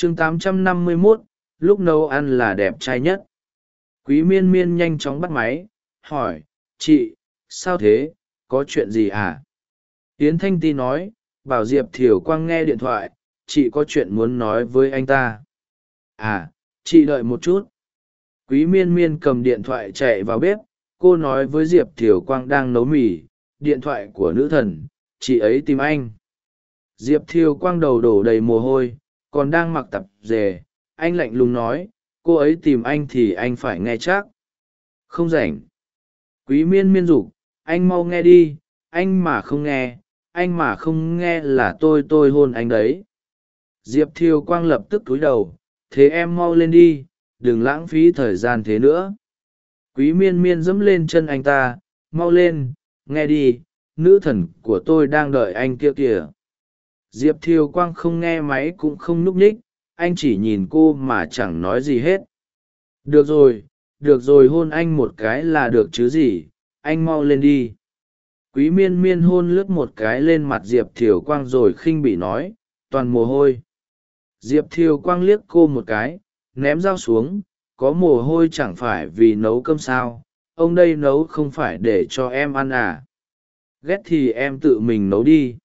chương 851, lúc nấu ăn là đẹp trai nhất. Quý miên miên nhanh chóng bắt máy hỏi chị sao thế có chuyện gì à? Yến thanh ti nói bảo diệp thiều quang nghe điện thoại chị có chuyện muốn nói với anh ta. À chị đợi một chút. Quý miên miên cầm điện thoại chạy vào bếp cô nói với diệp thiều quang đang nấu mì điện thoại của nữ thần chị ấy tìm anh. Diệp thiều quang đầu đổ đầy mồ hôi còn đang mặc tập dề, anh lạnh lùng nói, cô ấy tìm anh thì anh phải nghe chắc. Không rảnh. Quý miên miên dục, anh mau nghe đi, anh mà không nghe, anh mà không nghe là tôi tôi hôn anh đấy. Diệp Thiêu quang lập tức cúi đầu, thế em mau lên đi, đừng lãng phí thời gian thế nữa. Quý miên miên dẫm lên chân anh ta, mau lên, nghe đi, nữ thần của tôi đang đợi anh kia kìa diệp thiều quang không nghe máy cũng không núp ních anh chỉ nhìn cô mà chẳng nói gì hết. Được rồi được rồi hôn anh một cái là được chứ gì, anh mau lên đi. Quý miên miên hôn lướt một cái lên mặt diệp thiều quang rồi khinh bị nói, toàn mồ hôi. Diệp thiều quang liếc cô một cái, ném dao xuống, có mồ hôi chẳng phải vì nấu cơm sao, ông đây nấu không phải để cho em ăn à? Ghét thì em tự mình nấu đi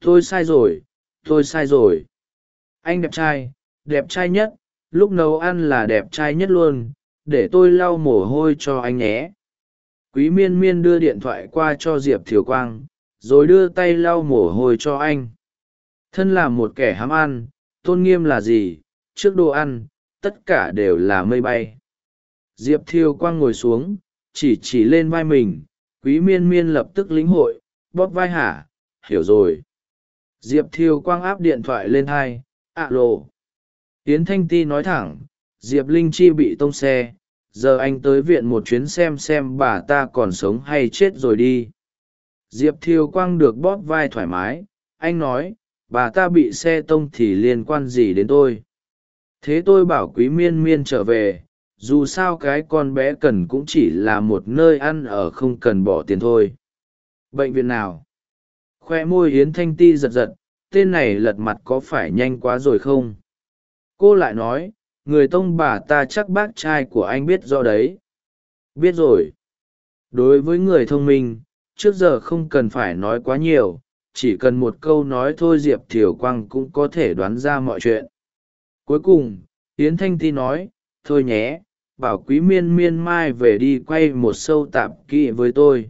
tôi sai rồi, tôi sai rồi. Anh đẹp trai đẹp trai nhất, lúc nấu ăn là đẹp trai nhất luôn, để tôi lau mồ hôi cho anh nhé. Quý miên miên đưa điện thoại qua cho diệp thiều quang, rồi đưa tay lau mồ hôi cho anh. Thân là một kẻ hám ăn, tôn nghiêm là gì? Trước đồ ăn, tất cả đều là mây bay. Diệp thiều quang ngồi xuống, chỉ chỉ lên vai mình, quý miên miên lập tức lĩnh hội, bóp vai hả? Hiểu rồi diệp thiều quang áp điện thoại lên hai ạ lộ yến thanh ti nói thẳng, diệp linh chi bị tông xe, giờ anh tới viện một chuyến xem xem bà ta còn sống hay chết rồi đi. Diệp thiều quang được bóp vai thoải mái, anh nói, bà ta bị xe tông thì liên quan gì đến tôi? Thế tôi bảo quý miên miên trở về, dù sao cái con bé cần cũng chỉ là một nơi ăn ở không cần bỏ tiền thôi. Bệnh viện nào? Khoe môi hiến thanh ti giật giật, tên này lật mặt có phải nhanh quá rồi không? Cô lại nói, người tông bà ta chắc bác trai của anh biết rõ đấy. Biết rồi. Đối với người thông minh, trước giờ không cần phải nói quá nhiều, chỉ cần một câu nói thôi diệp thiều quang cũng có thể đoán ra mọi chuyện. Cuối cùng, yến thanh ti nói, thôi nhé, bảo quý miên miên mai về đi quay một sâu tạp kỹ với tôi.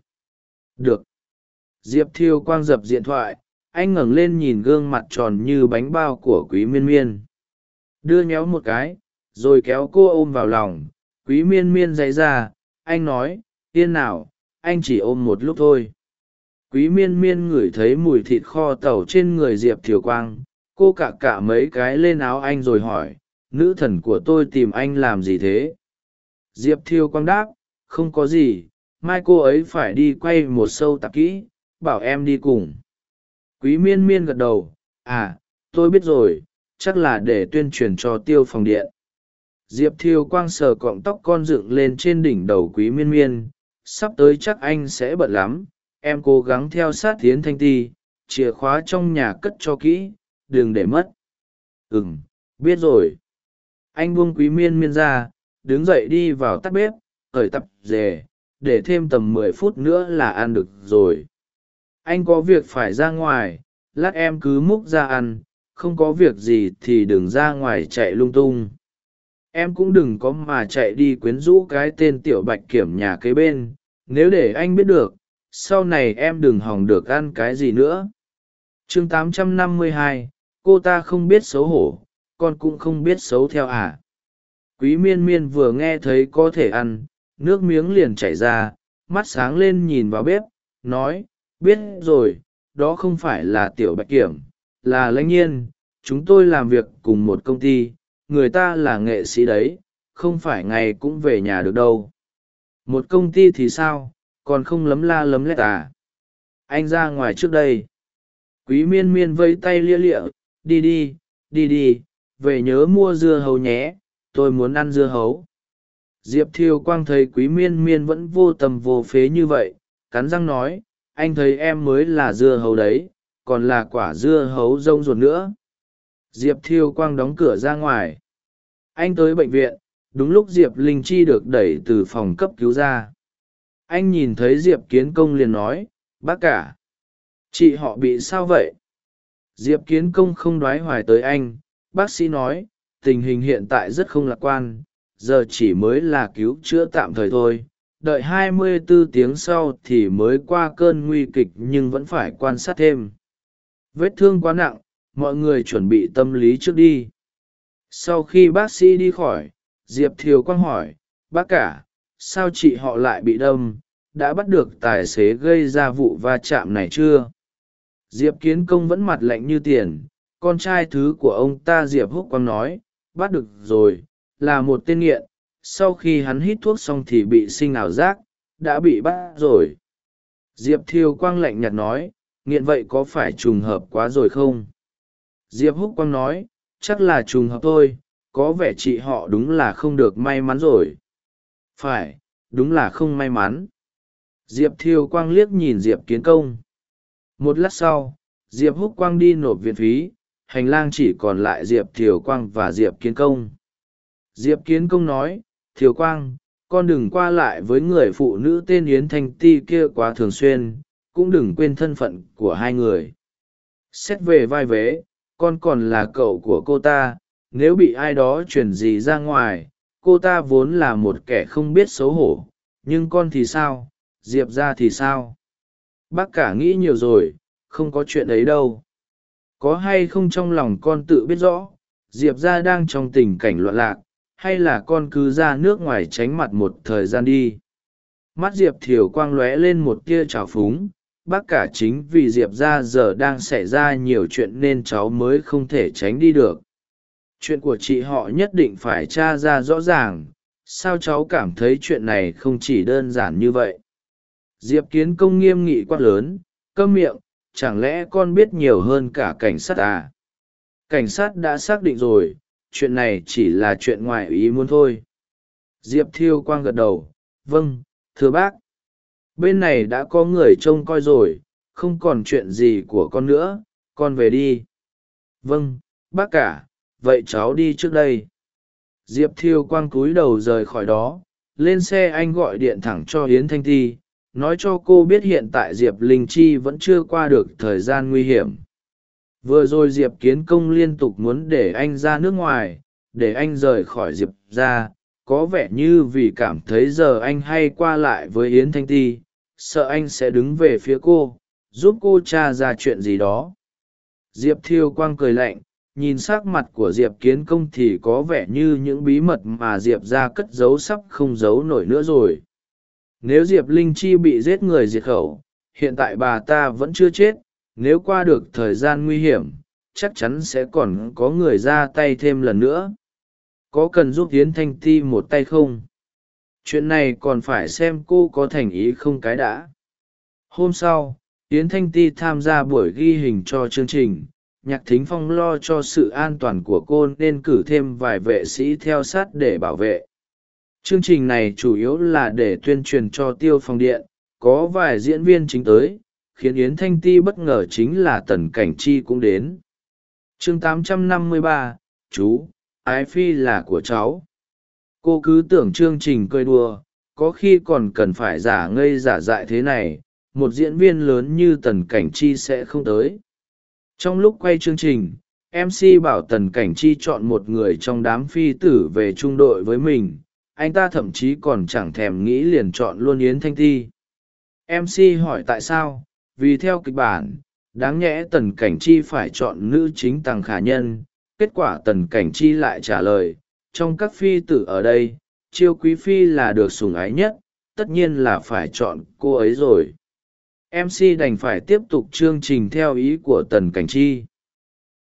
Được diệp thiêu quang dập điện thoại, anh ngẩng lên nhìn gương mặt tròn như bánh bao của quý miên miên. Đưa nhéo một cái, rồi kéo cô ôm vào lòng. Quý miên miên dãy ra, anh nói, yên nào, anh chỉ ôm một lúc thôi. Quý miên miên ngửi thấy mùi thịt kho tàu trên người diệp thiều quang. Cô cạ cạ mấy cái lên áo anh rồi hỏi, nữ thần của tôi tìm anh làm gì thế? Diệp thiêu quang đáp, không có gì, mai cô ấy phải đi quay một sâu tạp kỹ bảo em đi cùng. Quý miên miên gật đầu à tôi biết rồi, chắc là để tuyên truyền cho tiêu phòng điện. Diệp thiêu quang sờ cọng tóc con dựng lên trên đỉnh đầu quý miên miên, sắp tới chắc anh sẽ bận lắm, em cố gắng theo sát tiến thanh ti, chìa khóa trong nhà cất cho kỹ, đừng để mất. Ừ m biết rồi. Anh buông quý miên miên ra, đứng dậy đi vào tắt bếp khởi tập dề, để thêm tầm mười phút nữa là ăn được rồi anh có việc phải ra ngoài lát em cứ múc ra ăn không có việc gì thì đừng ra ngoài chạy lung tung em cũng đừng có mà chạy đi quyến rũ cái tên tiểu bạch kiểm nhà kế bên nếu để anh biết được sau này em đừng hòng được ăn cái gì nữa chương 852, cô ta không biết xấu hổ con cũng không biết xấu theo à. quý miên miên vừa nghe thấy có thể ăn nước miếng liền chảy ra mắt sáng lên nhìn vào bếp nói biết rồi, đó không phải là tiểu bạch kiểm, là lãnh nhiên. Chúng tôi làm việc cùng một công ty, người ta là nghệ sĩ đấy, không phải ngày cũng về nhà được đâu. Một công ty thì sao, còn không lấm la lấm lét à? Anh ra ngoài trước đây. Quý miên miên vây tay lia lịa, đi đi đi đi, về nhớ mua dưa hấu nhé, tôi muốn ăn dưa hấu. Diệp thiêu quang thấy quý miên miên vẫn vô tầm vô phế như vậy, cắn răng nói anh thấy em mới là dưa hấu đấy, còn là quả dưa hấu rông ruột nữa. Diệp thiêu quang đóng cửa ra ngoài. Anh tới bệnh viện, đúng lúc diệp linh chi được đẩy từ phòng cấp cứu ra. Anh nhìn thấy diệp kiến công liền nói, bác cả, chị họ bị sao vậy? Diệp kiến công không đoái hoài tới anh, bác sĩ nói, tình hình hiện tại rất không lạc quan, giờ chỉ mới là cứu chữa tạm thời thôi đợi 24 tiếng sau thì mới qua cơn nguy kịch nhưng vẫn phải quan sát thêm. Vết thương quá nặng, mọi người chuẩn bị tâm lý trước đi. Sau khi bác sĩ đi khỏi, diệp thiều quang hỏi, bác cả, sao chị họ lại bị đâm? Đã bắt được tài xế gây ra vụ va chạm này chưa? Diệp kiến công vẫn mặt lạnh như tiền. Con trai thứ của ông ta, diệp húc quang nói, bắt được rồi, là một tên nghiện sau khi hắn hít thuốc xong thì bị sinh ảo giác, đã bị bắt rồi. Diệp Thiêu quang lạnh nhạt nói, nghiện vậy có phải trùng hợp quá rồi không? Diệp húc quang nói, chắc là trùng hợp thôi, có vẻ chị họ đúng là không được may mắn rồi. Phải, đúng là không may mắn. Diệp Thiêu quang liếc nhìn diệp kiến công. Một lát sau, diệp húc quang đi nộp viện phí, hành lang chỉ còn lại diệp thiều quang và diệp kiến công. Diệp kiến công nói thiều quang, con đừng qua lại với người phụ nữ tên yến thanh ti kia quá thường xuyên, cũng đừng quên thân phận của hai người. Xét về vai vế, con còn là cậu của cô ta, nếu bị ai đó truyền gì ra ngoài, cô ta vốn là một kẻ không biết xấu hổ, nhưng con thì sao, diệp ra thì sao? Bác cả nghĩ nhiều rồi, không có chuyện ấy đâu. Có hay không trong lòng con tự biết rõ, diệp ra đang trong tình cảnh loạn lạc hay là con cứ ra nước ngoài tránh mặt một thời gian đi. Mắt diệp thiều quang lóe lên một tia trào phúng, bác cả chính vì diệp ra giờ đang xảy ra nhiều chuyện nên cháu mới không thể tránh đi được. Chuyện của chị họ nhất định phải t r a ra rõ ràng, sao cháu cảm thấy chuyện này không chỉ đơn giản như vậy? Diệp kiến công nghiêm nghị quát lớn, câm miệng, chẳng lẽ con biết nhiều hơn cả cảnh sát à? Cảnh sát đã xác định rồi chuyện này chỉ là chuyện ngoài ý muốn thôi. Diệp thiêu quang gật đầu vâng thưa bác. Bên này đã có người trông coi rồi, không còn chuyện gì của con nữa, con về đi. Vâng bác cả, vậy cháu đi trước đây. Diệp thiêu quang cúi đầu rời khỏi đó, lên xe anh gọi điện thẳng cho hiến thanh ti, nói cho cô biết hiện tại diệp linh chi vẫn chưa qua được thời gian nguy hiểm vừa rồi diệp kiến công liên tục muốn để anh ra nước ngoài, để anh rời khỏi diệp ra, có vẻ như vì cảm thấy giờ anh hay qua lại với yến thanh ti, sợ anh sẽ đứng về phía cô, giúp cô t r a ra chuyện gì đó. Diệp thiêu quang cười lạnh, nhìn s ắ c mặt của diệp kiến công thì có vẻ như những bí mật mà diệp ra cất giấu sắp không giấu nổi nữa rồi. Nếu diệp linh chi bị giết người diệt khẩu, hiện tại bà ta vẫn chưa chết nếu qua được thời gian nguy hiểm, chắc chắn sẽ còn có người ra tay thêm lần nữa. Có cần giúp yến thanh ti một tay không? Chuyện này còn phải xem cô có thành ý không cái đã. Hôm sau, yến thanh ti tham gia buổi ghi hình cho chương trình. Nhạc thính phong lo cho sự an toàn của cô nên cử thêm vài vệ sĩ theo sát để bảo vệ. Chương trình này chủ yếu là để tuyên truyền cho tiêu phong điện, có vài diễn viên chính tới khiến yến thanh ti bất ngờ chính là tần cảnh chi cũng đến. Chương 853, chú ái phi là của cháu. Cô cứ tưởng chương trình cười đùa có khi còn cần phải giả ngây giả dại thế này một diễn viên lớn như tần cảnh chi sẽ không tới. Trong lúc quay chương trình mc bảo tần cảnh chi chọn một người trong đám phi tử về trung đội với mình anh ta thậm chí còn chẳng thèm nghĩ liền chọn luôn yến thanh ti. mc hỏi tại sao vì theo kịch bản, đáng nhẽ tần cảnh chi phải chọn nữ chính tàng khả nhân. Kết quả tần cảnh chi lại trả lời, trong các phi tử ở đây, chiêu quý phi là được sủng ái nhất, tất nhiên là phải chọn cô ấy rồi. Mc đành phải tiếp tục chương trình theo ý của tần cảnh chi.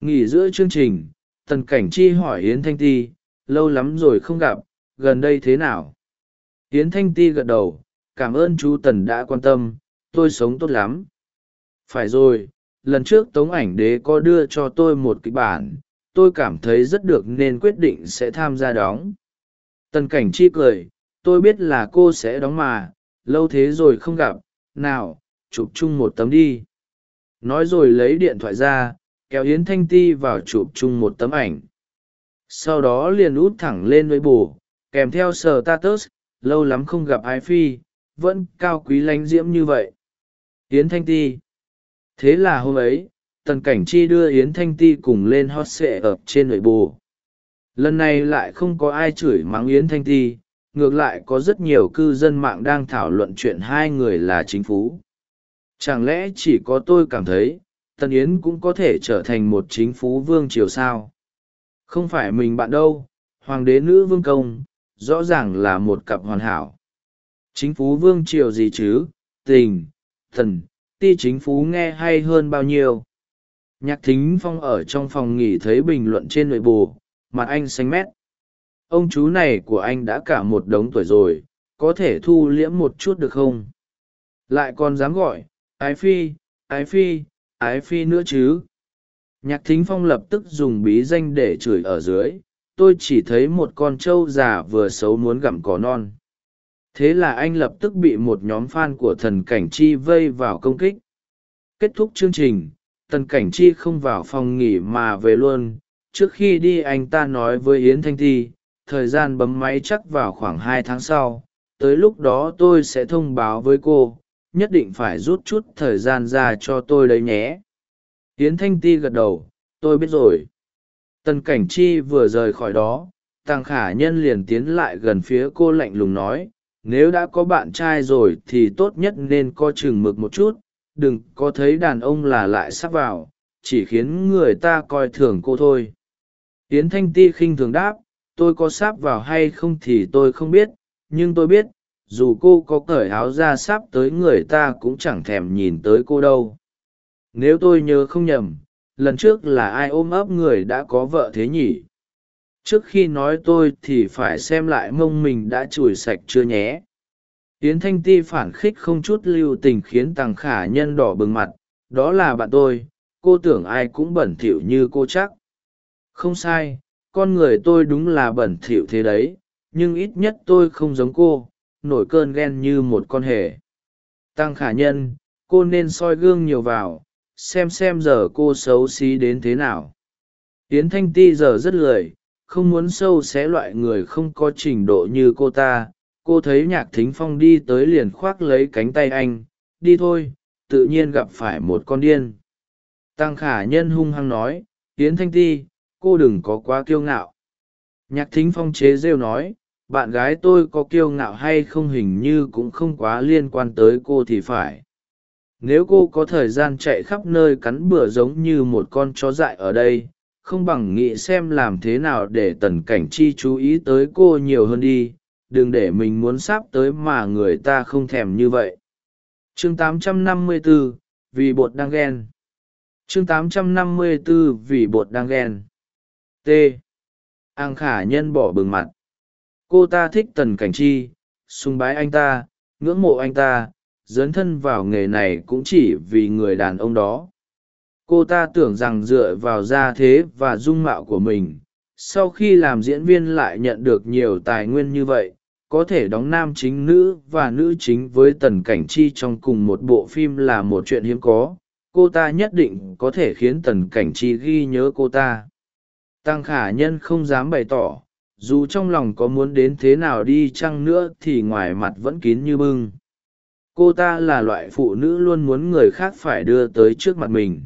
Nghỉ giữa chương trình, tần cảnh chi hỏi yến thanh ti, lâu lắm rồi không gặp, gần đây thế nào? Yến thanh ti gật đầu, cảm ơn chú tần đã quan tâm, tôi sống tốt lắm phải rồi, lần trước tống ảnh đế có đưa cho tôi một kịch bản, tôi cảm thấy rất được nên quyết định sẽ tham gia đóng. Tần cảnh chi cười, tôi biết là cô sẽ đóng mà, lâu thế rồi không gặp, nào, chụp chung một tấm đi. Nói rồi lấy điện thoại ra, kéo yến thanh ti vào chụp chung một tấm ảnh. Sau đó liền út thẳng lên với bù kèm theo sờ tatus lâu lắm không gặp ái phi vẫn cao quý lánh diễm như vậy. Yến thanh ti thế là hôm ấy, tần cảnh chi đưa yến thanh ti cùng lên hot sệ ập trên nội bồ lần này lại không có ai chửi mắng yến thanh ti, ngược lại có rất nhiều cư dân mạng đang thảo luận chuyện hai người là chính phủ. Chẳng lẽ chỉ có tôi cảm thấy, tần yến cũng có thể trở thành một chính phú vương triều sao? Không phải mình bạn đâu, hoàng đế nữ vương công, rõ ràng là một cặp hoàn hảo. Chính phú vương triều gì chứ? Tình, thần ti chính phú nghe hay hơn bao nhiêu. Nhạc thính phong ở trong phòng nghỉ thấy bình luận trên nội bù mặt anh xanh mét. Ông chú này của anh đã cả một đống tuổi rồi, có thể thu liễm một chút được không? Lại còn dám gọi, ái phi ái phi ái phi nữa chứ? Nhạc thính phong lập tức dùng bí danh để chửi ở dưới. Tôi chỉ thấy một con trâu già vừa xấu muốn gặm cỏ non thế là anh lập tức bị một nhóm f a n của thần cảnh chi vây vào công kích. Kết thúc chương trình tần cảnh chi không vào phòng nghỉ mà về luôn. Trước khi đi anh ta nói với yến thanh thi, thời gian bấm máy chắc vào khoảng hai tháng sau. Tới lúc đó tôi sẽ thông báo với cô, nhất định phải rút chút thời gian ra cho tôi đấy nhé. Yến thanh ti gật đầu, tôi biết rồi. Tần cảnh chi vừa rời khỏi đó, tàng khả nhân liền tiến lại gần phía cô lạnh lùng nói nếu đã có bạn trai rồi thì tốt nhất nên co chừng mực một chút, đừng có thấy đàn ông là lại sắp vào, chỉ khiến người ta coi thường cô thôi. Yến thanh ti khinh thường đáp, tôi có sáp vào hay không thì tôi không biết, nhưng tôi biết, dù cô có cởi áo ra sáp tới người ta cũng chẳng thèm nhìn tới cô đâu. Nếu tôi nhớ không nhầm, lần trước là ai ôm ấp người đã có vợ thế nhỉ? Trước khi nói tôi thì phải xem lại mông mình đã chùi sạch chưa nhé. Yến thanh ti phản khích không chút lưu tình khiến tằng khả nhân đỏ bừng mặt, đó là bạn tôi, cô tưởng ai cũng bẩn thỉu như cô chắc. Không sai, con người tôi đúng là bẩn thỉu thế đấy, nhưng ít nhất tôi không giống cô, nổi cơn ghen như một con hề. Tăng khả nhân, cô nên soi gương nhiều vào, xem xem giờ cô xấu xí đến thế nào. Yến thanh ti giờ rất lười không muốn sâu xé loại người không có trình độ như cô ta. Cô thấy nhạc thính phong đi tới liền khoác lấy cánh tay anh, đi thôi, tự nhiên gặp phải một con điên. Tăng khả nhân hung hăng nói, yến thanh ti, cô đừng có quá kiêu ngạo. Nhạc thính phong chế rêu nói, bạn gái tôi có kiêu ngạo hay không hình như cũng không quá liên quan tới cô thì phải. Nếu cô có thời gian chạy khắp nơi cắn bừa giống như một con chó dại ở đây không bằng nghĩ xem làm thế nào để tần cảnh chi chú ý tới cô nhiều hơn đi đừng để mình muốn sáp tới mà người ta không thèm như vậy. Chương 854, vì bột đang ghen. Chương 854 vì bột đang ghen. T. An khả nhân bỏ bừng mặt. Cô ta thích tần cảnh chi sùng bái anh ta ngưỡng mộ anh ta dấn thân vào nghề này cũng chỉ vì người đàn ông đó cô ta tưởng rằng dựa vào gia thế và dung mạo của mình, sau khi làm diễn viên lại nhận được nhiều tài nguyên như vậy, có thể đóng nam chính nữ và nữ chính với tần cảnh chi trong cùng một bộ phim là một chuyện hiếm có. Cô ta nhất định có thể khiến tần cảnh chi ghi nhớ cô ta. Tăng khả nhân không dám bày tỏ, dù trong lòng có muốn đến thế nào đi chăng nữa thì ngoài mặt vẫn kín như bưng. Cô ta là loại phụ nữ luôn muốn người khác phải đưa tới trước mặt mình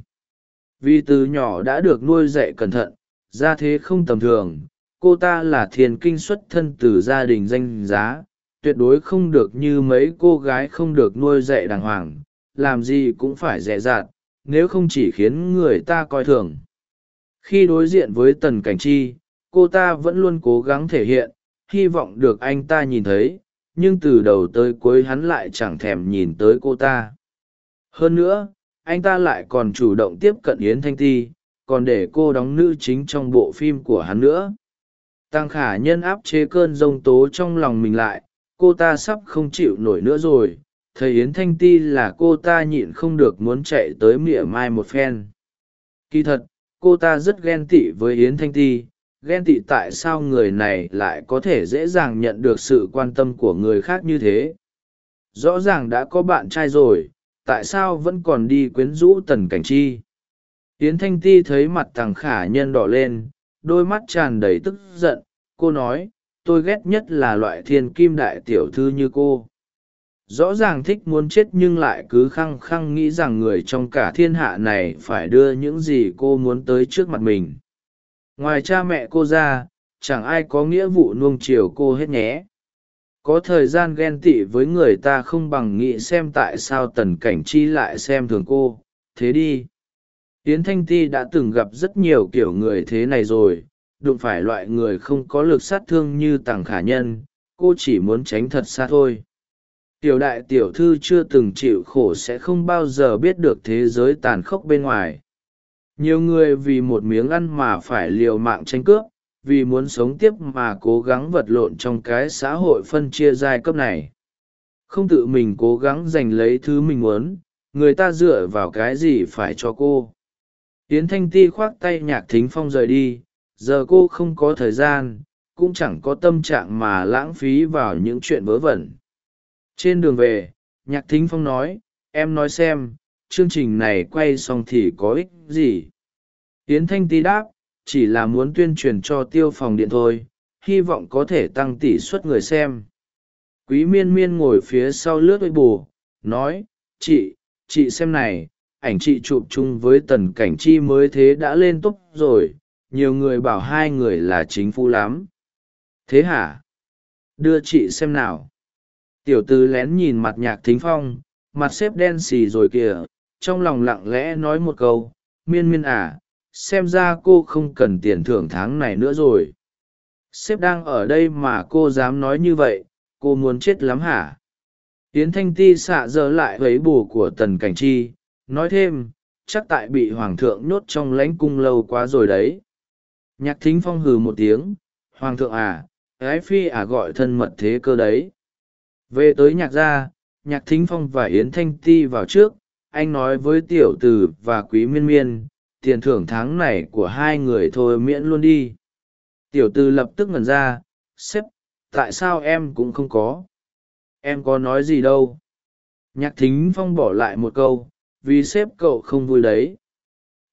vì từ nhỏ đã được nuôi dạy cẩn thận ra thế không tầm thường, cô ta là thiền kinh xuất thân từ gia đình danh giá, tuyệt đối không được như mấy cô gái không được nuôi dạy đàng hoàng, làm gì cũng phải dè dạt nếu không chỉ khiến người ta coi thường. Khi đối diện với tần cảnh chi, cô ta vẫn luôn cố gắng thể hiện, hy vọng được anh ta nhìn thấy, nhưng từ đầu tới cuối hắn lại chẳng thèm nhìn tới cô ta. Hơn nữa anh ta lại còn chủ động tiếp cận yến thanh ti, còn để cô đóng nữ chính trong bộ phim của hắn nữa. Tăng khả nhân áp chế cơn g tố trong lòng mình lại, cô ta sắp không chịu nổi nữa rồi, thầy yến thanh ti là cô ta nhịn không được muốn chạy tới mỉa mai một phen. Kỳ thật, cô ta rất ghen tị với yến thanh ti, ghen tị tại sao người này lại có thể dễ dàng nhận được sự quan tâm của người khác như thế. Rõ ràng đã có bạn trai rồi tại sao vẫn còn đi quyến rũ tần cảnh chi? Yến thanh ti thấy mặt thằng khả nhân đỏ lên, đôi mắt tràn đầy tức giận, cô nói, tôi ghét nhất là loại thiên kim đại tiểu thư như cô. Rõ ràng thích muốn chết nhưng lại cứ khăng khăng nghĩ rằng người trong cả thiên hạ này phải đưa những gì cô muốn tới trước mặt mình. Ngoài cha mẹ cô ra, chẳng ai có nghĩa vụ nuông chiều cô hết nhé có thời gian ghen tị với người ta không bằng nghĩ xem tại sao tần cảnh chi lại xem thường cô. Thế đi. Yến thanh ti đã từng gặp rất nhiều kiểu người thế này rồi, đụng phải loại người không có lực sát thương như tằng khả nhân, cô chỉ muốn tránh thật xa thôi. Tiểu đại tiểu thư chưa từng chịu khổ sẽ không bao giờ biết được thế giới tàn khốc bên ngoài. Nhiều người vì một miếng ăn mà phải liều mạng tranh cướp vì muốn sống tiếp mà cố gắng vật lộn trong cái xã hội phân chia giai cấp này. Không tự mình cố gắng giành lấy thứ mình muốn, người ta dựa vào cái gì phải cho cô? Yến thanh ti khoác tay nhạc thính phong rời đi, giờ cô không có thời gian, cũng chẳng có tâm trạng mà lãng phí vào những chuyện vớ vẩn. Trên đường về, nhạc thính phong nói, em nói xem, chương trình này quay xong thì có ích gì? Yến thanh ti đáp chỉ là muốn tuyên truyền cho tiêu phòng điện thôi, hy vọng có thể tăng tỷ suất người xem. Quý miên miên ngồi phía sau lướt với bù nói, chị chị xem này, ảnh chị chụp chung với tần cảnh chi mới thế đã lên túc rồi, nhiều người bảo hai người là chính phủ lắm. Thế hả? Đưa chị xem nào. Tiểu tư lén nhìn mặt nhạc thính phong, mặt xếp đen xì rồi kìa, trong lòng lặng lẽ nói một câu, miên miên à xem ra cô không cần tiền thưởng tháng này nữa rồi. Sếp đang ở đây mà cô dám nói như vậy, cô muốn chết lắm hả? Tiến thanh ti xạ dơ lại lấy bù của tần cảnh chi, nói thêm, chắc tại bị hoàng thượng nhốt trong lãnh cung lâu quá rồi đấy. Nhạc thính phong hừ một tiếng, hoàng thượng à ái phi à gọi thân mật thế cơ đấy. Về tới nhạc gia, nhạc thính phong và yến thanh ti vào trước, anh nói với tiểu t ử và quý miên miên tiền thưởng tháng này của hai người thôi miễn luôn đi. Tiểu tư lập tức ngẩn ra sếp tại sao em cũng không có? Em có nói gì đâu? Nhạc thính phong bỏ lại một câu vì sếp cậu không vui đấy.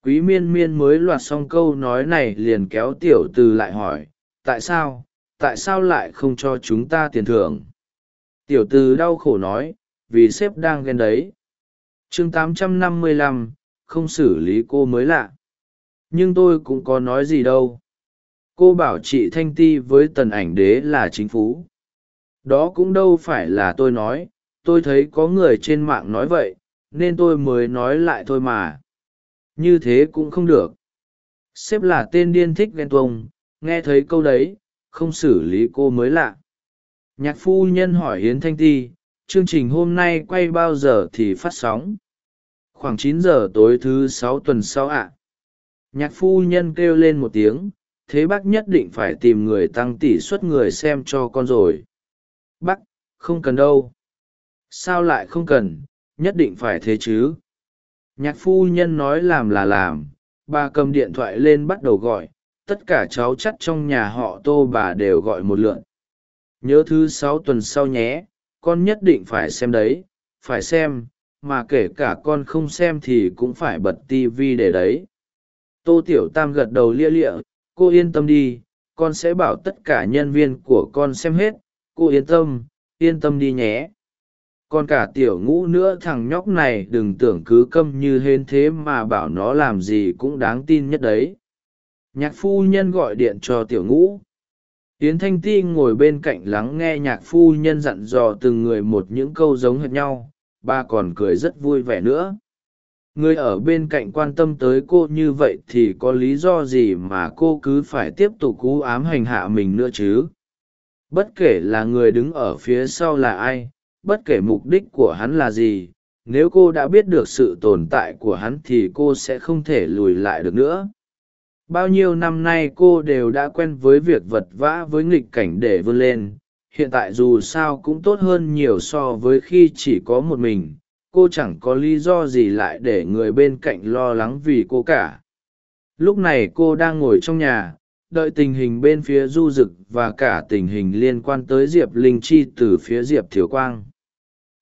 Quý miên miên mới loạt xong câu nói này liền kéo tiểu tư lại hỏi tại sao? Tại sao lại không cho chúng ta tiền thưởng? Tiểu tư đau khổ nói vì sếp đang ghen đấy. Chương 855, không xử lý cô mới lạ. Nhưng tôi cũng có nói gì đâu. Cô bảo chị thanh ti với tần ảnh đế là chính phủ đó cũng đâu phải là tôi nói, tôi thấy có người trên mạng nói vậy, nên tôi mới nói lại thôi mà. Như thế cũng không được. Sếp là tên điên thích ghen tuông, nghe thấy câu đấy, không xử lý cô mới lạ. Nhạc phu nhân hỏi hiến thanh ti, chương trình hôm nay quay bao giờ thì phát sóng? Khoảng chín giờ tối thứ sáu tuần sau ạ. Nhạc phu nhân kêu lên một tiếng, thế bác nhất định phải tìm người tăng tỷ suất người xem cho con rồi. Bác, không cần đâu. Sao lại không cần? Nhất định phải thế chứ. Nhạc phu nhân nói làm là làm. Bà cầm điện thoại lên bắt đầu gọi. Tất cả cháu chắt trong nhà họ tô bà đều gọi một lượn. Nhớ thứ sáu tuần sau nhé. Con nhất định phải xem đấy. Phải xem mà kể cả con không xem thì cũng phải bật tivi để đấy. Tô tiểu tam gật đầu lia lịa, cô yên tâm đi, con sẽ bảo tất cả nhân viên của con xem hết. Cô yên tâm yên tâm đi nhé. Còn cả tiểu ngũ nữa thằng nhóc này đừng tưởng cứ câm như hên thế mà bảo nó làm gì cũng đáng tin nhất đấy. Nhạc phu nhân gọi điện cho tiểu ngũ. Yến thanh ti ngồi bên cạnh lắng nghe nhạc phu nhân dặn dò từng người một những câu giống hệt nhau ba còn cười rất vui vẻ nữa. Người ở bên cạnh quan tâm tới cô như vậy thì có lý do gì mà cô cứ phải tiếp tục cú ám hành hạ mình nữa chứ? Bất kể là người đứng ở phía sau là ai, bất kể mục đích của hắn là gì, nếu cô đã biết được sự tồn tại của hắn thì cô sẽ không thể lùi lại được nữa. Bao nhiêu năm nay cô đều đã quen với việc vật vã với nghịch cảnh để vươn lên hiện tại dù sao cũng tốt hơn nhiều so với khi chỉ có một mình, cô chẳng có lý do gì lại để người bên cạnh lo lắng vì cô cả. Lúc này cô đang ngồi trong nhà, đợi tình hình bên phía du d ự c và cả tình hình liên quan tới diệp linh chi từ phía diệp thiếu quang.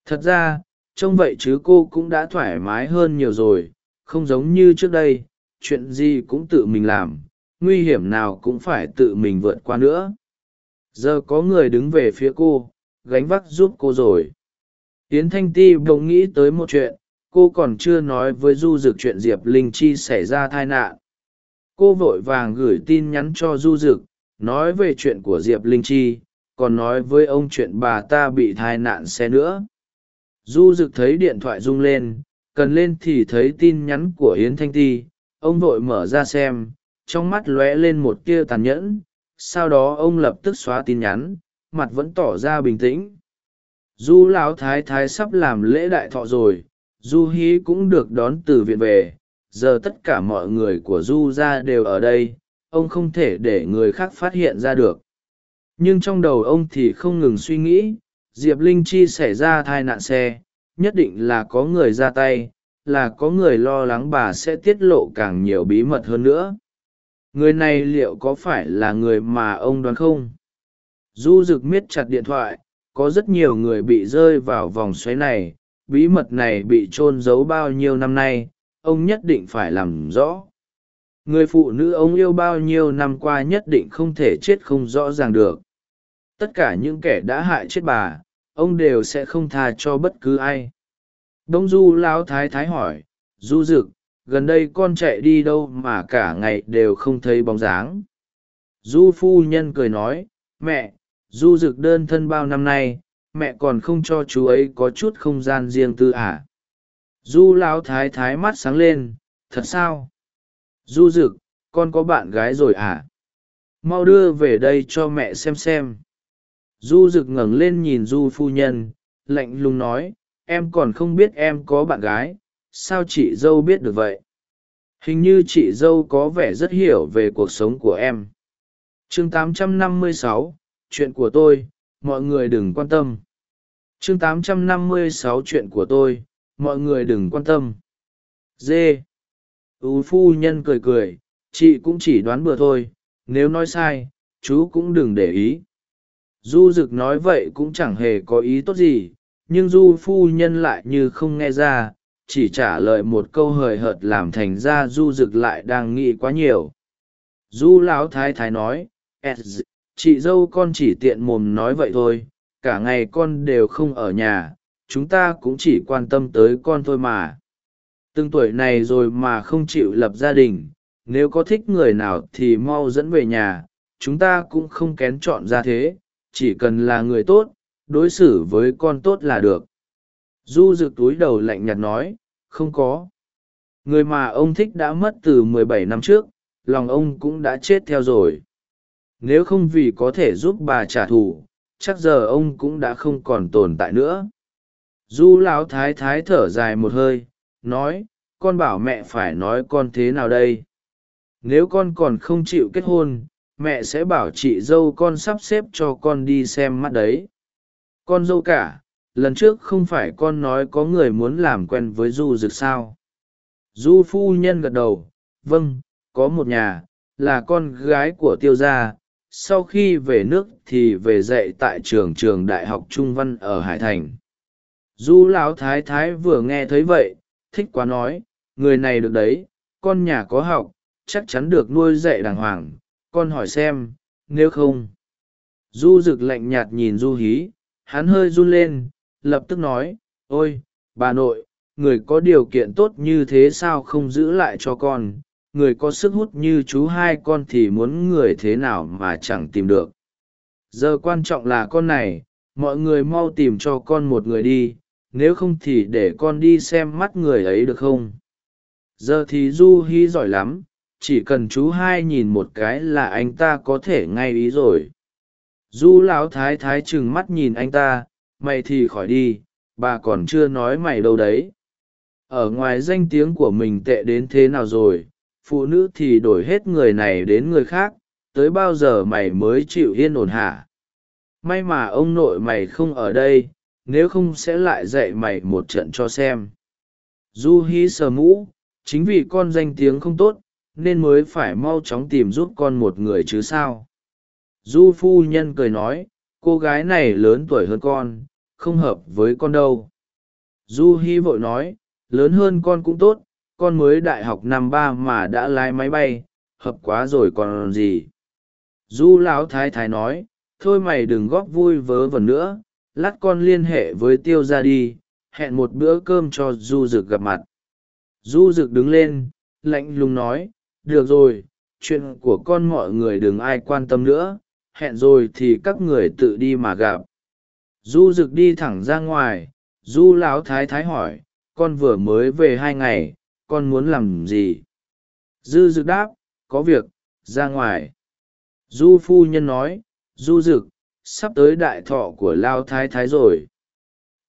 Thật ra, trông vậy chứ cô cũng đã thoải mái hơn nhiều rồi, không giống như trước đây, chuyện gì cũng tự mình làm, nguy hiểm nào cũng phải tự mình vượt qua nữa giờ có người đứng về phía cô, gánh vác giúp cô rồi. Yến thanh ti bỗng nghĩ tới một chuyện, cô còn chưa nói với du d ự c chuyện diệp linh chi xảy ra tai nạn. Cô vội vàng gửi tin nhắn cho du d ự c nói về chuyện của diệp linh chi, còn nói với ông chuyện bà ta bị tai nạn xe nữa. Du d ự c thấy điện thoại rung lên, cần lên thì thấy tin nhắn của yến thanh ti, ông vội mở ra xem, trong mắt lóe lên một tia tàn nhẫn sau đó ông lập tức xóa tin nhắn, mặt vẫn tỏ ra bình tĩnh. Du lão thái thái sắp làm lễ đại thọ rồi, du hí cũng được đón từ viện về. Giờ tất cả mọi người của du ra đều ở đây, ông không thể để người khác phát hiện ra được. Nhưng trong đầu ông thì không ngừng suy nghĩ, diệp linh chi xảy ra thai nạn xe, nhất định là có người ra tay, là có người lo lắng bà sẽ tiết lộ càng nhiều bí mật hơn nữa người này liệu có phải là người mà ông đoán không? Du rực miết chặt điện thoại, có rất nhiều người bị rơi vào vòng xoáy này. Bí mật này bị t r ô n giấu bao nhiêu năm nay, ông nhất định phải làm rõ. Người phụ nữ ông yêu bao nhiêu năm qua nhất định không thể chết không rõ ràng được. Tất cả những kẻ đã hại chết bà, ông đều sẽ không tha cho bất cứ ai. Đông du lão thái thái hỏi, du rực gần đây con chạy đi đâu mà cả ngày đều không thấy bóng dáng. Du phu nhân cười nói, mẹ, du rực đơn thân bao năm nay, mẹ còn không cho chú ấy có chút không gian riêng tư ả du lão thái thái mắt sáng lên, thật sao? Du rực, con có bạn gái rồi à? Mau đưa về đây cho mẹ xem xem. Du rực ngẩng lên nhìn du phu nhân, lạnh lùng nói, em còn không biết em có bạn gái sao chị dâu biết được vậy? Hình như chị dâu có vẻ rất hiểu về cuộc sống của em. Chương 856, chuyện của tôi mọi người đừng quan tâm. Chương 856 chuyện của tôi mọi người đừng quan tâm. Dê ưu phu nhân cười cười chị cũng chỉ đoán bừa thôi nếu nói sai chú cũng đừng để ý. Du rực nói vậy cũng chẳng hề có ý tốt gì nhưng du phu nhân lại như không nghe ra chỉ trả lời một câu hời hợt làm thành ra du rực lại đang nghĩ quá nhiều. Du lão thái thái nói chị dâu con chỉ tiện mồm nói vậy thôi, cả ngày con đều không ở nhà, chúng ta cũng chỉ quan tâm tới con thôi mà. Từng tuổi này rồi mà không chịu lập gia đình, nếu có thích người nào thì mau dẫn về nhà, chúng ta cũng không kén chọn ra thế, chỉ cần là người tốt, đối xử với con tốt là được du rực túi đầu lạnh nhạt nói, không có. Người mà ông thích đã mất từ mười bảy năm trước, lòng ông cũng đã chết theo rồi. Nếu không vì có thể giúp bà trả thù, chắc giờ ông cũng đã không còn tồn tại nữa. Du lão thái thái thở dài một hơi, nói, con bảo mẹ phải nói con thế nào đây? Nếu con còn không chịu kết hôn, mẹ sẽ bảo chị dâu con sắp xếp cho con đi xem mắt đấy. Con dâu cả lần trước không phải con nói có người muốn làm quen với du rực sao? Du phu nhân gật đầu vâng có một nhà, là con gái của tiêu gia. Sau khi về nước thì về dạy tại trường trường đại học trung văn ở hải thành. Du lão thái thái vừa nghe thấy vậy, thích quá nói, người này được đấy, con nhà có học, chắc chắn được nuôi dạy đàng hoàng. Con hỏi xem, nếu không? Du rực lạnh nhạt nhìn du hí, hắn hơi run lên lập tức nói, ôi, bà nội, người có điều kiện tốt như thế sao không giữ lại cho con? Người có sức hút như chú hai con thì muốn người thế nào mà chẳng tìm được? Giờ quan trọng là con này, mọi người mau tìm cho con một người đi, nếu không thì để con đi xem mắt người ấy được không? Giờ thì du hi giỏi lắm, chỉ cần chú hai nhìn một cái là anh ta có thể ngay ý rồi. Du lão thái thái trừng mắt nhìn anh ta mày thì khỏi đi, bà còn chưa nói mày đâu đấy. Ở ngoài danh tiếng của mình tệ đến thế nào rồi, phụ nữ thì đổi hết người này đến người khác, tới bao giờ mày mới chịu yên ổn hả? May mà ông nội mày không ở đây, nếu không sẽ lại dạy mày một trận cho xem. Du hi sờ mũ, chính vì con danh tiếng không tốt, nên mới phải mau chóng tìm giúp con một người chứ sao? Du phu nhân cười nói, cô gái này lớn tuổi hơn con không hợp với con đâu. Du hi vội nói, lớn hơn con cũng tốt, con mới đại học năm ba mà đã lái máy bay, hợp quá rồi còn gì. Du lão thái thái nói, thôi mày đừng góp vui vớ vẩn nữa, lát con liên hệ với tiêu ra đi, hẹn một bữa cơm cho du rực gặp mặt. Du rực đứng lên, lạnh lùng nói, được rồi, chuyện của con mọi người đừng ai quan tâm nữa, hẹn rồi thì các người tự đi mà gặp du rực đi thẳng ra ngoài, du lão thái thái hỏi, con vừa mới về hai ngày, con muốn làm gì? Dư rực đáp, có việc, ra ngoài. Du phu nhân nói, du rực sắp tới đại thọ của lao thái thái rồi.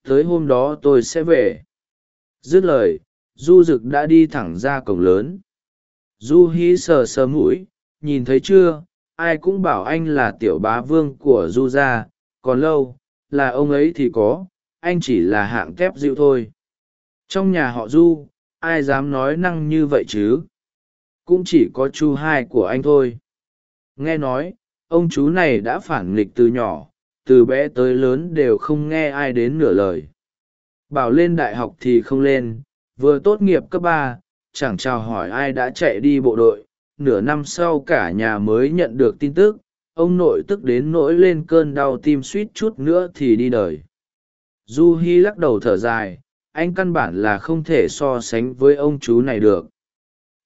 Tới hôm đó tôi sẽ về. Dứt lời, du rực đã đi thẳng ra cổng lớn. Du hí sờ sờ mũi, nhìn thấy chưa? Ai cũng bảo anh là tiểu bá vương của du gia, còn lâu là ông ấy thì có, anh chỉ là hạng thép dịu thôi. Trong nhà họ du, ai dám nói năng như vậy chứ? Cũng chỉ có chú hai của anh thôi. Nghe nói, ông chú này đã phản nghịch từ nhỏ, từ bé tới lớn đều không nghe ai đến nửa lời. Bảo lên đại học thì không lên, vừa tốt nghiệp cấp ba, chẳng chào hỏi ai đã chạy đi bộ đội, nửa năm sau cả nhà mới nhận được tin tức ông nội tức đến nỗi lên cơn đau tim suýt chút nữa thì đi đời. Du hi lắc đầu thở dài anh căn bản là không thể so sánh với ông chú này được.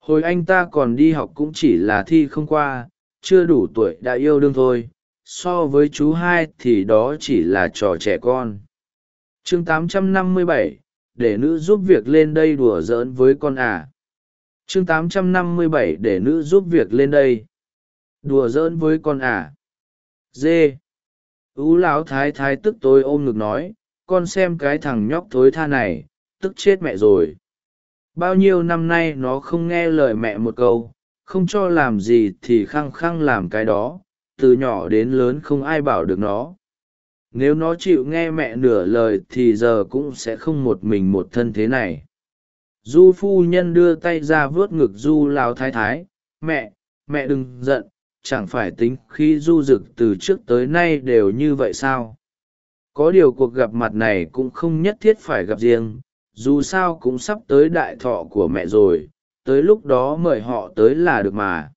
Hồi anh ta còn đi học cũng chỉ là thi không qua chưa đủ tuổi đã yêu đương thôi so với chú hai thì đó chỉ là trò trẻ con. Chương 857, để nữ giúp việc lên đây đùa giỡn với con à. chương 857 để nữ giúp việc lên đây đùa giỡn với con à. dê. Ú lão thái thái tức tôi ôm ngực nói, con xem cái thằng nhóc thối tha này, tức chết mẹ rồi. Bao nhiêu năm nay nó không nghe lời mẹ một câu, không cho làm gì thì khăng khăng làm cái đó, từ nhỏ đến lớn không ai bảo được nó. Nếu nó chịu nghe mẹ nửa lời thì giờ cũng sẽ không một mình một thân thế này. Du phu nhân đưa tay ra vớt ngực du lao thái thái, mẹ mẹ đừng giận chẳng phải tính khi du rực từ trước tới nay đều như vậy sao? Có điều cuộc gặp mặt này cũng không nhất thiết phải gặp riêng, dù sao cũng sắp tới đại thọ của mẹ rồi, tới lúc đó mời họ tới là được mà.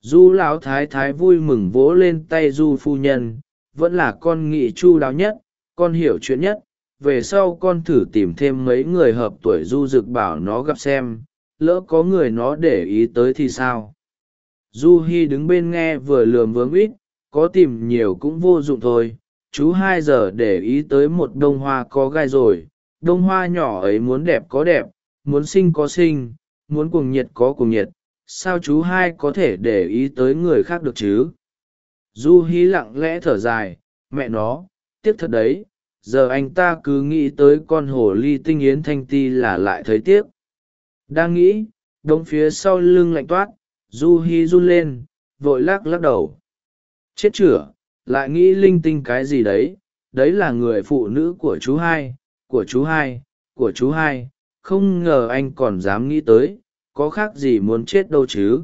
Du lão thái thái vui mừng vỗ lên tay du phu nhân, vẫn là con nghị chu đáo nhất, con hiểu chuyện nhất, về sau con thử tìm thêm mấy người hợp tuổi du rực bảo nó gặp xem, lỡ có người nó để ý tới thì sao? Du hi đứng bên nghe vừa lườm vướng ít có tìm nhiều cũng vô dụng thôi. Chú hai giờ để ý tới một đ ô n g hoa có gai rồi. Đ ô n g hoa nhỏ ấy muốn đẹp có đẹp, muốn xinh có xinh, muốn cuồng nhiệt có cuồng nhiệt. Sao chú hai có thể để ý tới người khác được chứ? Du Hi lặng lẽ thở dài. Mẹ nó, tiếc thật đấy. Giờ anh ta cứ nghĩ tới con hồ ly tinh yến thanh ti là lại thấy tiếc. Đang nghĩ, đống phía sau lưng lạnh toát du hi run lên, vội lắc lắc đầu. Chết chửa, lại nghĩ linh tinh cái gì đấy? Đấy là người phụ nữ của chú hai, của chú hai, của chú hai. Không ngờ anh còn dám nghĩ tới, có khác gì muốn chết đâu chứ?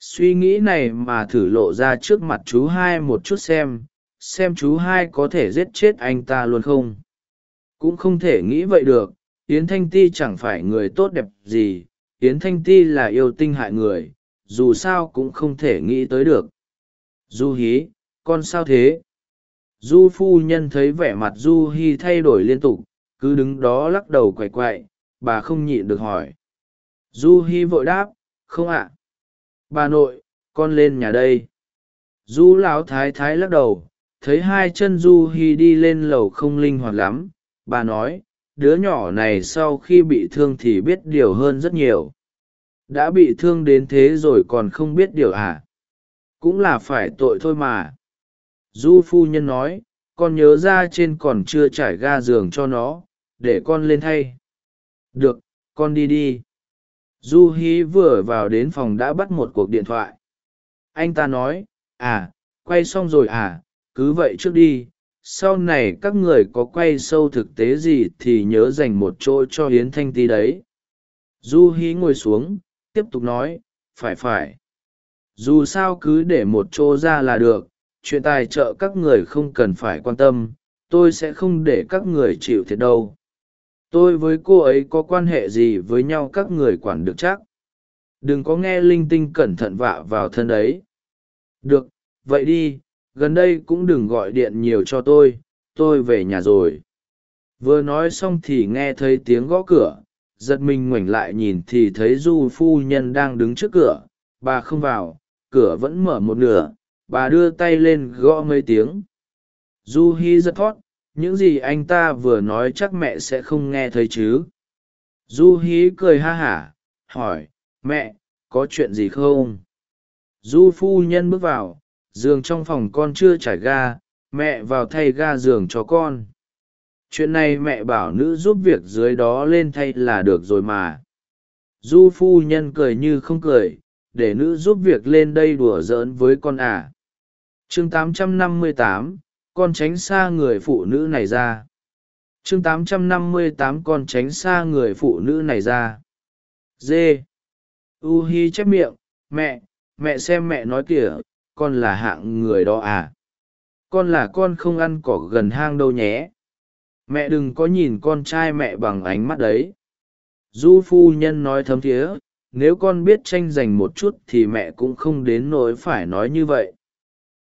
Suy nghĩ này mà thử lộ ra trước mặt chú hai một chút xem xem chú hai có thể giết chết anh ta luôn không? Cũng không thể nghĩ vậy được, yến thanh ti chẳng phải người tốt đẹp gì, yến thanh ti là yêu tinh hại người dù sao cũng không thể nghĩ tới được. Du hí, con sao thế? Du phu nhân thấy vẻ mặt du hi thay đổi liên tục, cứ đứng đó lắc đầu quậy quậy, bà không nhịn được hỏi. Du hi vội đáp, không ạ. Bà nội, con lên nhà đây. Du lão thái thái lắc đầu, thấy hai chân du hi đi lên lầu không linh hoạt lắm. Bà nói, đứa nhỏ này sau khi bị thương thì biết điều hơn rất nhiều đã bị thương đến thế rồi còn không biết điều à? Cũng là phải tội thôi mà. Du phu nhân nói, con nhớ ra trên còn chưa trải ga giường cho nó, để con lên thay. Được, con đi đi. Du hí vừa vào đến phòng đã bắt một cuộc điện thoại. Anh ta nói à quay xong rồi à cứ vậy trước đi. Sau này các người có quay sâu thực tế gì thì nhớ dành một chỗ cho hiến thanh ti đấy. Du hí ngồi xuống tiếp tục nói, phải phải. Dù sao cứ để một chỗ ra là được, chuyện tài trợ các người không cần phải quan tâm, tôi sẽ không để các người chịu thiệt đâu. Tôi với cô ấy có quan hệ gì với nhau các người quản được chắc? Đừng có nghe linh tinh cẩn thận vạ vào thân đấy được, vậy đi, gần đây cũng đừng gọi điện nhiều cho tôi tôi về nhà rồi. Vừa nói xong thì nghe thấy tiếng gõ cửa giật mình ngoảnh lại nhìn thì thấy du phu nhân đang đứng trước cửa. Bà không vào, cửa vẫn mở một nửa. Bà đưa tay lên gõ mấy tiếng. Du hi rất thót những gì anh ta vừa nói chắc mẹ sẽ không nghe thấy chứ. Du hí cười ha hả, hỏi, mẹ, có chuyện gì không? Du phu nhân bước vào, giường trong phòng con chưa trải ga, mẹ vào thay ga giường cho con chuyện này mẹ bảo nữ giúp việc dưới đó lên thay là được rồi mà. Du phu nhân cười như không cười để nữ giúp việc lên đây đùa giỡn với con à. chương 858, con tránh xa người phụ nữ này ra. Chương 858 con tránh xa người phụ nữ này ra. Dê u hi chép miệng mẹ mẹ xem mẹ nói kìa con là hạng người đó à. Con là con không ăn cỏ gần hang đâu nhé mẹ đừng có nhìn con trai mẹ bằng ánh mắt đấy. Du phu nhân nói thấm thía, nếu con biết tranh giành một chút thì mẹ cũng không đến nỗi phải nói như vậy.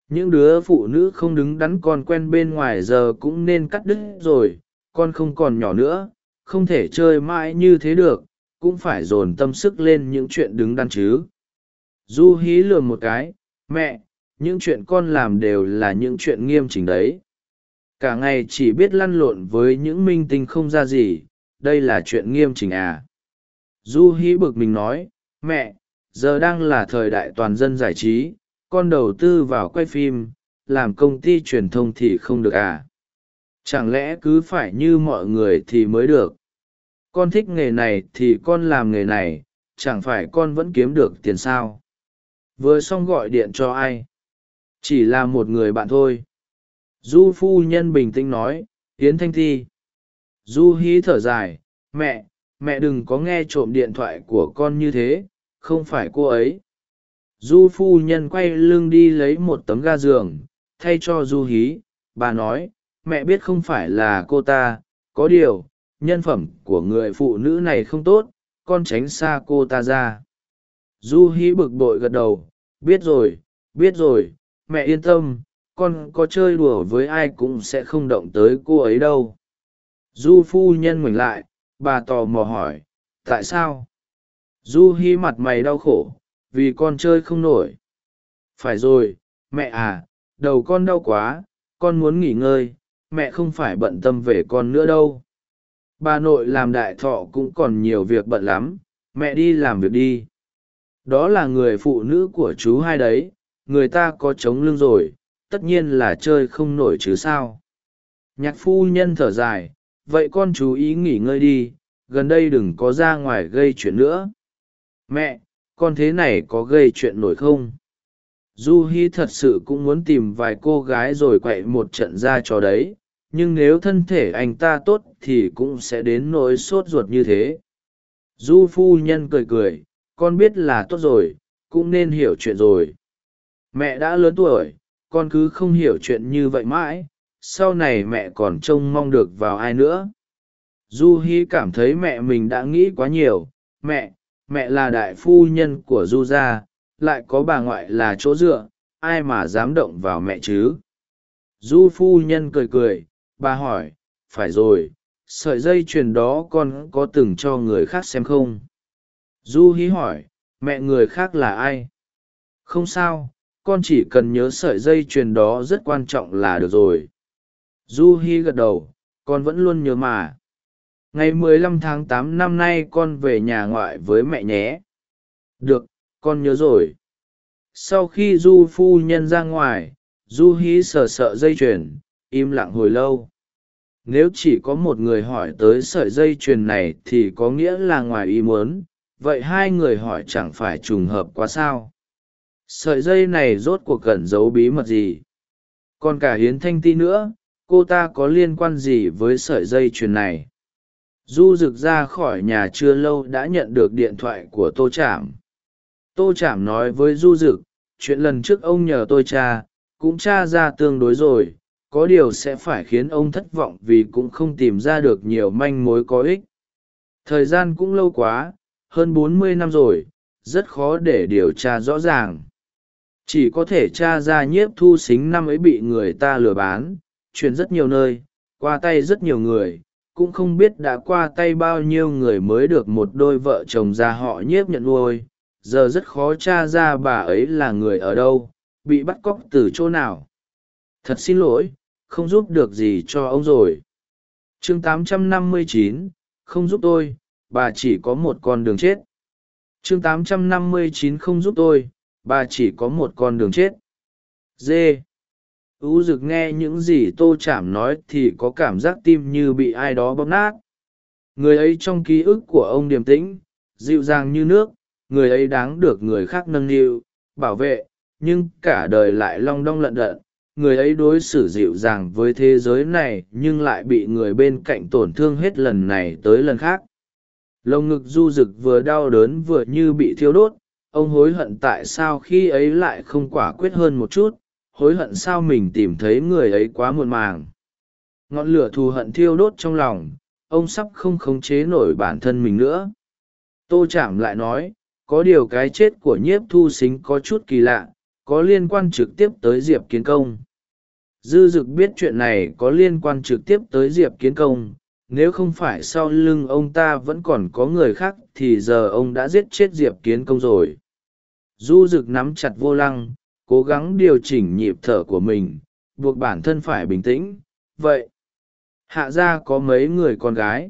Những đứa phụ nữ không đứng đắn con quen bên ngoài giờ cũng nên cắt đứt rồi con không còn nhỏ nữa không thể chơi mãi như thế được cũng phải dồn tâm sức lên những chuyện đứng đắn chứ. Du hí lừa một cái mẹ những chuyện con làm đều là những chuyện nghiêm chỉnh đấy cả ngày chỉ biết lăn lộn với những minh tinh không ra gì, đây là chuyện nghiêm chỉnh à? Du hí bực mình nói, mẹ, giờ đang là thời đại toàn dân giải trí, con đầu tư vào quay phim, làm công ty truyền thông thì không được à? Chẳng lẽ cứ phải như mọi người thì mới được? Con thích nghề này thì con làm nghề này, chẳng phải con vẫn kiếm được tiền sao? Vừa xong gọi điện cho ai? Chỉ là một người bạn thôi du phu nhân bình tĩnh nói, yến thanh thi. Du hí thở dài, mẹ mẹ đừng có nghe trộm điện thoại của con như thế, không phải cô ấy. Du phu nhân quay lưng đi lấy một tấm ga giường, thay cho du hí. Bà nói, mẹ biết không phải là cô ta, có điều, nhân phẩm của người phụ nữ này không tốt, con tránh xa cô ta ra. Du hí bực bội gật đầu, biết rồi biết rồi, mẹ yên tâm con có chơi đùa với ai cũng sẽ không động tới cô ấy đâu. Du phu nhân ngoảnh lại, bà tò mò hỏi, tại sao? Du hi mặt mày đau khổ, vì con chơi không nổi. Phải rồi, mẹ à đầu con đau quá, con muốn nghỉ ngơi, mẹ không phải bận tâm về con nữa đâu. Bà nội làm đại thọ cũng còn nhiều việc bận lắm, mẹ đi làm việc đi. Đó là người phụ nữ của chú hai đấy, người ta có chống lưng rồi tất nhiên là chơi không nổi chứ sao. Nhạc phu nhân thở dài, vậy con chú ý nghỉ ngơi đi, gần đây đừng có ra ngoài gây chuyện nữa. Mẹ, con thế này có gây chuyện nổi không? Du hi thật sự cũng muốn tìm vài cô gái rồi quậy một trận ra cho đấy, nhưng nếu thân thể anh ta tốt thì cũng sẽ đến nỗi sốt ruột như thế. Du phu nhân cười cười, con biết là tốt rồi, cũng nên hiểu chuyện rồi. Mẹ đã lớn tuổi con cứ không hiểu chuyện như vậy mãi, sau này mẹ còn trông mong được vào ai nữa. Du hi cảm thấy mẹ mình đã nghĩ quá nhiều, mẹ mẹ là đại phu nhân của du gia, lại có bà ngoại là chỗ dựa, ai mà dám động vào mẹ chứ? Du phu nhân cười cười, bà hỏi, phải rồi, sợi dây chuyền đó con có từng cho người khác xem không? Du hí hỏi, mẹ người khác là ai? Không sao con chỉ cần nhớ sợi dây chuyền đó rất quan trọng là được rồi. Du hi gật đầu, con vẫn luôn nhớ mà. Ngày 15 tháng 8 năm nay con về nhà ngoại với mẹ nhé. Được, con nhớ rồi. Sau khi du phu nhân ra ngoài du hí sờ sợ dây chuyền, im lặng hồi lâu. Nếu chỉ có một người hỏi tới sợi dây chuyền này thì có nghĩa là ngoài ý muốn, vậy hai người hỏi chẳng phải trùng hợp quá sao? Sợi dây này rốt cuộc cẩn giấu bí mật gì? Còn cả hiến thanh ti nữa, cô ta có liên quan gì với sợi dây chuyền này? Du rực ra khỏi nhà chưa lâu đã nhận được điện thoại của tô trảm. Tô trảm nói với du rực, chuyện lần trước ông nhờ tôi cha cũng t r a ra tương đối rồi. Có điều sẽ phải khiến ông thất vọng vì cũng không tìm ra được nhiều manh mối có ích. Thời gian cũng lâu quá, hơn bốn mươi năm rồi, rất khó để điều tra rõ ràng chỉ có thể t r a ra nhiếp thu xính năm ấy bị người ta lừa bán chuyển rất nhiều nơi qua tay rất nhiều người cũng không biết đã qua tay bao nhiêu người mới được một đôi vợ chồng già họ nhiếp nhận nuôi. Giờ rất khó t r a ra bà ấy là người ở đâu bị bắt cóc từ chỗ nào. Thật xin lỗi không giúp được gì cho ông rồi. Chương 859, không giúp tôi bà chỉ có một con đường chết. Chương 859 không giúp tôi bà chỉ có một con đường chết. Dê u rực nghe những gì tô chảm nói thì có cảm giác tim như bị ai đó bóp nát. Người ấy trong ký ức của ông điềm tĩnh, dịu dàng như nước, người ấy đáng được người khác nâng niu, bảo vệ, nhưng cả đời lại long đong lận đận. Người ấy đối xử dịu dàng với thế giới này nhưng lại bị người bên cạnh tổn thương hết lần này tới lần khác. Lồng ngực du rực vừa đau đớn vừa như bị thiêu đốt ông hối hận tại sao khi ấy lại không quả quyết hơn một chút, hối hận sao mình tìm thấy người ấy quá muộn màng. Ngọn lửa thù hận thiêu đốt trong lòng, ông sắp không khống chế nổi bản thân mình nữa. Tô chạm lại nói, có điều cái chết của nhiếp thu xính có chút kỳ lạ, có liên quan trực tiếp tới diệp kiến công. Dư dực biết chuyện này có liên quan trực tiếp tới diệp kiến công, nếu không phải sau lưng ông ta vẫn còn có người khác thì giờ ông đã giết chết diệp kiến công rồi du rực nắm chặt vô lăng, cố gắng điều chỉnh nhịp thở của mình, buộc bản thân phải bình tĩnh. Vậy, hạ gia có mấy người con gái?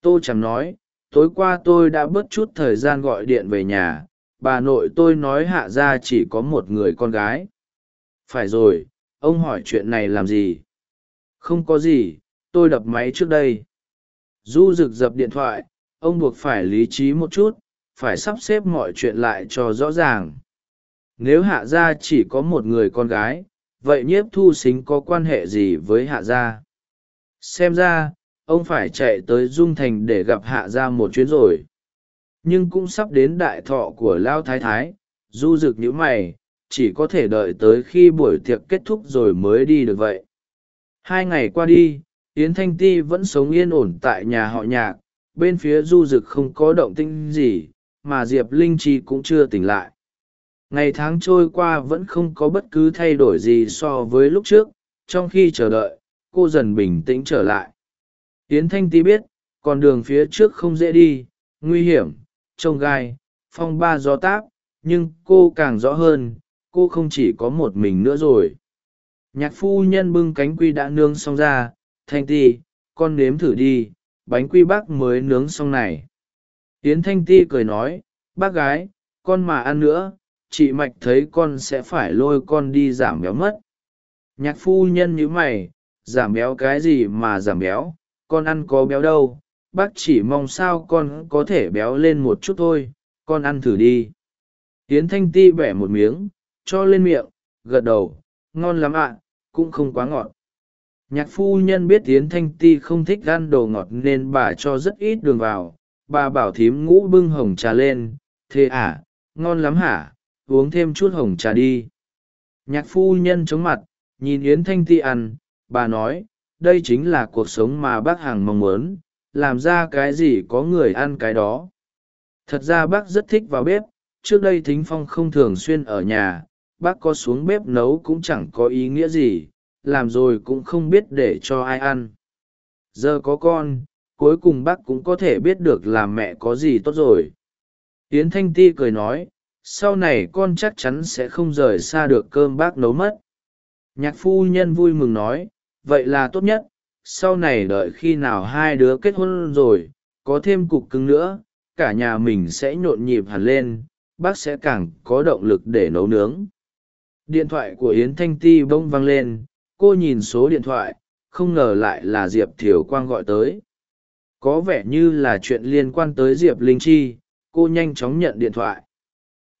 Tô chẳng nói, tối qua tôi đã bớt chút thời gian gọi điện về nhà. Bà nội tôi nói hạ gia chỉ có một người con gái. Phải rồi, ông hỏi chuyện này làm gì? Không có gì, tôi đập máy trước đây. Du rực dập điện thoại, ông buộc phải lý trí một chút phải sắp xếp mọi chuyện lại cho rõ ràng. Nếu hạ gia chỉ có một người con gái, vậy nhiếp thu xính có quan hệ gì với hạ gia? Xem ra, ông phải chạy tới dung thành để gặp hạ gia một chuyến rồi. Nhưng cũng sắp đến đại thọ của lao thái thái, du rực nhữ mày, chỉ có thể đợi tới khi buổi tiệc kết thúc rồi mới đi được vậy. Hai ngày qua đi, yến thanh ti vẫn sống yên ổn tại nhà họ nhạc, bên phía du rực không có động tinh gì mà diệp linh chi cũng chưa tỉnh lại. Ngày tháng trôi qua vẫn không có bất cứ thay đổi gì so với lúc trước, trong khi chờ đợi, cô dần bình tĩnh trở lại. Yến thanh ti biết, con đường phía trước không dễ đi, nguy hiểm, trông gai, phong ba gió táp, nhưng cô càng rõ hơn, cô không chỉ có một mình nữa rồi. Nhạc phu nhân bưng cánh quy đã nướng xong ra, thanh ti, con nếm thử đi, bánh quy bác mới nướng xong này yến thanh ti cười nói, bác gái, con mà ăn nữa, chị mạch thấy con sẽ phải lôi con đi giảm béo mất. Nhạc phu nhân nhíu mày, giảm béo cái gì mà giảm béo? Con ăn có béo đâu? Bác chỉ mong sao con có thể béo lên một chút thôi, con ăn thử đi. Yến thanh ti bẻ một miếng, cho lên miệng, gật đầu, ngon lắm ạ, cũng không quá ngọt. Nhạc phu nhân biết yến thanh ti không thích ăn đồ ngọt nên bà cho rất ít đường vào bà bảo thím ngũ bưng hồng trà lên. Thế à ngon lắm hả? Uống thêm chút hồng trà đi. Nhạc phu nhân chống mặt, nhìn yến thanh ti ăn. Bà nói, đây chính là cuộc sống mà bác hằng mong muốn. Làm ra cái gì có người ăn cái đó. Thật ra bác rất thích vào bếp. Trước đây thính phong không thường xuyên ở nhà. Bác có xuống bếp nấu cũng chẳng có ý nghĩa gì. Làm rồi cũng không biết để cho ai ăn. Giờ có con cuối cùng bác cũng có thể biết được là mẹ có gì tốt rồi. Yến thanh ti cười nói, sau này con chắc chắn sẽ không rời xa được cơm bác nấu mất. Nhạc phu nhân vui mừng nói, vậy là tốt nhất, sau này đợi khi nào hai đứa kết hôn rồi, có thêm cục cưng nữa, cả nhà mình sẽ nhộn nhịp hẳn lên, bác sẽ càng có động lực để nấu nướng. Điện thoại của yến thanh ti bông văng lên, cô nhìn số điện thoại, không ngờ lại là diệp thiều quang gọi tới có vẻ như là chuyện liên quan tới diệp linh chi cô nhanh chóng nhận điện thoại.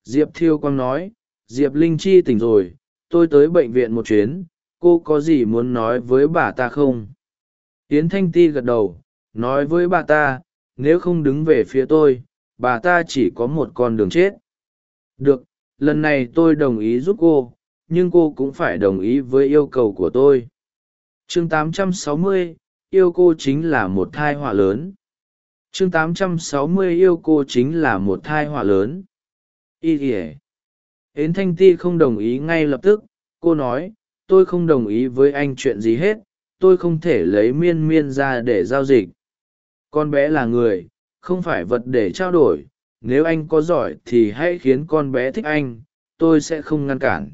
Diệp thiêu quang nói diệp linh chi tỉnh rồi tôi tới bệnh viện một chuyến cô có gì muốn nói với bà ta không? Yến thanh ti gật đầu nói với bà ta nếu không đứng về phía tôi bà ta chỉ có một con đường chết. Được lần này tôi đồng ý giúp cô nhưng cô cũng phải đồng ý với yêu cầu của tôi. Chương 860, yêu cô chính là một thai họa lớn. Chương 860 yêu cô chính là một thai họa lớn. Y ỉa ến thanh ti không đồng ý ngay lập tức. Cô nói, tôi không đồng ý với anh chuyện gì hết. Tôi không thể lấy miên miên ra để giao dịch. Con bé là người, không phải vật để trao đổi. Nếu anh có giỏi thì hãy khiến con bé thích anh. Tôi sẽ không ngăn cản.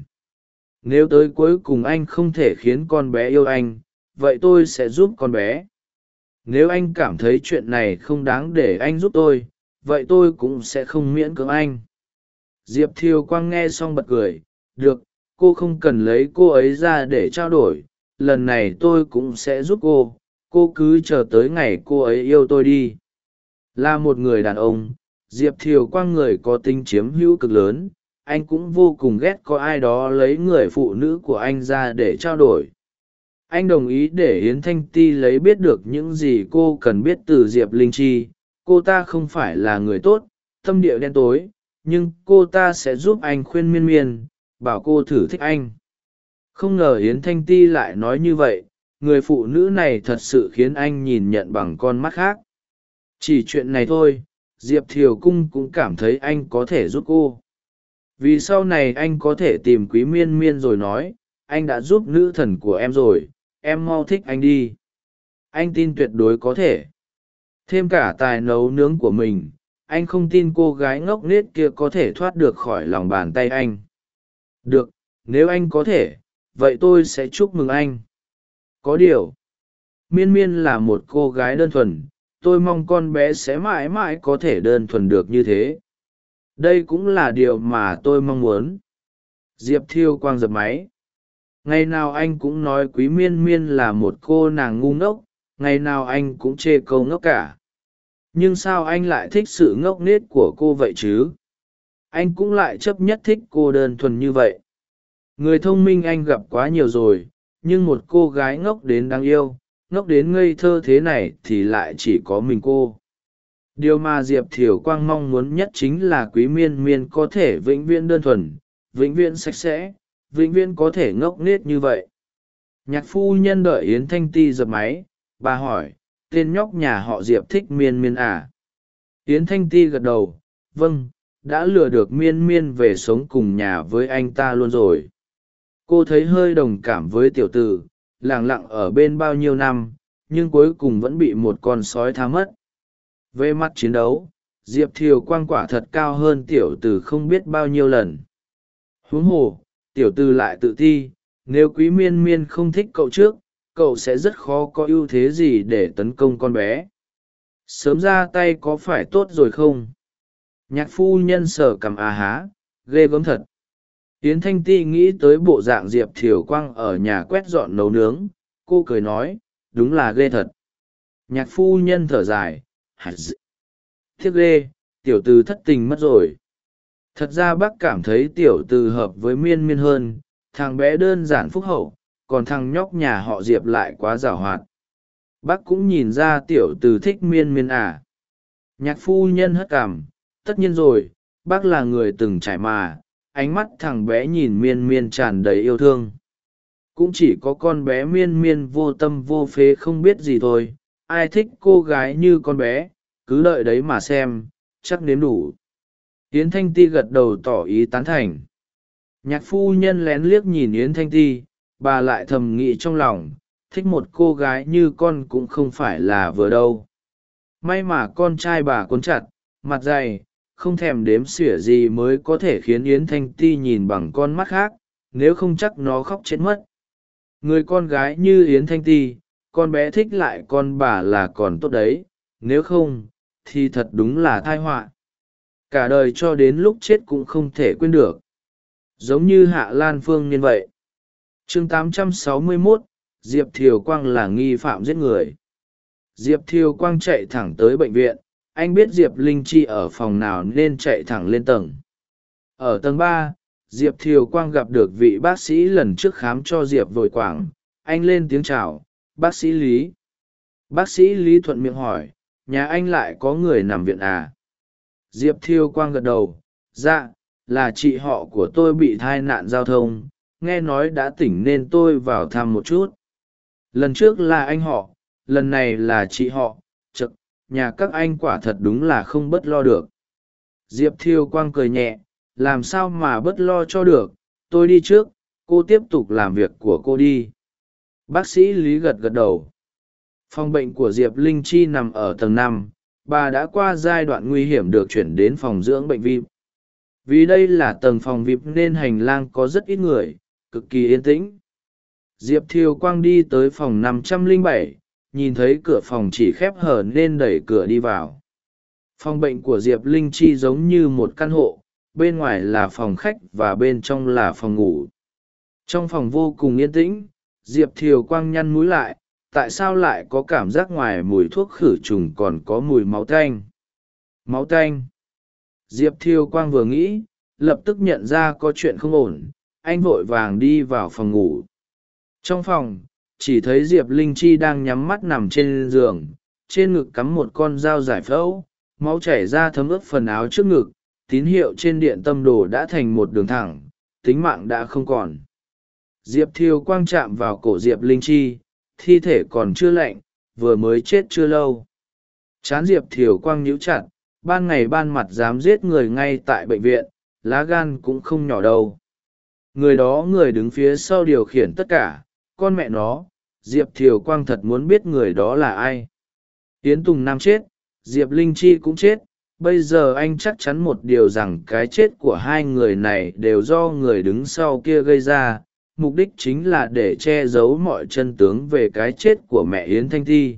Nếu tới cuối cùng anh không thể khiến con bé yêu anh vậy tôi sẽ giúp con bé. Nếu anh cảm thấy chuyện này không đáng để anh giúp tôi, vậy tôi cũng sẽ không miễn cưỡng anh. Diệp thiều quang nghe xong bật cười, được, cô không cần lấy cô ấy ra để trao đổi, lần này tôi cũng sẽ giúp cô cô cứ chờ tới ngày cô ấy yêu tôi đi. Là một người đàn ông, diệp thiều quang người có tính chiếm hữu cực lớn, anh cũng vô cùng ghét có ai đó lấy người phụ nữ của anh ra để trao đổi anh đồng ý để yến thanh ti lấy biết được những gì cô cần biết từ diệp linh chi. Cô ta không phải là người tốt, tâm địa đen tối, nhưng cô ta sẽ giúp anh khuyên miên miên, bảo cô thử thích anh. Không ngờ yến thanh ti lại nói như vậy, người phụ nữ này thật sự khiến anh nhìn nhận bằng con mắt khác. Chỉ chuyện này thôi, diệp thiều cung cũng cảm thấy anh có thể giúp cô. Vì sau này anh có thể tìm quý miên miên rồi nói, anh đã giúp nữ thần của em rồi em mau thích anh đi. Anh tin tuyệt đối có thể. Thêm cả tài nấu nướng của mình, anh không tin cô gái ngốc nghếch kia có thể thoát được khỏi lòng bàn tay anh. Được, nếu anh có thể, vậy tôi sẽ chúc mừng anh. Có điều, miên miên là một cô gái đơn thuần, tôi mong con bé sẽ mãi mãi có thể đơn thuần được như thế. Đây cũng là điều mà tôi mong muốn. Diệp thiêu quang dập máy ngày nào anh cũng nói quý miên miên là một cô nàng ngu ngốc, ngày nào anh cũng chê câu ngốc cả. Nhưng sao anh lại thích sự ngốc nghếch của cô vậy chứ? Anh cũng lại chấp nhất thích cô đơn thuần như vậy. Người thông minh anh gặp quá nhiều rồi, nhưng một cô gái ngốc đến đáng yêu, ngốc đến ngây thơ thế này thì lại chỉ có mình cô. Điều mà diệp thiều quang mong muốn nhất chính là quý miên miên có thể vĩnh viễn đơn thuần, vĩnh viễn sạch sẽ vĩnh viễn có thể ngốc nghếch như vậy. Nhạc phu nhân đợi yến thanh ti dập máy, bà hỏi, tên nhóc nhà họ diệp thích miên miên à? Yến thanh ti gật đầu vâng đã lừa được miên miên về sống cùng nhà với anh ta luôn rồi. Cô thấy hơi đồng cảm với tiểu t ử lẳng lặng ở bên bao nhiêu năm, nhưng cuối cùng vẫn bị một con sói tha mất. Về mặt chiến đấu, diệp thiều quang quả thật cao hơn tiểu t ử không biết bao nhiêu lần. Huống hồ tiểu tư lại tự thi. nếu quý miên miên không thích cậu trước, cậu sẽ rất khó có ưu thế gì để tấn công con bé. Sớm ra tay có phải tốt rồi không? Nhạc phu nhân sở cầm à há, ghê gớm thật. Tiến thanh ti nghĩ tới bộ dạng diệp thiều quang ở nhà quét dọn nấu nướng, cô cười nói, đúng là ghê thật. Nhạc phu nhân thở dài thiết ghê, tiểu từ thất tình mất rồi thật ra bác cảm thấy tiểu từ hợp với miên miên hơn, thằng bé đơn giản phúc hậu, còn thằng nhóc nhà họ diệp lại quá giảo hoạt. Bác cũng nhìn ra tiểu từ thích miên miên à. Nhạc phu nhân hất cảm tất nhiên rồi, bác là người từng trải mà, ánh mắt thằng bé nhìn miên miên tràn đầy yêu thương. Cũng chỉ có con bé miên miên vô tâm vô phế không biết gì thôi, ai thích cô gái như con bé, cứ đợi đấy mà xem, chắc nếm đủ yến thanh ti gật đầu tỏ ý tán thành. Nhạc phu nhân lén liếc nhìn yến thanh ti, bà lại thầm nghĩ trong lòng, thích một cô gái như con cũng không phải là vừa đâu. May mà con trai bà cuốn chặt, mặt dày, không thèm đếm xỉa gì mới có thể khiến yến thanh ti nhìn bằng con mắt khác, nếu không chắc nó khóc chết mất. Người con gái như yến thanh ti, con bé thích lại con bà là còn tốt đấy, nếu không, thì thật đúng là thai họa cả đời cho đến lúc chết cũng không thể quên được. Giống như hạ lan phương niên vậy. Chương 861, diệp thiều quang là nghi phạm giết người. Diệp thiều quang chạy thẳng tới bệnh viện. Anh biết diệp linh chi ở phòng nào nên chạy thẳng lên tầng. Ở tầng ba diệp thiều quang gặp được vị bác sĩ lần trước khám cho diệp vội quảng. Anh lên tiếng chào bác sĩ lý. Bác sĩ lý thuận miệng hỏi nhà anh lại có người nằm viện à? Diệp thiêu quang gật đầu dạ là chị họ của tôi bị thai nạn giao thông, nghe nói đã tỉnh nên tôi vào thăm một chút. Lần trước là anh họ, lần này là chị họ, chực, nhà các anh quả thật đúng là không b ấ t lo được. Diệp thiêu quang cười nhẹ, làm sao mà b ấ t lo cho được, tôi đi trước, cô tiếp tục làm việc của cô đi. Bác sĩ lý gật gật đầu. Phòng bệnh của diệp linh chi nằm ở tầng năm bà đã qua giai đoạn nguy hiểm được chuyển đến phòng dưỡng bệnh vip. Vì đây là tầng phòng vip nên hành lang có rất ít người, cực kỳ yên tĩnh. Diệp thiều quang đi tới phòng năm trăm lẻ bảy, nhìn thấy cửa phòng chỉ khép hở nên đẩy cửa đi vào. Phòng bệnh của diệp linh chi giống như một căn hộ, bên ngoài là phòng khách và bên trong là phòng ngủ. Trong phòng vô cùng yên tĩnh, diệp thiều quang nhăn mũi lại tại sao lại có cảm giác ngoài mùi thuốc khử trùng còn có mùi máu tanh? Máu tanh. Diệp Thiêu quang vừa nghĩ, lập tức nhận ra có chuyện không ổn, anh vội vàng đi vào phòng ngủ. Trong phòng, chỉ thấy diệp linh chi đang nhắm mắt nằm trên giường, trên ngực cắm một con dao giải phẫu, máu chảy ra thấm ướt phần áo trước ngực, tín hiệu trên điện tâm đồ đã thành một đường thẳng, tính mạng đã không còn. Diệp thiêu quang chạm vào cổ diệp linh chi thi thể còn chưa lạnh, vừa mới chết chưa lâu. Chán diệp thiều quang nhíu chặt, ban ngày ban mặt dám giết người ngay tại bệnh viện, lá gan cũng không nhỏ đâu. Người đó người đứng phía sau điều khiển tất cả, con mẹ nó, diệp thiều quang thật muốn biết người đó là ai. Tiến tùng nam chết, diệp linh chi cũng chết, bây giờ anh chắc chắn một điều rằng cái chết của hai người này đều do người đứng sau kia gây ra mục đích chính là để che giấu mọi chân tướng về cái chết của mẹ yến thanh thi.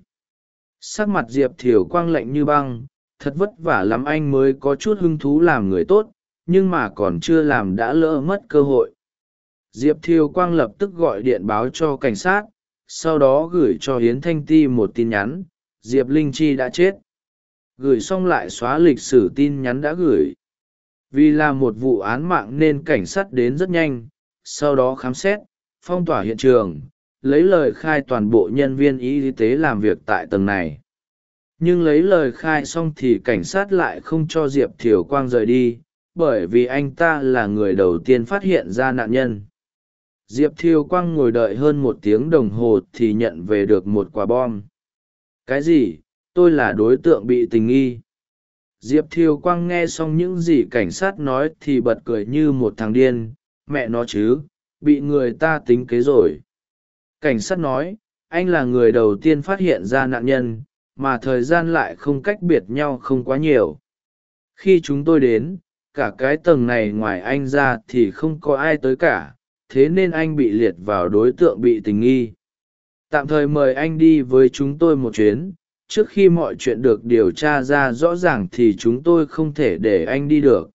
Sắc mặt diệp thiều quang lạnh như băng, thật vất vả lắm anh mới có chút hứng thú làm người tốt, nhưng mà còn chưa làm đã lỡ mất cơ hội. Diệp thiều quang lập tức gọi điện báo cho cảnh sát, sau đó gửi cho hiến thanh ti một tin nhắn, diệp linh chi đã chết. Gửi xong lại xóa lịch sử tin nhắn đã gửi. Vì là một vụ án mạng nên cảnh sát đến rất nhanh sau đó khám xét, phong tỏa hiện trường, lấy lời khai toàn bộ nhân viên y tế làm việc tại tầng này. Nhưng lấy lời khai xong thì cảnh sát lại không cho diệp thiều quang rời đi, bởi vì anh ta là người đầu tiên phát hiện ra nạn nhân. Diệp thiều quang ngồi đợi hơn một tiếng đồng hồ thì nhận về được một quả bom. Cái gì? Tôi là đối tượng bị tình nghi. Diệp thiều quang nghe xong những gì cảnh sát nói thì bật cười như một thằng điên mẹ nó chứ, bị người ta tính kế rồi. Cảnh sát nói, anh là người đầu tiên phát hiện ra nạn nhân, mà thời gian lại không cách biệt nhau không quá nhiều. Khi chúng tôi đến, cả cái tầng này ngoài anh ra thì không có ai tới cả, thế nên anh bị liệt vào đối tượng bị tình nghi. Tạm thời mời anh đi với chúng tôi một chuyến, trước khi mọi chuyện được điều tra ra rõ ràng thì chúng tôi không thể để anh đi được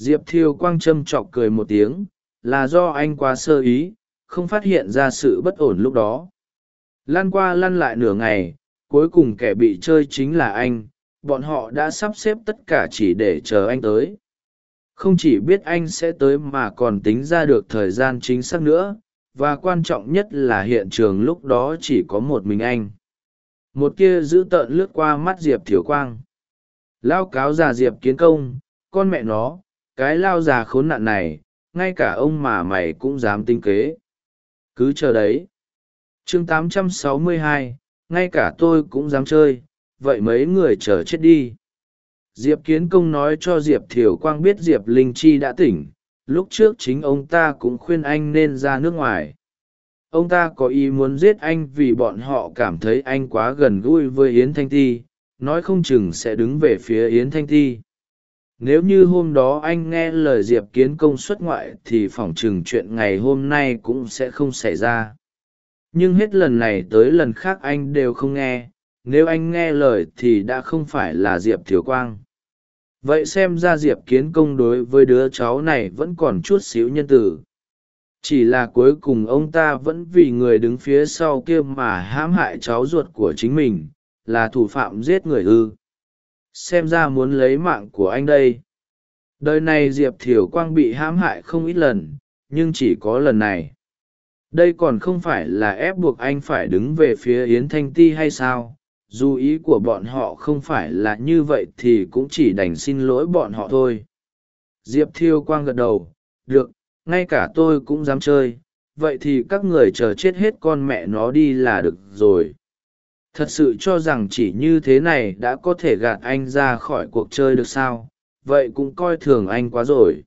diệp thiêu quang châm chọc cười một tiếng, là do anh quá sơ ý, không phát hiện ra sự bất ổn lúc đó. Lan qua lăn lại nửa ngày, cuối cùng kẻ bị chơi chính là anh, bọn họ đã sắp xếp tất cả chỉ để chờ anh tới. Không chỉ biết anh sẽ tới mà còn tính ra được thời gian chính xác nữa, và quan trọng nhất là hiện trường lúc đó chỉ có một mình anh. Một kia giữ tợn lướt qua mắt diệp thiều quang. Lao cáo già diệp kiến công, con mẹ nó cái lao già khốn nạn này ngay cả ông mà mày cũng dám tinh kế. Cứ chờ đấy. Chương 862, ngay cả tôi cũng dám chơi vậy mấy người chờ chết đi. Diệp kiến công nói cho diệp thiều quang biết diệp linh chi đã tỉnh lúc trước chính ông ta cũng khuyên anh nên ra nước ngoài. Ông ta có ý muốn giết anh vì bọn họ cảm thấy anh quá gần gũi với yến thanh ti nói không chừng sẽ đứng về phía yến thanh ti nếu như hôm đó anh nghe lời diệp kiến công xuất ngoại thì phỏng chừng chuyện ngày hôm nay cũng sẽ không xảy ra. Nhưng hết lần này tới lần khác anh đều không nghe. Nếu anh nghe lời thì đã không phải là diệp thiếu quang. Vậy xem ra diệp kiến công đối với đứa cháu này vẫn còn chút xíu nhân tử chỉ là cuối cùng ông ta vẫn vì người đứng phía sau kia mà hãm hại cháu ruột của chính mình, là thủ phạm giết người ư xem ra muốn lấy mạng của anh đây. Đời này diệp thiều quang bị hãm hại không ít lần, nhưng chỉ có lần này. Đây còn không phải là ép buộc anh phải đứng về phía yến thanh ti hay sao? Dù ý của bọn họ không phải là như vậy thì cũng chỉ đành xin lỗi bọn họ thôi. Diệp thiêu quang gật đầu, được, ngay cả tôi cũng dám chơi. Vậy thì các người chờ chết hết con mẹ nó đi là được rồi thật sự cho rằng chỉ như thế này đã có thể gạt anh ra khỏi cuộc chơi được sao? Vậy cũng coi thường anh quá rồi.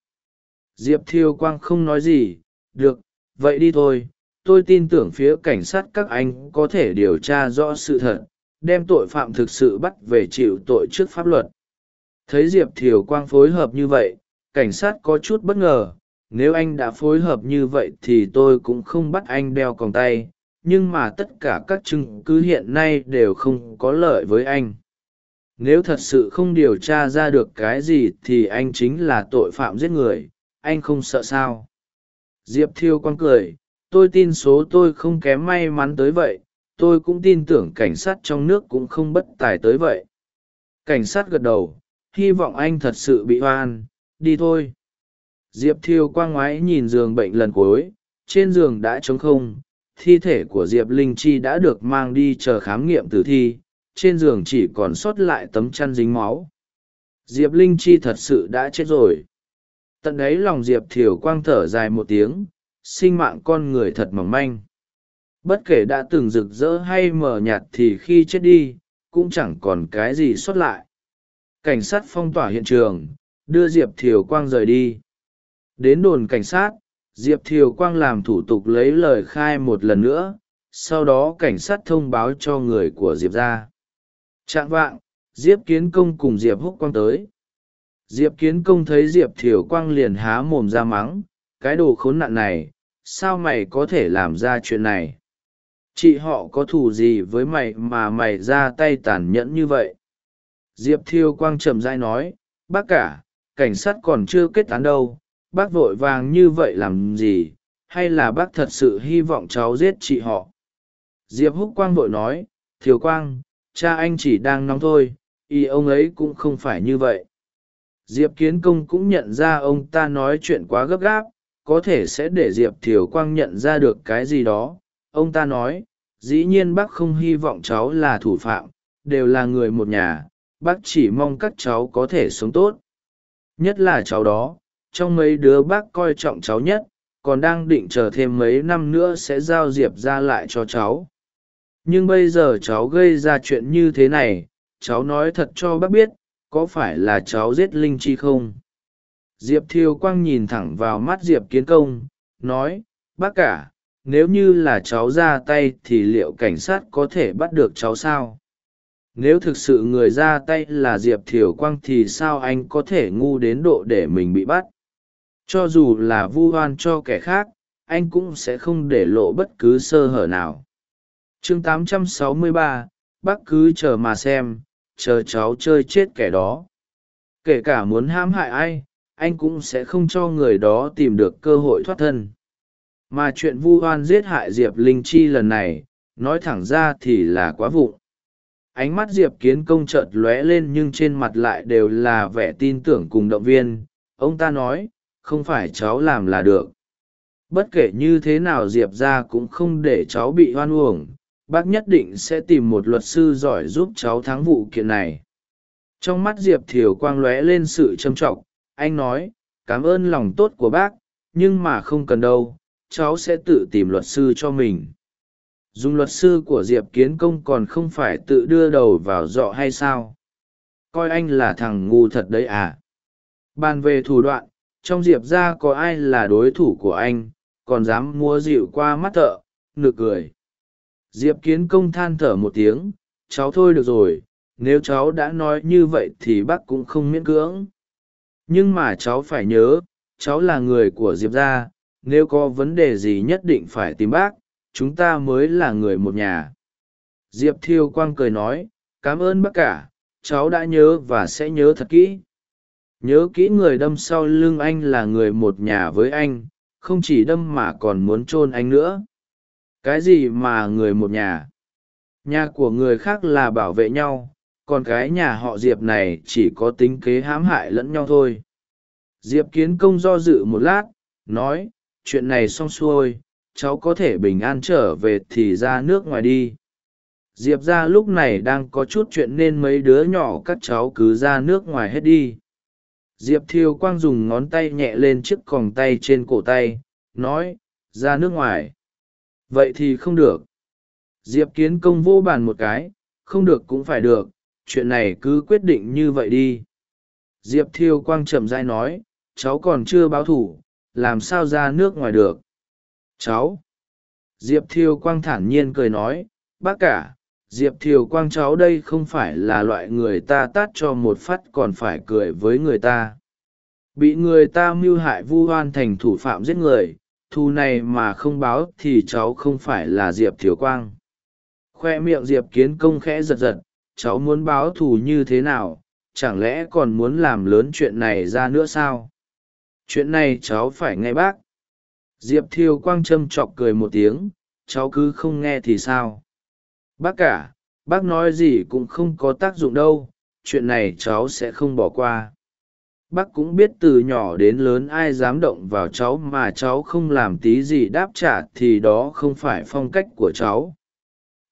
Diệp thiêu quang không nói gì. Được, vậy đi thôi. Tôi tin tưởng phía cảnh sát các anh có thể điều tra rõ sự thật, đem tội phạm thực sự bắt về chịu tội trước pháp luật. Thấy diệp thiều quang phối hợp như vậy, cảnh sát có chút bất ngờ. Nếu anh đã phối hợp như vậy thì tôi cũng không bắt anh đeo còng tay nhưng mà tất cả các chứng cứ hiện nay đều không có lợi với anh. Nếu thật sự không điều tra ra được cái gì thì anh chính là tội phạm giết người, anh không sợ sao? Diệp thiêu quang cười, tôi tin số tôi không kém may mắn tới vậy, tôi cũng tin tưởng cảnh sát trong nước cũng không bất tài tới vậy. Cảnh sát gật đầu, hy vọng anh thật sự bị oan, đi thôi. Diệp thiêu quang ngoái nhìn giường bệnh lần cuối, trên giường đã trống không thi thể của diệp linh chi đã được mang đi chờ khám nghiệm tử thi, trên giường chỉ còn sót lại tấm chăn dính máu. Diệp linh chi thật sự đã chết rồi. Tận ấy lòng diệp thiều quang thở dài một tiếng, sinh mạng con người thật mỏng manh. Bất kể đã từng rực rỡ hay mờ nhạt thì khi chết đi, cũng chẳng còn cái gì xuất lại. Cảnh sát phong tỏa hiện trường, đưa diệp thiều quang rời đi. Đến đồn cảnh sát diệp thiều quang làm thủ tục lấy lời khai một lần nữa, sau đó cảnh sát thông báo cho người của diệp ra. Trạng vạng, diệp kiến công cùng diệp húc quang tới. Diệp kiến công thấy diệp thiều quang liền há mồm ra mắng, cái đồ khốn nạn này, sao mày có thể làm ra chuyện này? Chị họ có thù gì với mày mà mày ra tay tàn nhẫn như vậy? Diệp thiêu quang chậm dai nói, bác cả, cảnh sát còn chưa kết án đâu bác vội vàng như vậy làm gì, hay là bác thật sự hy vọng cháu giết chị họ? Diệp húc quang vội nói, thiều quang, cha anh chỉ đang nóng thôi y ông ấy cũng không phải như vậy. Diệp kiến công cũng nhận ra ông ta nói chuyện quá gấp gáp, có thể sẽ để diệp thiều quang nhận ra được cái gì đó. Ông ta nói, dĩ nhiên bác không hy vọng cháu là thủ phạm, đều là người một nhà, bác chỉ mong các cháu có thể sống tốt. Nhất là cháu đó trong mấy đứa bác coi trọng cháu nhất, còn đang định chờ thêm mấy năm nữa sẽ giao diệp ra lại cho cháu. Nhưng bây giờ cháu gây ra chuyện như thế này, cháu nói thật cho bác biết, có phải là cháu giết linh chi không? Diệp thiêu quang nhìn thẳng vào mắt diệp kiến công, nói, bác cả, nếu như là cháu ra tay thì liệu cảnh sát có thể bắt được cháu sao? Nếu thực sự người ra tay là diệp thiều quang thì sao anh có thể ngu đến độ để mình bị bắt? Cho dù là vu oan cho kẻ khác anh cũng sẽ không để lộ bất cứ sơ hở nào. Chương 863, bác cứ chờ mà xem chờ cháu chơi chết kẻ đó. Kể cả muốn hãm hại ai anh cũng sẽ không cho người đó tìm được cơ hội thoát thân. Mà chuyện vu oan giết hại diệp linh chi lần này nói thẳng ra thì là quá vụng. Ánh mắt diệp kiến công chợt lóe lên nhưng trên mặt lại đều là vẻ tin tưởng cùng động viên. Ông ta nói không phải cháu làm là được. Bất kể như thế nào diệp ra cũng không để cháu bị hoan uổng, bác nhất định sẽ tìm một luật sư giỏi giúp cháu thắng vụ kiện này. Trong mắt diệp thiều quang lóe lên sự trâm trọng, anh nói, cảm ơn lòng tốt của bác, nhưng mà không cần đâu, cháu sẽ tự tìm luật sư cho mình. Dùng luật sư của diệp kiến công còn không phải tự đưa đầu vào dọ hay sao? Coi anh là thằng ngu thật đấy à? Bàn về thủ đoạn trong diệp ra có ai là đối thủ của anh, còn dám mua dịu qua mắt thợ nực cười. Diệp kiến công than thở một tiếng, cháu thôi được rồi, nếu cháu đã nói như vậy thì bác cũng không miễn cưỡng. Nhưng mà cháu phải nhớ, cháu là người của diệp ra, nếu có vấn đề gì nhất định phải tìm bác, chúng ta mới là người một nhà. Diệp thiêu quang cười nói, cảm ơn bác cả, cháu đã nhớ và sẽ nhớ thật kỹ nhớ kỹ người đâm sau lưng anh là người một nhà với anh, không chỉ đâm mà còn muốn chôn anh nữa. Cái gì mà người một nhà? Nhà của người khác là bảo vệ nhau, còn cái nhà họ diệp này chỉ có tính kế hãm hại lẫn nhau thôi. Diệp kiến công do dự một lát, nói, chuyện này xong xuôi, cháu có thể bình an trở về thì ra nước ngoài đi. Diệp ra lúc này đang có chút chuyện nên mấy đứa nhỏ các cháu cứ ra nước ngoài hết đi diệp thiêu quang dùng ngón tay nhẹ lên chiếc còng tay trên cổ tay, nói, ra nước ngoài. Vậy thì không được. Diệp kiến công vô bàn một cái, không được cũng phải được, chuyện này cứ quyết định như vậy đi. Diệp thiêu quang chậm dai nói, cháu còn chưa báo thủ, làm sao ra nước ngoài được? Cháu? Diệp thiêu quang thản nhiên cười nói, bác cả diệp thiều quang cháu đây không phải là loại người ta tát cho một phát còn phải cười với người ta. Bị người ta mưu hại vu hoan thành thủ phạm giết người, thù này mà không báo thì cháu không phải là diệp thiều quang. Khoe miệng diệp kiến công khẽ giật giật, cháu muốn báo thù như thế nào, chẳng lẽ còn muốn làm lớn chuyện này ra nữa sao? Chuyện này cháu phải nghe bác. Diệp thiều quang châm chọc cười một tiếng, cháu cứ không nghe thì sao? Bác cả, bác nói gì cũng không có tác dụng đâu, chuyện này cháu sẽ không bỏ qua. Bác cũng biết từ nhỏ đến lớn ai dám động vào cháu mà cháu không làm tí gì đáp trả thì đó không phải phong cách của cháu.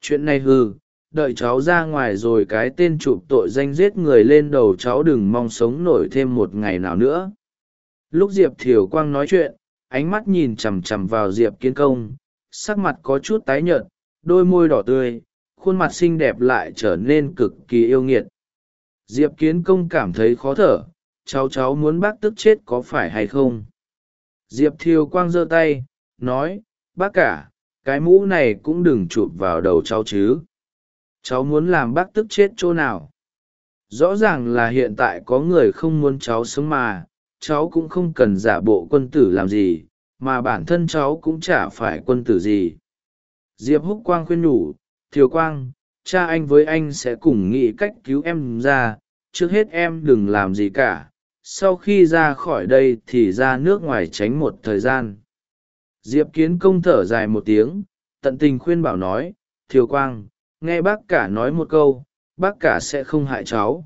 Chuyện này hư đợi cháu ra ngoài rồi cái tên chụp tội danh giết người lên đầu cháu đừng mong sống nổi thêm một ngày nào nữa. Lúc diệp thiều quang nói chuyện, ánh mắt nhìn chằm chằm vào diệp kiến công, sắc mặt có chút tái nhợt, đôi môi đỏ tươi khuôn mặt xinh đẹp lại trở nên cực kỳ yêu nghiệt. Diệp kiến công cảm thấy khó thở, cháu cháu muốn bác tức chết có phải hay không? Diệp thiều quang giơ tay, nói, bác cả, cái mũ này cũng đừng chụp vào đầu cháu chứ. Cháu muốn làm bác tức chết chỗ nào? Rõ ràng là hiện tại có người không muốn cháu sống mà, cháu cũng không cần giả bộ quân tử làm gì, mà bản thân cháu cũng chả phải quân tử gì. Diệp húc quang khuyên nhủ thiều quang, cha anh với anh sẽ cùng nghĩ cách cứu em ra, trước hết em đừng làm gì cả, sau khi ra khỏi đây thì ra nước ngoài tránh một thời gian. Diệp kiến công thở dài một tiếng, tận tình khuyên bảo nói, thiều quang, nghe bác cả nói một câu, bác cả sẽ không hại cháu.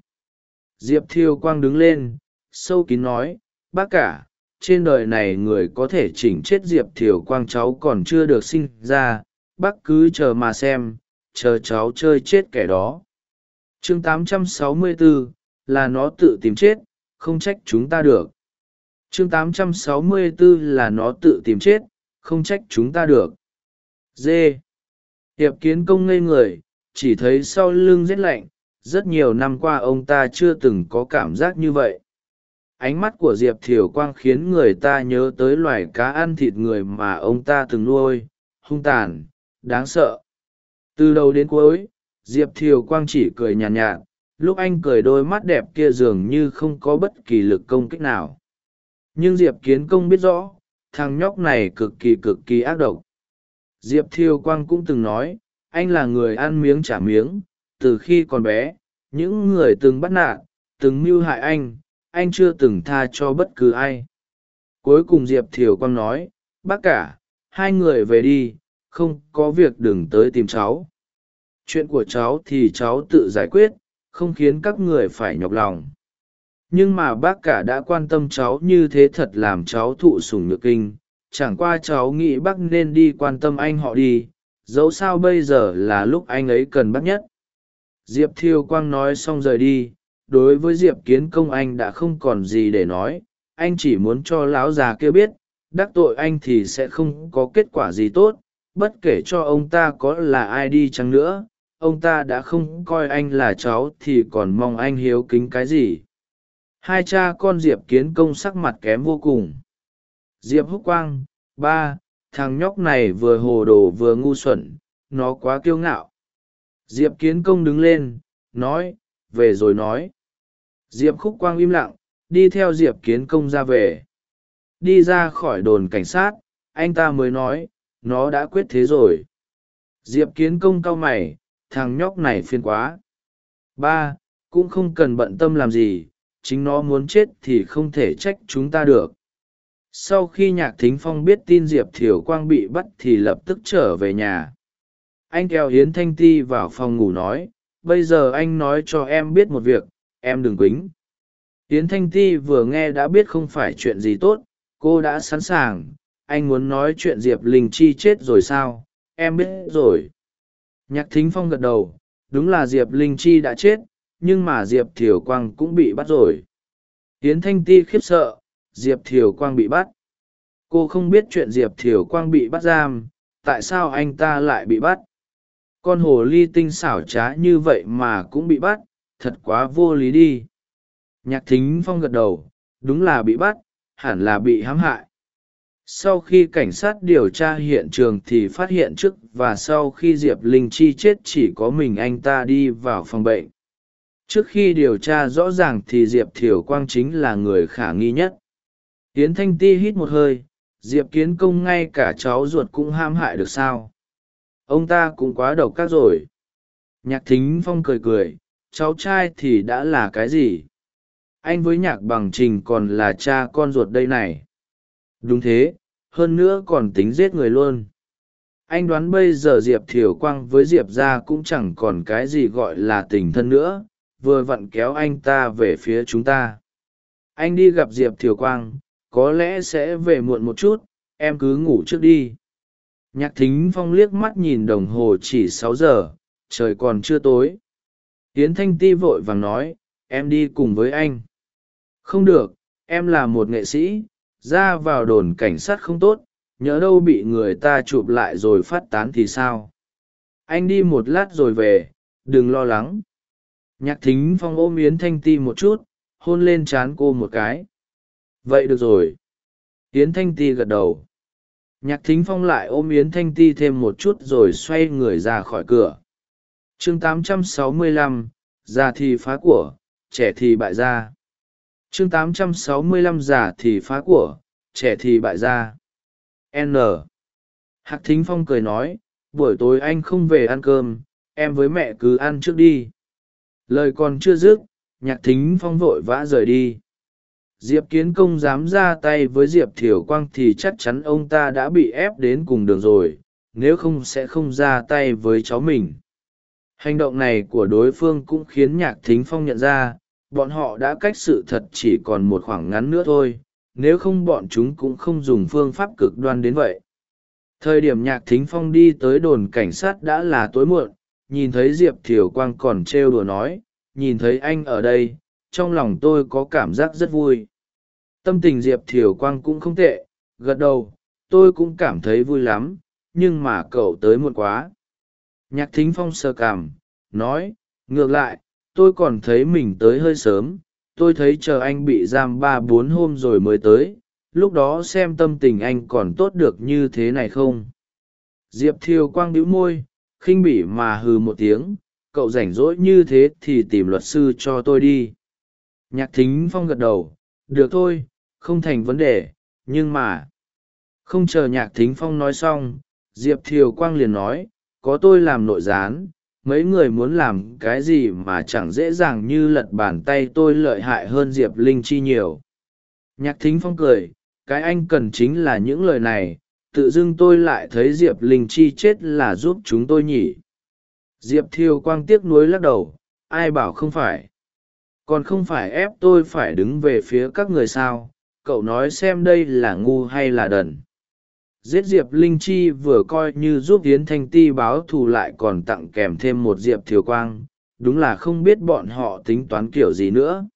Diệp thiều quang đứng lên, sâu kín nói, bác cả, trên đời này người có thể chỉnh chết diệp thiều quang cháu còn chưa được sinh ra, bác cứ chờ mà xem chờ cháu chơi chết kẻ đó. Chương 864, là nó tự tìm chết không trách chúng ta được. Chương 864 là nó tự tìm chết không trách chúng ta được. D. Hiệp kiến công ngây người chỉ thấy sau lưng rét lạnh rất nhiều năm qua ông ta chưa từng có cảm giác như vậy. Ánh mắt của diệp thiều quang khiến người ta nhớ tới loài cá ăn thịt người mà ông ta từng nuôi hung tàn đáng sợ từ đầu đến cuối diệp thiều quang chỉ cười nhàn nhạt, nhạt lúc anh cười đôi mắt đẹp kia dường như không có bất kỳ lực công kích nào. Nhưng diệp kiến công biết rõ thằng nhóc này cực kỳ cực kỳ ác độc. Diệp thiều quang cũng từng nói anh là người ăn miếng trả miếng từ khi còn bé những người từng bắt nạt từng mưu hại anh anh chưa từng tha cho bất cứ ai. Cuối cùng diệp thiều quang nói bác cả hai người về đi không có việc đừng tới tìm cháu. Chuyện của cháu thì cháu tự giải quyết, không khiến các người phải nhọc lòng. Nhưng mà bác cả đã quan tâm cháu như thế thật làm cháu thụ sùng nhược kinh. Chẳng qua cháu nghĩ bác nên đi quan tâm anh họ đi, dẫu sao bây giờ là lúc anh ấy cần bác nhất. Diệp thiêu quang nói xong rời đi, đối với diệp kiến công anh đã không còn gì để nói. Anh chỉ muốn cho lão già kia biết, đắc tội anh thì sẽ không có kết quả gì tốt bất kể cho ông ta có là ai đi chăng nữa, ông ta đã không coi anh là cháu thì còn mong anh hiếu kính cái gì. Hai cha con diệp kiến công sắc mặt kém vô cùng. Diệp húc quang, ba, thằng nhóc này vừa hồ đồ vừa ngu xuẩn, nó quá kiêu ngạo. Diệp kiến công đứng lên, nói, về rồi nói. Diệp khúc quang im lặng, đi theo diệp kiến công ra về. Đi ra khỏi đồn cảnh sát, anh ta mới nói nó đã quyết thế rồi. Diệp kiến công cau mày, thằng nhóc này phiền quá. Ba, cũng không cần bận tâm làm gì, chính nó muốn chết thì không thể trách chúng ta được. Sau khi nhạc thính phong biết tin diệp thiều quang bị bắt thì lập tức trở về nhà. Anh kéo hiến thanh ti vào phòng ngủ nói, bây giờ anh nói cho em biết một việc, em đừng quýnh. Hiến thanh ti vừa nghe đã biết không phải chuyện gì tốt, cô đã sẵn sàng anh muốn nói chuyện diệp linh chi chết rồi sao? Em biết rồi. Nhạc thính phong gật đầu, đúng là diệp linh chi đã chết, nhưng mà diệp thiều quang cũng bị bắt rồi. Hiến thanh ti khiếp sợ, diệp thiều quang bị bắt. Cô không biết chuyện diệp thiều quang bị bắt giam, tại sao anh ta lại bị bắt? Con hồ ly tinh xảo trá như vậy mà cũng bị bắt, thật quá vô lý đi. Nhạc thính phong gật đầu, đúng là bị bắt, hẳn là bị hãm hại sau khi cảnh sát điều tra hiện trường thì phát hiện trước và sau khi diệp linh chi chết chỉ có mình anh ta đi vào phòng bệnh. Trước khi điều tra rõ ràng thì diệp thiều quang chính là người khả nghi nhất. Tiến thanh ti hít một hơi, diệp kiến công ngay cả cháu ruột cũng ham hại được sao? Ông ta cũng quá độc các rồi. Nhạc thính phong cười cười, cháu trai thì đã là cái gì? Anh với nhạc bằng trình còn là cha con ruột đây này đúng thế, hơn nữa còn tính giết người luôn. Anh đoán bây giờ diệp thiều quang với diệp ra cũng chẳng còn cái gì gọi là tình thân nữa, vừa vặn kéo anh ta về phía chúng ta. Anh đi gặp diệp thiều quang, có lẽ sẽ về muộn một chút, em cứ ngủ trước đi. Nhạc thính phong liếc mắt nhìn đồng hồ chỉ sáu giờ, trời còn chưa tối. Tiến thanh ti vội vàng nói, em đi cùng với anh. Không được, em là một nghệ sĩ ra vào đồn cảnh sát không tốt nhớ đâu bị người ta chụp lại rồi phát tán thì sao? Anh đi một lát rồi về đừng lo lắng. Nhạc thính phong ôm yến thanh ti một chút hôn lên trán cô một cái. Vậy được rồi. Yến thanh ti gật đầu. Nhạc thính phong lại ôm yến thanh ti thêm một chút rồi xoay người ra khỏi cửa. Chương 865, già thì phá của trẻ thì bại gia chương 865 giả thì phá của, trẻ thì bại gia. N. Hạc thính phong cười nói, buổi tối anh không về ăn cơm, em với mẹ cứ ăn trước đi. Lời còn chưa dứt, nhạc thính phong vội vã rời đi. Diệp kiến công dám ra tay với diệp thiều quang thì chắc chắn ông ta đã bị ép đến cùng đường rồi, nếu không sẽ không ra tay với cháu mình. Hành động này của đối phương cũng khiến nhạc thính phong nhận ra bọn họ đã cách sự thật chỉ còn một khoảng ngắn nữa thôi, nếu không bọn chúng cũng không dùng phương pháp cực đoan đến vậy. Thời điểm nhạc thính phong đi tới đồn cảnh sát đã là tối muộn, nhìn thấy diệp thiều quang còn trêu đùa nói, nhìn thấy anh ở đây, trong lòng tôi có cảm giác rất vui. Tâm tình diệp thiều quang cũng không tệ, gật đầu, tôi cũng cảm thấy vui lắm, nhưng mà cậu tới muộn quá. Nhạc thính phong sờ cảm nói, ngược lại tôi còn thấy mình tới hơi sớm, tôi thấy chờ anh bị giam ba bốn hôm rồi mới tới, lúc đó xem tâm tình anh còn tốt được như thế này không? Diệp thiều quang đĩu môi, khinh bỉ mà hừ một tiếng, cậu rảnh rỗi như thế thì tìm luật sư cho tôi đi. Nhạc thính phong gật đầu, được thôi, không thành vấn đề, nhưng mà. Không chờ nhạc thính phong nói xong, diệp thiều quang liền nói, có tôi làm nội gián mấy người muốn làm cái gì mà chẳng dễ dàng như lật bàn tay tôi lợi hại hơn diệp linh chi nhiều. Nhạc thính phong cười, cái anh cần chính là những lời này, tự dưng tôi lại thấy diệp linh chi chết là giúp chúng tôi nhỉ. Diệp thiêu quang tiếc nuối lắc đầu, ai bảo không phải. Còn không phải ép tôi phải đứng về phía các người sao, cậu nói xem đây là ngu hay là đần giết diệp linh chi vừa coi như giúp yến thanh ti báo thù lại còn tặng kèm thêm một diệp thiều quang, đúng là không biết bọn họ tính toán kiểu gì nữa.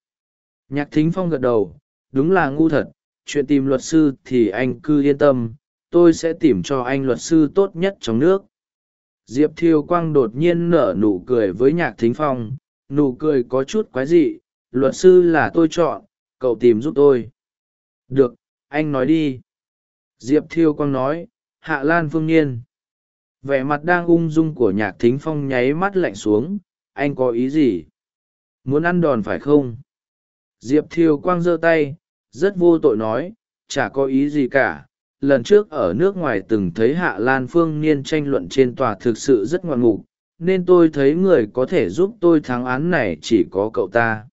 Nhạc thính phong gật đầu, đúng là ngu thật, chuyện tìm luật sư thì anh cứ yên tâm, tôi sẽ tìm cho anh luật sư tốt nhất trong nước. Diệp thiều quang đột nhiên nở nụ cười với nhạc thính phong, nụ cười có chút quái dị, luật sư là tôi chọn, cậu tìm giúp tôi. Được, anh nói đi diệp thiêu quang nói, hạ lan phương nhiên. Vẻ mặt đang ung dung của nhạc thính phong nháy mắt lạnh xuống, anh có ý gì? Muốn ăn đòn phải không? Diệp thiêu quang giơ tay, rất vô tội nói, chả có ý gì cả. Lần trước ở nước ngoài từng thấy hạ lan phương niên tranh luận trên tòa thực sự rất ngoạn mục, nên tôi thấy người có thể giúp tôi thắng án này chỉ có cậu ta.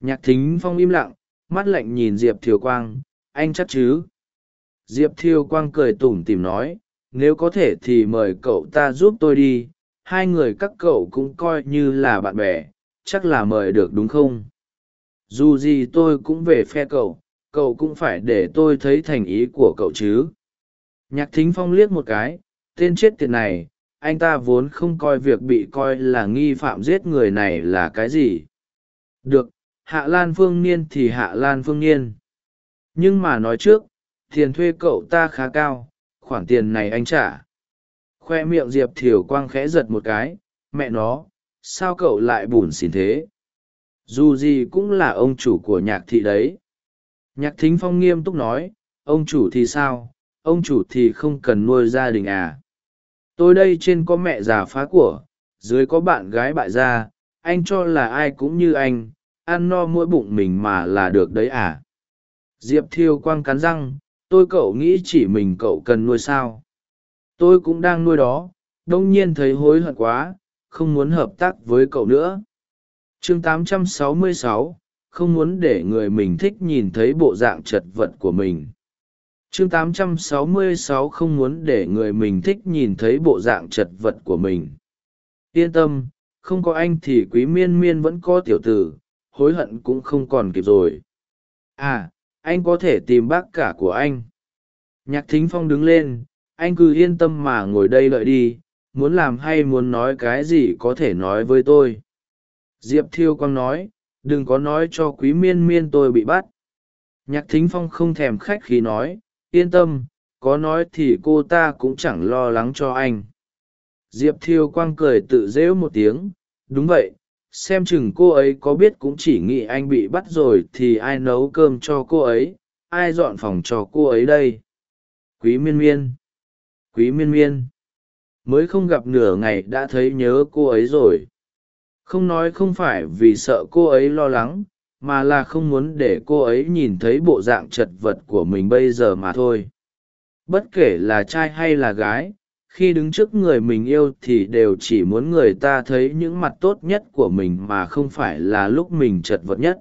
Nhạc thính phong im lặng, mắt lạnh nhìn diệp thiều quang, anh chắc chứ? Diệp Thiêu quang cười tủm tỉm nói, nếu có thể thì mời cậu ta giúp tôi đi, hai người các cậu cũng coi như là bạn bè, chắc là mời được đúng không? Dù gì tôi cũng về phe cậu cậu cũng phải để tôi thấy thành ý của cậu chứ. Nhạc thính phong liếc một cái, tên chết tiệt này, anh ta vốn không coi việc bị coi là nghi phạm giết người này là cái gì. Được, hạ lan phương niên thì hạ lan phương niên. Nhưng mà nói trước tiền thuê cậu ta khá cao, khoản tiền này anh trả. Khoe miệng diệp thiều quang khẽ giật một cái, mẹ nó, sao cậu lại bùn xỉn thế? Dù gì cũng là ông chủ của nhạc thị đấy. Nhạc thính phong nghiêm túc nói, ông chủ thì sao? Ông chủ thì không cần nuôi gia đình à? Tôi đây trên có mẹ già phá của, dưới có bạn gái bại gia, anh cho là ai cũng như anh, ăn no mỗi bụng mình mà là được đấy à? Diệp thiêu quang cắn răng tôi cậu nghĩ chỉ mình cậu cần nuôi sao? Tôi cũng đang nuôi đó đông nhiên thấy hối hận quá không muốn hợp tác với cậu nữa. Chương 866, không muốn để người mình thích nhìn thấy bộ dạng chật vật của mình. Chương 866 không muốn để người mình thích nhìn thấy bộ dạng chật vật của mình. Yên tâm không có anh thì quý miên miên vẫn có tiểu tử hối hận cũng không còn kịp rồi. À anh có thể tìm bác cả của anh. Nhạc thính phong đứng lên, anh cứ yên tâm mà ngồi đây đợi đi, muốn làm hay muốn nói cái gì có thể nói với tôi. Diệp thiêu quang nói, đừng có nói cho quý miên miên tôi bị bắt. Nhạc thính phong không thèm khách khi nói, yên tâm, có nói thì cô ta cũng chẳng lo lắng cho anh. Diệp thiêu quang cười tự rễu một tiếng, đúng vậy xem chừng cô ấy có biết cũng chỉ nghĩ anh bị bắt rồi thì ai nấu cơm cho cô ấy, ai dọn phòng cho cô ấy đây? Quý miên miên. Quý miên miên. Mới không gặp nửa ngày đã thấy nhớ cô ấy rồi. Không nói không phải vì sợ cô ấy lo lắng, mà là không muốn để cô ấy nhìn thấy bộ dạng chật vật của mình bây giờ mà thôi. Bất kể là trai hay là gái khi đứng trước người mình yêu thì đều chỉ muốn người ta thấy những mặt tốt nhất của mình mà không phải là lúc mình chật vật nhất.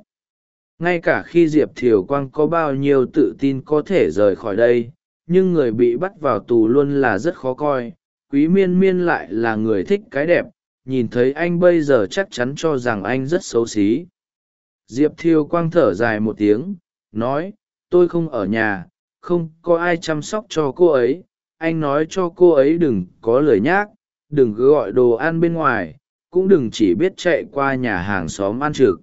Ngay cả khi diệp thiều quang có bao nhiêu tự tin có thể rời khỏi đây, nhưng người bị bắt vào tù luôn là rất khó coi. Quý miên miên lại là người thích cái đẹp, nhìn thấy anh bây giờ chắc chắn cho rằng anh rất xấu xí. Diệp thiêu quang thở dài một tiếng, nói, tôi không ở nhà, không có ai chăm sóc cho cô ấy anh nói cho cô ấy đừng có lời nhác, đừng cứ gọi đồ ăn bên ngoài, cũng đừng chỉ biết chạy qua nhà hàng xóm ăn trực.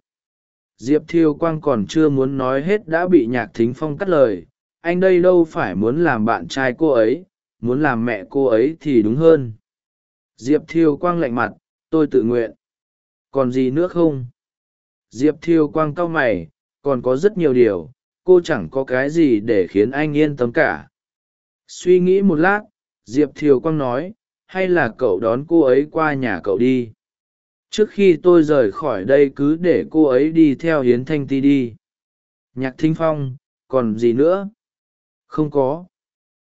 Diệp thiêu quang còn chưa muốn nói hết đã bị nhạc thính phong cắt lời, anh đây đâu phải muốn làm bạn trai cô ấy, muốn làm mẹ cô ấy thì đúng hơn. Diệp thiêu quang lạnh mặt, tôi tự nguyện. Còn gì nữa không? Diệp thiêu quang cau mày, còn có rất nhiều điều, cô chẳng có cái gì để khiến anh yên tâm cả suy nghĩ một lát, diệp thiều quang nói, hay là cậu đón cô ấy qua nhà cậu đi? Trước khi tôi rời khỏi đây cứ để cô ấy đi theo hiến thanh ti đi. Nhạc thính phong, còn gì nữa? Không có.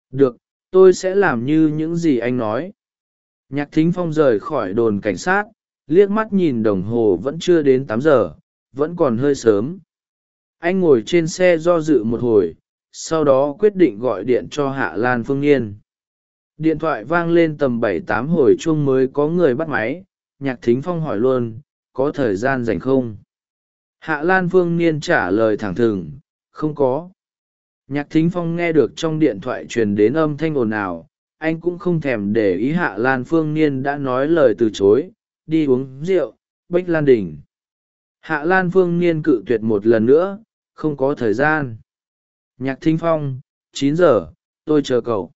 Được, tôi sẽ làm như những gì anh nói. Nhạc thính phong rời khỏi đồn cảnh sát, liếc mắt nhìn đồng hồ vẫn chưa đến tám giờ, vẫn còn hơi sớm. Anh ngồi trên xe do dự một hồi sau đó quyết định gọi điện cho hạ lan phương n điện thoại vang lên tầm bảy tám hồi chuông mới có người bắt máy, nhạc thính phong hỏi luôn, có thời gian dành không? Hạ lan phương niên trả lời thẳng thừng, không có. Nhạc thính phong nghe được trong điện thoại truyền đến âm thanh ồn ào, anh cũng không thèm để ý hạ lan phương niên đã nói lời từ chối, đi uống rượu, bách lan đình. Hạ lan phương niên cự tuyệt một lần nữa, không có thời gian nhạc thính phong, chín giờ, tôi chờ cậu.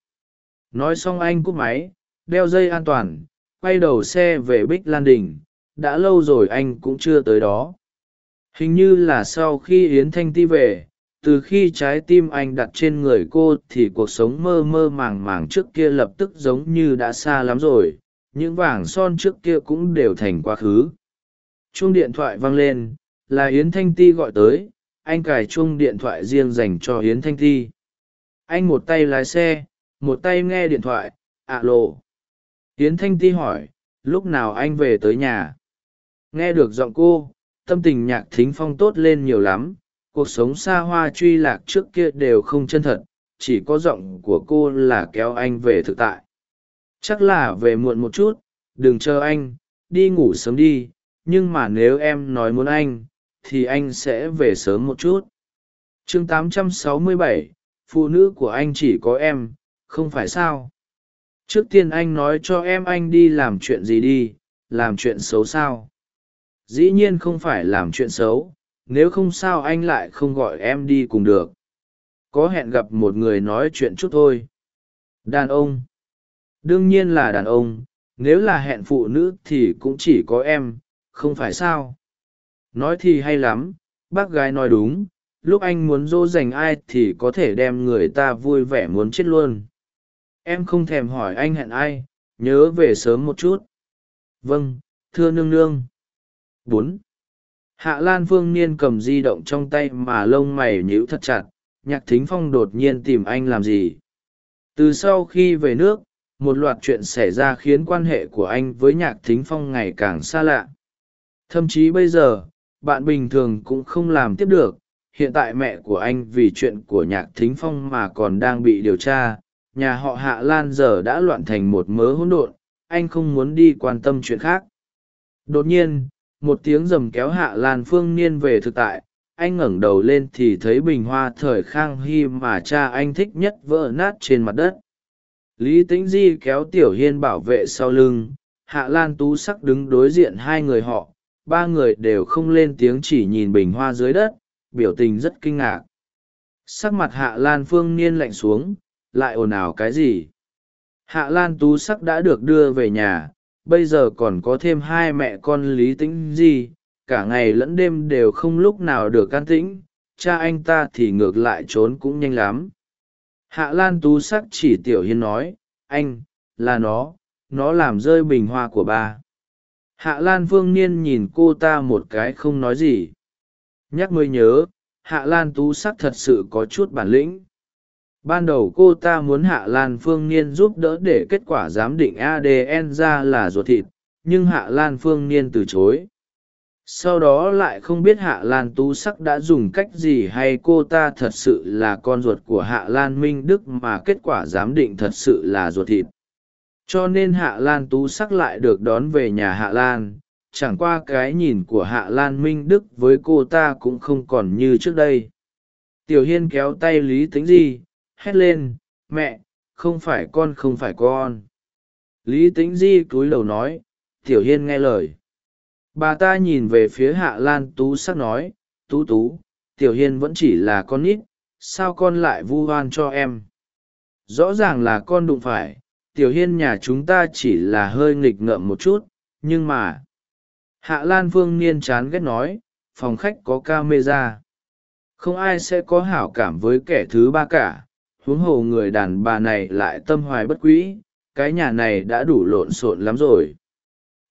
Nói xong anh cúp máy, đeo dây an toàn, quay đầu xe về bích lan đình. Đã lâu rồi anh cũng chưa tới đó. Hình như là sau khi yến thanh ti về, từ khi trái tim anh đặt trên người cô thì cuộc sống mơ mơ màng màng trước kia lập tức giống như đã xa lắm rồi. Những vàng son trước kia cũng đều thành quá khứ. Chuông điện thoại vang lên, là yến thanh ti gọi tới anh cài chuông điện thoại riêng dành cho Hiến thanh Thi. anh một tay lái xe, một tay nghe điện thoại ạ lộ Hiến thanh ti hỏi, lúc nào anh về tới nhà? Nghe được giọng cô, tâm tình nhạc thính phong tốt lên nhiều lắm. Cuộc sống xa hoa truy lạc trước kia đều không chân thật, chỉ có giọng của cô là kéo anh về thực tại. Chắc là về muộn một chút, đừng chờ anh, đi ngủ sớm đi, nhưng mà nếu em nói muốn anh thì anh sẽ về sớm một chút. Chương 867, phụ nữ của anh chỉ có em không phải sao? Trước tiên anh nói cho em anh đi làm chuyện gì đi làm chuyện xấu sao? Dĩ nhiên không phải làm chuyện xấu nếu không sao anh lại không gọi em đi cùng được. Có hẹn gặp một người nói chuyện chút thôi. Đàn ông. Đương nhiên là đàn ông nếu là hẹn phụ nữ thì cũng chỉ có em không phải sao? Nói thì hay lắm, bác gái nói đúng, lúc anh muốn dỗ dành ai thì có thể đem người ta vui vẻ muốn chết luôn. Em không thèm hỏi anh hẹn ai, nhớ về sớm một chút. Vâng thưa nương nương. Bốn. Hạ lan phương niên cầm di động trong tay mà lông mày nhíu thật chặt, nhạc thính phong đột nhiên tìm anh làm gì? Từ sau khi về nước, một loạt chuyện xảy ra khiến quan hệ của anh với nhạc thính phong ngày càng xa lạ. Thậm chí bây giờ bạn bình thường cũng không làm tiếp được. Hiện tại mẹ của anh vì chuyện của nhạc thính phong mà còn đang bị điều tra. Nhà họ hạ lan giờ đã loạn thành một mớ hỗn độn. Anh không muốn đi quan tâm chuyện khác. Đột nhiên, một tiếng rầm kéo hạ lan phương niên về thực tại. Anh ngẩng đầu lên thì thấy bình hoa thời khang hy mà cha anh thích nhất vỡ nát trên mặt đất. Lý tĩnh di kéo tiểu hiên bảo vệ sau lưng. Hạ lan tú sắc đứng đối diện hai người họ ba người đều không lên tiếng chỉ nhìn bình hoa dưới đất biểu tình rất kinh ngạc. Sắc mặt hạ lan phương niên lạnh xuống lại ồn ào cái gì? Hạ lan tú sắc đã được đưa về nhà bây giờ còn có thêm hai mẹ con lý tĩnh gì, cả ngày lẫn đêm đều không lúc nào được can tĩnh cha anh ta thì ngược lại trốn cũng nhanh lắm. Hạ lan tú sắc chỉ tiểu hiên nói anh là nó nó làm rơi bình hoa của ba hạ lan phương niên nhìn cô ta một cái không nói gì. Nhắc mới nhớ, hạ lan tú sắc thật sự có chút bản lĩnh. Ban đầu cô ta muốn hạ lan phương niên giúp đỡ để kết quả giám định adn ra là ruột thịt, nhưng hạ lan phương niên từ chối. Sau đó lại không biết hạ lan tú sắc đã dùng cách gì hay cô ta thật sự là con ruột của hạ lan minh đức mà kết quả giám định thật sự là ruột thịt cho nên hạ lan tú sắc lại được đón về nhà hạ lan. Chẳng qua cái nhìn của hạ lan minh đức với cô ta cũng không còn như trước đây. Tiểu hiên kéo tay lý tính di, hét lên, mẹ, không phải con, không phải con. Lý tính di cúi đầu nói, tiểu hiên nghe lời. Bà ta nhìn về phía hạ lan tú sắc nói, tú tú, tiểu hiên vẫn chỉ là con nít, sao con lại vu oan cho em? Rõ ràng là con đụng phải tiểu hiên nhà chúng ta chỉ là hơi nghịch ngợm một chút, nhưng mà, hạ lan phương niên chán ghét nói, phòng khách có ca mê ra không ai sẽ có hảo cảm với kẻ thứ ba cả, huống hồ người đàn bà này lại tâm hoài bất quỹ cái nhà này đã đủ lộn xộn lắm rồi.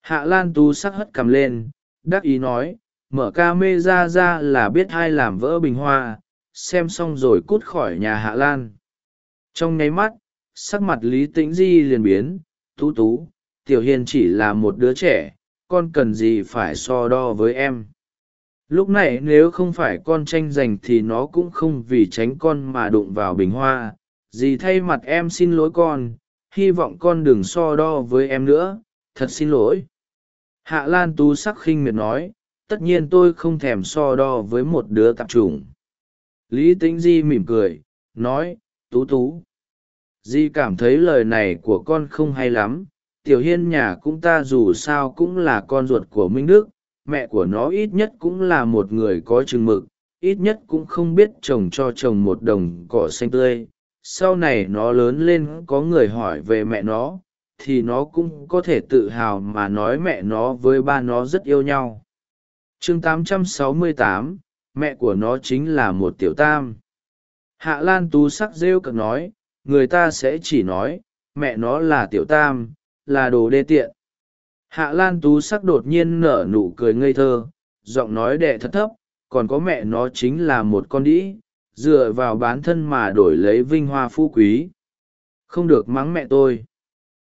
Hạ lan tú sắc hất cằm lên, đắc ý nói, mở ca mê ra ra là biết ai làm vỡ bình hoa, xem xong rồi cút khỏi nhà hạ lan. Trong nháy mắt sắc mặt lý tĩnh di liền biến, tú tú, tiểu hiền chỉ là một đứa trẻ, con cần gì phải so đo với em? Lúc này nếu không phải con tranh giành thì nó cũng không vì tránh con mà đụng vào bình hoa. Dì thay mặt em xin lỗi con, hy vọng con đừng so đo với em nữa, thật xin lỗi. Hạ lan tú sắc khinh miệt nói, tất nhiên tôi không thèm so đo với một đứa tạp chủng. Lý tĩnh di mỉm cười, nói, tú tú di cảm thấy lời này của con không hay lắm. Tiểu hiên nhà cũng ta dù sao cũng là con ruột của minh đức. Mẹ của nó ít nhất cũng là một người có chừng mực. Ít nhất cũng không biết chồng cho chồng một đồng cỏ xanh tươi. Sau này nó lớn lên có người hỏi về mẹ nó thì nó cũng có thể tự hào mà nói mẹ nó với ba nó rất yêu nhau. Chương 868, mẹ của nó chính là một tiểu tam. Hạ lan tú sắc rêu cực nói người ta sẽ chỉ nói, mẹ nó là tiểu tam, là đồ đê tiện. Hạ lan tú sắc đột nhiên nở nụ cười ngây thơ, giọng nói đẻ thật thấp, còn có mẹ nó chính là một con đĩ, dựa vào bán thân mà đổi lấy vinh hoa phú quý. Không được mắng mẹ tôi.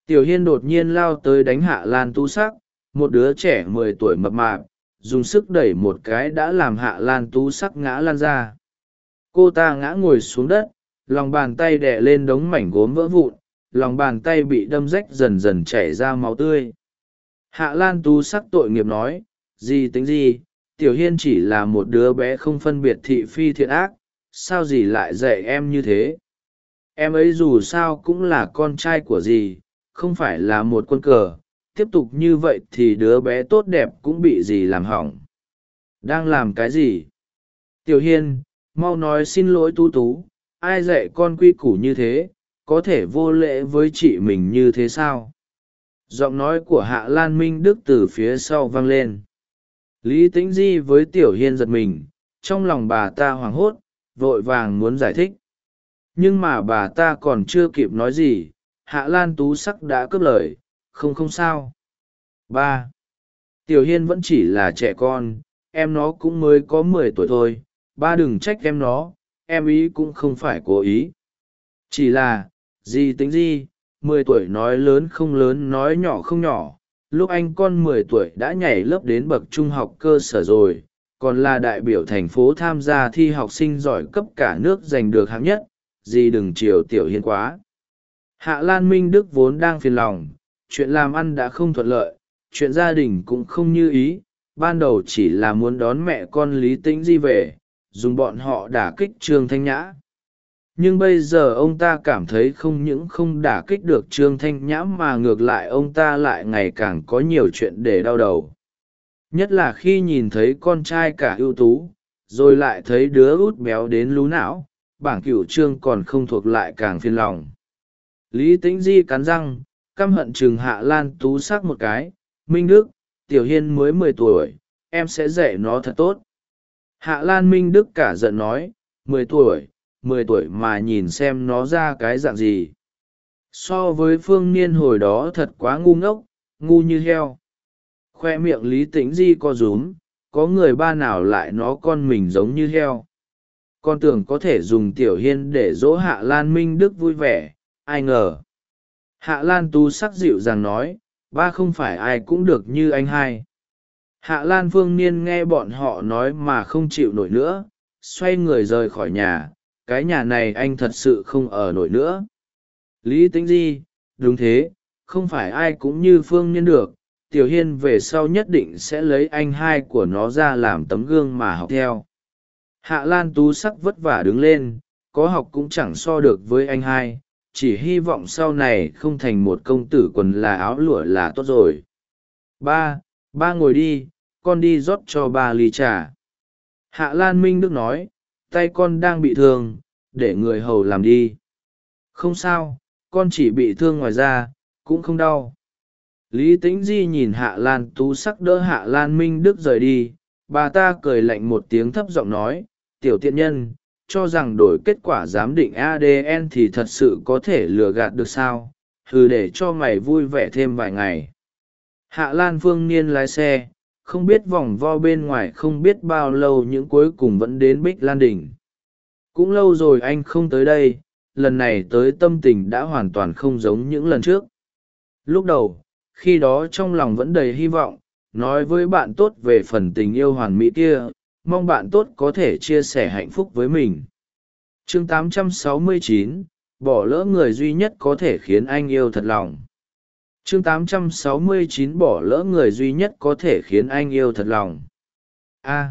Tiểu hiên đột nhiên lao tới đánh hạ lan tú sắc, một đứa trẻ mười tuổi mập mạp, dùng sức đẩy một cái đã làm hạ lan tú sắc ngã lan ra. Cô ta ngã ngồi xuống đất lòng bàn tay đè lên đống mảnh gốm vỡ vụn, lòng bàn tay bị đâm rách dần dần chảy ra máu tươi. Hạ lan tú sắc tội nghiệp nói, gì tính gì, tiểu hiên chỉ là một đứa bé không phân biệt thị phi thiện ác, sao dì lại dạy em như thế? Em ấy dù sao cũng là con trai của dì không phải là một quân cờ, tiếp tục như vậy thì đứa bé tốt đẹp cũng bị dì làm hỏng. Đang làm cái gì? Tiểu hiên, mau nói xin lỗi tú tú ai dạy con quy củ như thế, có thể vô lễ với chị mình như thế sao? Giọng nói của hạ lan minh đức từ phía sau vang lên. Lý tĩnh di với tiểu hiên giật mình, trong lòng bà ta hoảng hốt, vội vàng muốn giải thích. Nhưng mà bà ta còn chưa kịp nói gì, hạ lan tú sắc đã cướp lời, không không sao. Ba. Tiểu hiên vẫn chỉ là trẻ con, em nó cũng mới có mười tuổi thôi, ba đừng trách em nó em ý cũng không phải cố ý. Chỉ là, gì tính gì, mười tuổi nói lớn không lớn, nói nhỏ không nhỏ. Lúc anh con mười tuổi đã nhảy lớp đến bậc trung học cơ sở rồi, còn là đại biểu thành phố tham gia thi học sinh giỏi cấp cả nước giành được hạng nhất, gì đừng chiều tiểu hiên quá. Hạ lan minh đức vốn đang phiền lòng, chuyện làm ăn đã không thuận lợi, chuyện gia đình cũng không như ý, ban đầu chỉ là muốn đón mẹ con lý tĩnh di về dùng bọn họ đả kích trương thanh nhã. Nhưng bây giờ ông ta cảm thấy không những không đả kích được trương thanh nhã mà ngược lại ông ta lại ngày càng có nhiều chuyện để đau đầu. Nhất là khi nhìn thấy con trai cả ưu tú, rồi lại thấy đứa út béo đến lú não, bảng cửu trương còn không thuộc lại càng phiền lòng. Lý tĩnh di cắn răng, căm hận chừng hạ lan tú sắc một cái, minh đức, tiểu hiên mới mười tuổi, em sẽ dạy nó thật tốt hạ lan minh đức cả giận nói, mười tuổi mười tuổi mà nhìn xem nó ra cái dạng gì? So với phương niên hồi đó thật quá ngu ngốc, ngu như heo. Khoe miệng lý tĩnh di co rúm, có người ba nào lại nó con mình giống như heo? Con tưởng có thể dùng tiểu hiên để dỗ hạ lan minh đức vui vẻ, ai ngờ. Hạ lan Tu sắc dịu rằng nói, ba không phải ai cũng được như anh hai hạ lan phương niên nghe bọn họ nói mà không chịu nổi nữa, xoay người rời khỏi nhà, cái nhà này anh thật sự không ở nổi nữa. Lý Tĩnh di, đúng thế, không phải ai cũng như phương niên được, tiểu hiên về sau nhất định sẽ lấy anh hai của nó ra làm tấm gương mà học theo. Hạ lan tú sắc vất vả đứng lên, có học cũng chẳng so được với anh hai, chỉ hy vọng sau này không thành một công tử quần là áo lụa là tốt rồi. Ba ba ngồi đi, con đi rót cho ba ly trà. Hạ lan minh đức nói, tay con đang bị thương, để người hầu làm đi. Không sao, con chỉ bị thương ngoài da, cũng không đau. Lý tĩnh di nhìn hạ lan tú sắc đỡ hạ lan minh đức rời đi, bà ta cười lạnh một tiếng thấp giọng nói, tiểu tiện nhân, cho rằng đổi kết quả giám định adn thì thật sự có thể lừa gạt được sao? Thử để cho mày vui vẻ thêm vài ngày hạ lan phương niên lái xe không biết vòng vo bên ngoài không biết bao lâu những cuối cùng vẫn đến bích lan đình cũng lâu rồi anh không tới đây lần này tới tâm tình đã hoàn toàn không giống những lần trước. Lúc đầu khi đó trong lòng vẫn đầy hy vọng nói với bạn tốt về phần tình yêu hoàn mỹ kia mong bạn tốt có thể chia sẻ hạnh phúc với mình. Chương 869, bỏ lỡ người duy nhất có thể khiến anh yêu thật lòng chương 869 bỏ lỡ người duy nhất có thể khiến anh yêu thật lòng. A,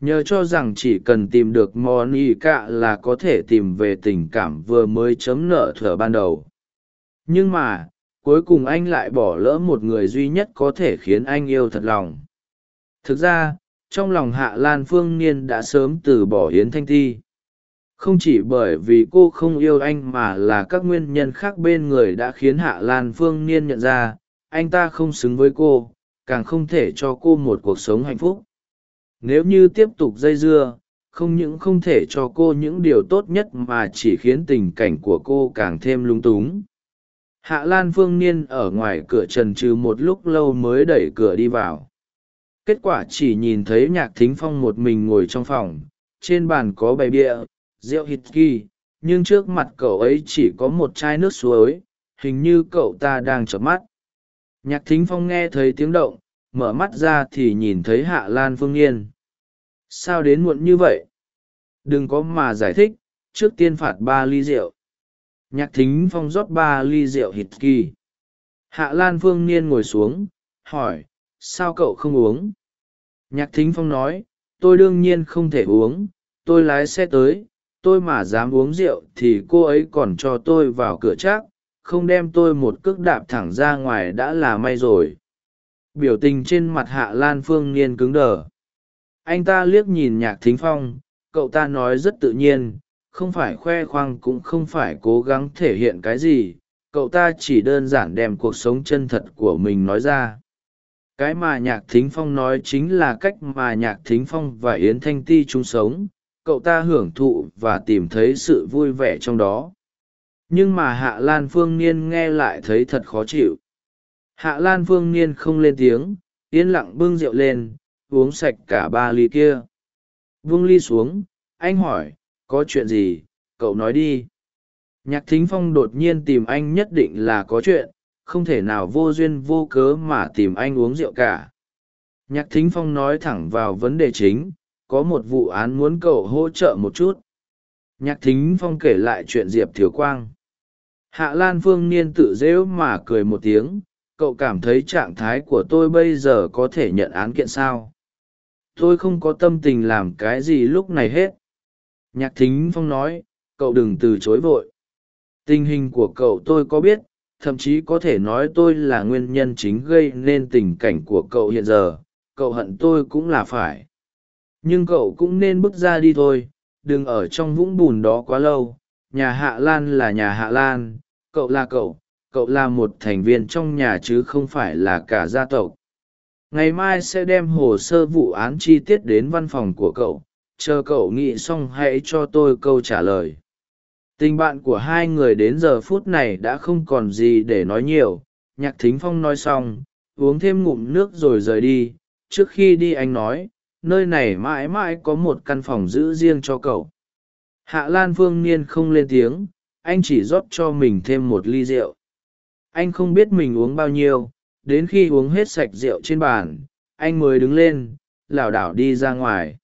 nhờ cho rằng chỉ cần tìm được món cạ là có thể tìm về tình cảm vừa mới chấm nợ thở ban đầu. Nhưng mà, cuối cùng anh lại bỏ lỡ một người duy nhất có thể khiến anh yêu thật lòng. Thực ra, trong lòng hạ lan phương niên đã sớm từ bỏ hiến thanh ti không chỉ bởi vì cô không yêu anh mà là các nguyên nhân khác bên người đã khiến hạ lan phương niên nhận ra, anh ta không xứng với cô, càng không thể cho cô một cuộc sống hạnh phúc. Nếu như tiếp tục dây dưa, không những không thể cho cô những điều tốt nhất mà chỉ khiến tình cảnh của cô càng thêm lung túng. Hạ lan phương niên ở ngoài cửa trần trừ một lúc lâu mới đẩy cửa đi vào. Kết quả chỉ nhìn thấy nhạc thính phong một mình ngồi trong phòng, trên bàn có bày bịa rượu hít kỳ, nhưng trước mặt cậu ấy chỉ có một chai nước suối, hình như cậu ta đang chợp mắt. Nhạc thính phong nghe thấy tiếng động, mở mắt ra thì nhìn thấy hạ lan phương yên. Sao đến muộn như vậy? Đừng có mà giải thích, trước tiên phạt ba ly rượu. Nhạc thính phong rót ba ly rượu hít kỳ. Hạ lan phương niên ngồi xuống, hỏi, sao cậu không uống? Nhạc thính phong nói, tôi đương nhiên không thể uống, tôi lái xe tới tôi mà dám uống rượu thì cô ấy còn cho tôi vào cửa trác không đem tôi một cước đạp thẳng ra ngoài đã là may rồi. Biểu tình trên mặt hạ lan phương niên cứng đờ. Anh ta liếc nhìn nhạc thính phong, cậu ta nói rất tự nhiên, không phải khoe khoang cũng không phải cố gắng thể hiện cái gì, cậu ta chỉ đơn giản đem cuộc sống chân thật của mình nói ra. Cái mà nhạc thính phong nói chính là cách mà nhạc thính phong và yến thanh ti chung sống cậu ta hưởng thụ và tìm thấy sự vui vẻ trong đó. Nhưng mà hạ lan phương niên nghe lại thấy thật khó chịu. Hạ lan phương niên không lên tiếng, yên lặng bưng rượu lên, uống sạch cả ba ly kia. Vương ly xuống, anh hỏi, có chuyện gì, cậu nói đi. Nhạc thính phong đột nhiên tìm anh nhất định là có chuyện, không thể nào vô duyên vô cớ mà tìm anh uống rượu cả. Nhạc thính phong nói thẳng vào vấn đề chính có một vụ án muốn cậu hỗ trợ một chút. Nhạc thính phong kể lại chuyện diệp Thiếu quang. Hạ lan phương niên tự dễu mà cười một tiếng, cậu cảm thấy trạng thái của tôi bây giờ có thể nhận án kiện sao? Tôi không có tâm tình làm cái gì lúc này hết. Nhạc thính phong nói, cậu đừng từ chối vội. Tình hình của cậu tôi có biết, thậm chí có thể nói tôi là nguyên nhân chính gây nên tình cảnh của cậu hiện giờ. Cậu hận tôi cũng là phải nhưng cậu cũng nên bước ra đi thôi, đừng ở trong vũng bùn đó quá lâu. Nhà hạ lan là nhà hạ lan, cậu là cậu cậu là một thành viên trong nhà chứ không phải là cả gia tộc. Ngày mai sẽ đem hồ sơ vụ án chi tiết đến văn phòng của cậu, chờ cậu nghĩ xong hãy cho tôi câu trả lời. Tình bạn của hai người đến giờ phút này đã không còn gì để nói nhiều, nhạc thính phong nói xong, uống thêm ngụm nước rồi rời đi, trước khi đi anh nói nơi này mãi mãi có một căn phòng giữ riêng cho cậu. Hạ lan phương niên không lên tiếng, anh chỉ rót cho mình thêm một ly rượu. Anh không biết mình uống bao nhiêu, đến khi uống hết sạch rượu trên bàn, anh mới đứng lên, lảo đảo đi ra ngoài.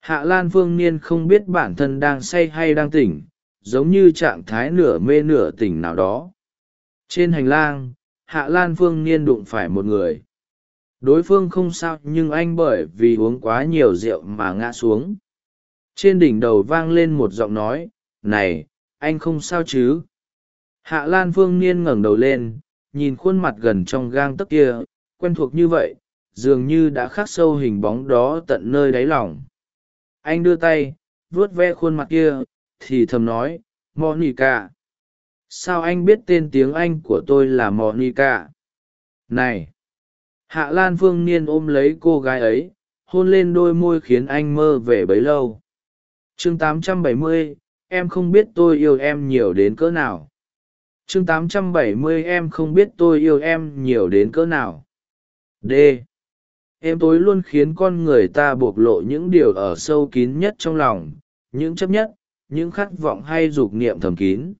Hạ lan phương niên không biết bản thân đang say hay đang tỉnh, giống như trạng thái nửa mê nửa tỉnh nào đó. Trên hành lang, hạ lan phương niên đụng phải một người đối phương không sao nhưng anh bởi vì uống quá nhiều rượu mà ngã xuống. Trên đỉnh đầu vang lên một giọng nói, này, anh không sao chứ? Hạ lan phương niên ngẩng đầu lên, nhìn khuôn mặt gần trong gang tấc kia, quen thuộc như vậy, dường như đã khắc sâu hình bóng đó tận nơi đáy lòng. Anh đưa tay, vuốt ve khuôn mặt kia, thì thầm nói, monica. Sao anh biết tên tiếng anh của tôi là monica? Này hạ lan phương niên ôm lấy cô gái ấy hôn lên đôi môi khiến anh mơ về bấy lâu. Chương 870, em không biết tôi yêu em nhiều đến cỡ nào. Chương 870 em không biết tôi yêu em nhiều đến cỡ nào. D. Em tối luôn khiến con người ta bộc lộ những điều ở sâu kín nhất trong lòng những chấp nhất những khát vọng hay dục niệm thầm kín.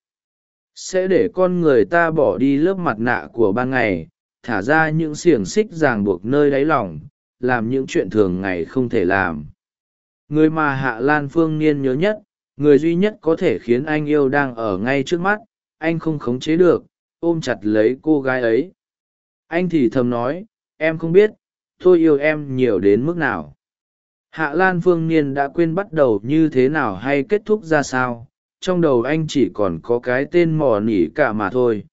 Sẽ để con người ta bỏ đi lớp mặt nạ của ban ngày thả ra những xiềng xích ràng buộc nơi đáy lòng, làm những chuyện thường ngày không thể làm. Người mà hạ lan phương niên nhớ nhất, người duy nhất có thể khiến anh yêu đang ở ngay trước mắt, anh không khống chế được, ôm chặt lấy cô gái ấy. Anh thì thầm nói, em không biết, tôi yêu em nhiều đến mức nào. Hạ lan phương niên đã quên bắt đầu như thế nào hay kết thúc ra sao, trong đầu anh chỉ còn có cái tên mò nỉ cả mà thôi.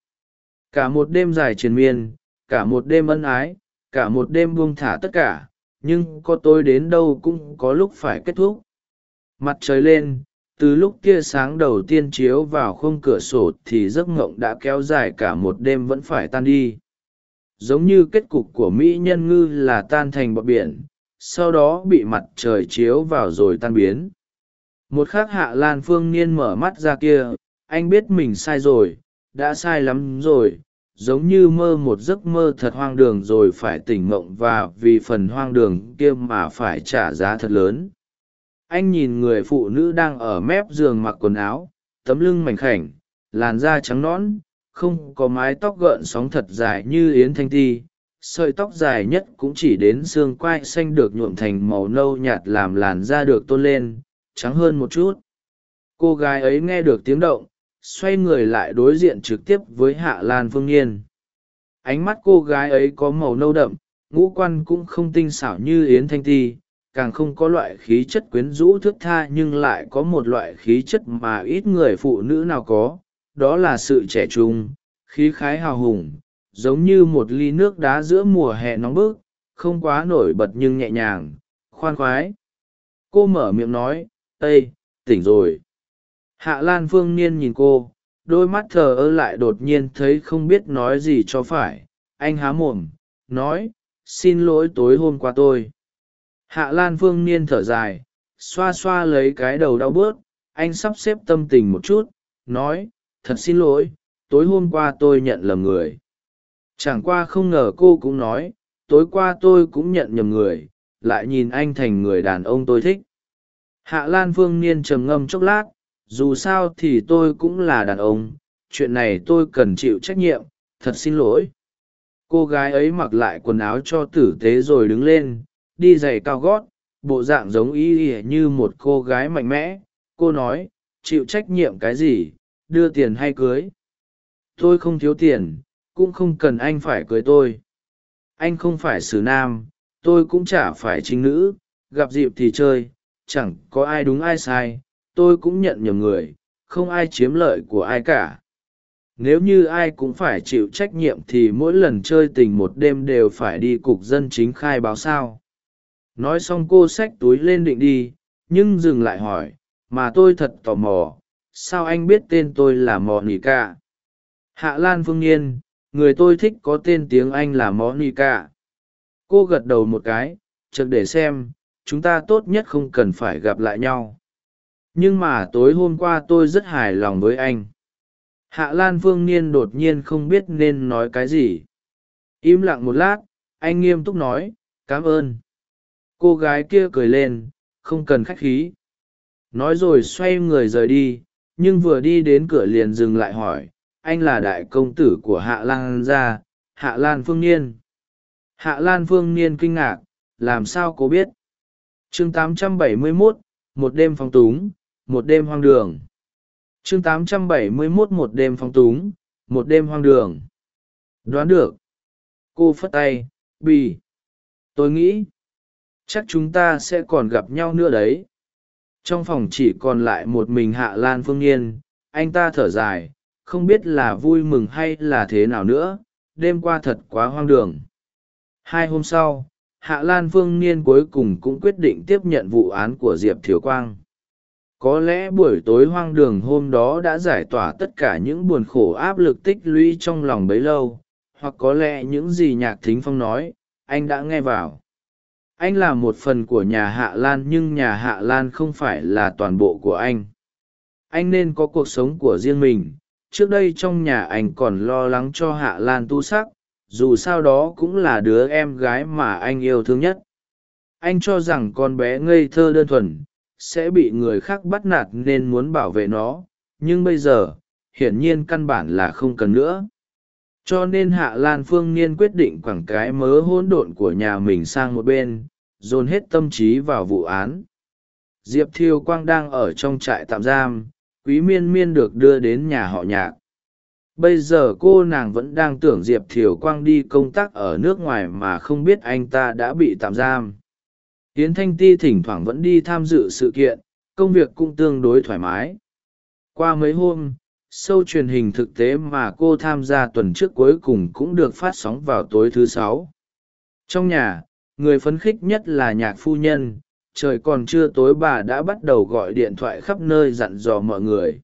Cả một đêm dài triền miên cả một đêm ân ái, cả một đêm buông thả tất cả, nhưng có tôi đến đâu cũng có lúc phải kết thúc. Mặt trời lên, từ lúc tia sáng đầu tiên chiếu vào khung cửa sổ thì giấc ngộng đã kéo dài cả một đêm vẫn phải tan đi. Giống như kết cục của mỹ nhân ngư là tan thành bọt biển, sau đó bị mặt trời chiếu vào rồi tan biến. Một k h ắ c hạ lan phương niên mở mắt ra kia, anh biết mình sai rồi, đã sai lắm rồi giống như mơ một giấc mơ thật hoang đường rồi phải tỉnh mộng và vì phần hoang đường kia mà phải trả giá thật lớn. Anh nhìn người phụ nữ đang ở mép giường mặc quần áo, tấm lưng mảnh khảnh, làn da trắng nõn, không có mái tóc gợn sóng thật dài như yến thanh ti, sợi tóc dài nhất cũng chỉ đến xương quai xanh được nhuộm thành màu nâu nhạt làm làn da được tôn lên, trắng hơn một chút. Cô gái ấy nghe được tiếng động xoay người lại đối diện trực tiếp với hạ lan phương Nhiên, ánh mắt cô gái ấy có màu nâu đậm ngũ quan cũng không tinh xảo như yến thanh ti càng không có loại khí chất quyến rũ thước tha nhưng lại có một loại khí chất mà ít người phụ nữ nào có đó là sự trẻ trung khí khái hào hùng giống như một ly nước đá giữa mùa hè nóng bức không quá nổi bật nhưng nhẹ nhàng khoan khoái. Cô mở miệng nói ây tỉnh rồi hạ lan phương niên nhìn cô, đôi mắt thờ ơ lại đột nhiên thấy không biết nói gì cho phải. Anh há mồm, nói, xin lỗi tối hôm qua tôi. Hạ lan phương niên thở dài, xoa xoa lấy cái đầu đau bớt. Anh sắp xếp tâm tình một chút, nói, thật xin lỗi, tối hôm qua tôi nhận lầm người. Chẳng qua không ngờ cô cũng nói, tối qua tôi cũng nhận nhầm người, lại nhìn anh thành người đàn ông tôi thích. Hạ lan phương niên trầm ngâm chốc lát dù sao thì tôi cũng là đàn ông, chuyện này tôi cần chịu trách nhiệm, thật xin lỗi. Cô gái ấy mặc lại quần áo cho tử tế rồi đứng lên, đi giày cao gót, bộ dạng giống y ỉa như một cô gái mạnh mẽ. Cô nói, chịu trách nhiệm cái gì, đưa tiền hay cưới? Tôi không thiếu tiền, cũng không cần anh phải cưới tôi. Anh không phải xử nam, tôi cũng chả phải chính nữ, gặp dịp thì chơi, chẳng có ai đúng ai sai tôi cũng nhận nhầm người, không ai chiếm lợi của ai cả. Nếu như ai cũng phải chịu trách nhiệm thì mỗi lần chơi tình một đêm đều phải đi cục dân chính khai báo sao. Nói xong cô xách túi lên định đi, nhưng dừng lại hỏi, mà tôi thật tò mò, sao anh biết tên tôi là mò nỉ cả hạ lan phương nhiên người tôi thích có tên tiếng anh là mò nỉ cả cô gật đầu một cái chực để xem, chúng ta tốt nhất không cần phải gặp lại nhau nhưng mà tối hôm qua tôi rất hài lòng với anh. Hạ lan phương niên đột nhiên không biết nên nói cái gì. Im lặng một lát anh nghiêm túc nói cảm ơn. Cô gái kia cười lên không cần khách khí. Nói rồi xoay người rời đi nhưng vừa đi đến cửa liền dừng lại hỏi anh là đại công tử của hạ lan gia hạ lan phương niên. Hạ lan phương niên kinh ngạc làm sao cô biết? Chương 871, một đêm phong túng một đêm hoang đường. Chương 871 một đêm phong túng, một đêm hoang đường. Đoán được. Cô phất tay, bì, tôi nghĩ chắc chúng ta sẽ còn gặp nhau nữa đấy. Trong phòng chỉ còn lại một mình hạ lan phương nhiên, anh ta thở dài, không biết là vui mừng hay là thế nào nữa, đêm qua thật quá hoang đường. Hai hôm sau, hạ lan phương niên cuối cùng cũng quyết định tiếp nhận vụ án của diệp thiều quang có lẽ buổi tối hoang đường hôm đó đã giải tỏa tất cả những buồn khổ áp lực tích lũy trong lòng bấy lâu, hoặc có lẽ những gì nhạc thính phong nói, anh đã nghe vào. Anh là một phần của nhà hạ lan nhưng nhà hạ lan không phải là toàn bộ của anh. Anh nên có cuộc sống của riêng mình. Trước đây trong nhà anh còn lo lắng cho hạ lan tu sắc, dù sao đó cũng là đứa em gái mà anh yêu thương nhất. Anh cho rằng con bé ngây thơ đơn thuần sẽ bị người khác bắt nạt nên muốn bảo vệ nó, nhưng bây giờ, hiển nhiên căn bản là không cần nữa. Cho nên hạ lan phương niên quyết định quẳng cái mớ hỗn độn của nhà mình sang một bên, dồn hết tâm trí vào vụ án. Diệp thiêu quang đang ở trong trại tạm giam, quý miên miên được đưa đến nhà họ nhạc. Bây giờ cô nàng vẫn đang tưởng diệp thiều quang đi công tác ở nước ngoài mà không biết anh ta đã bị tạm giam yến thanh ti thỉnh thoảng vẫn đi tham dự sự kiện, công việc cũng tương đối thoải mái. Qua mấy hôm, sâu truyền hình thực tế mà cô tham gia tuần trước cuối cùng cũng được phát sóng vào tối thứ sáu. Trong nhà, người phấn khích nhất là nhạc phu nhân, trời còn chưa tối bà đã bắt đầu gọi điện thoại khắp nơi dặn dò mọi người.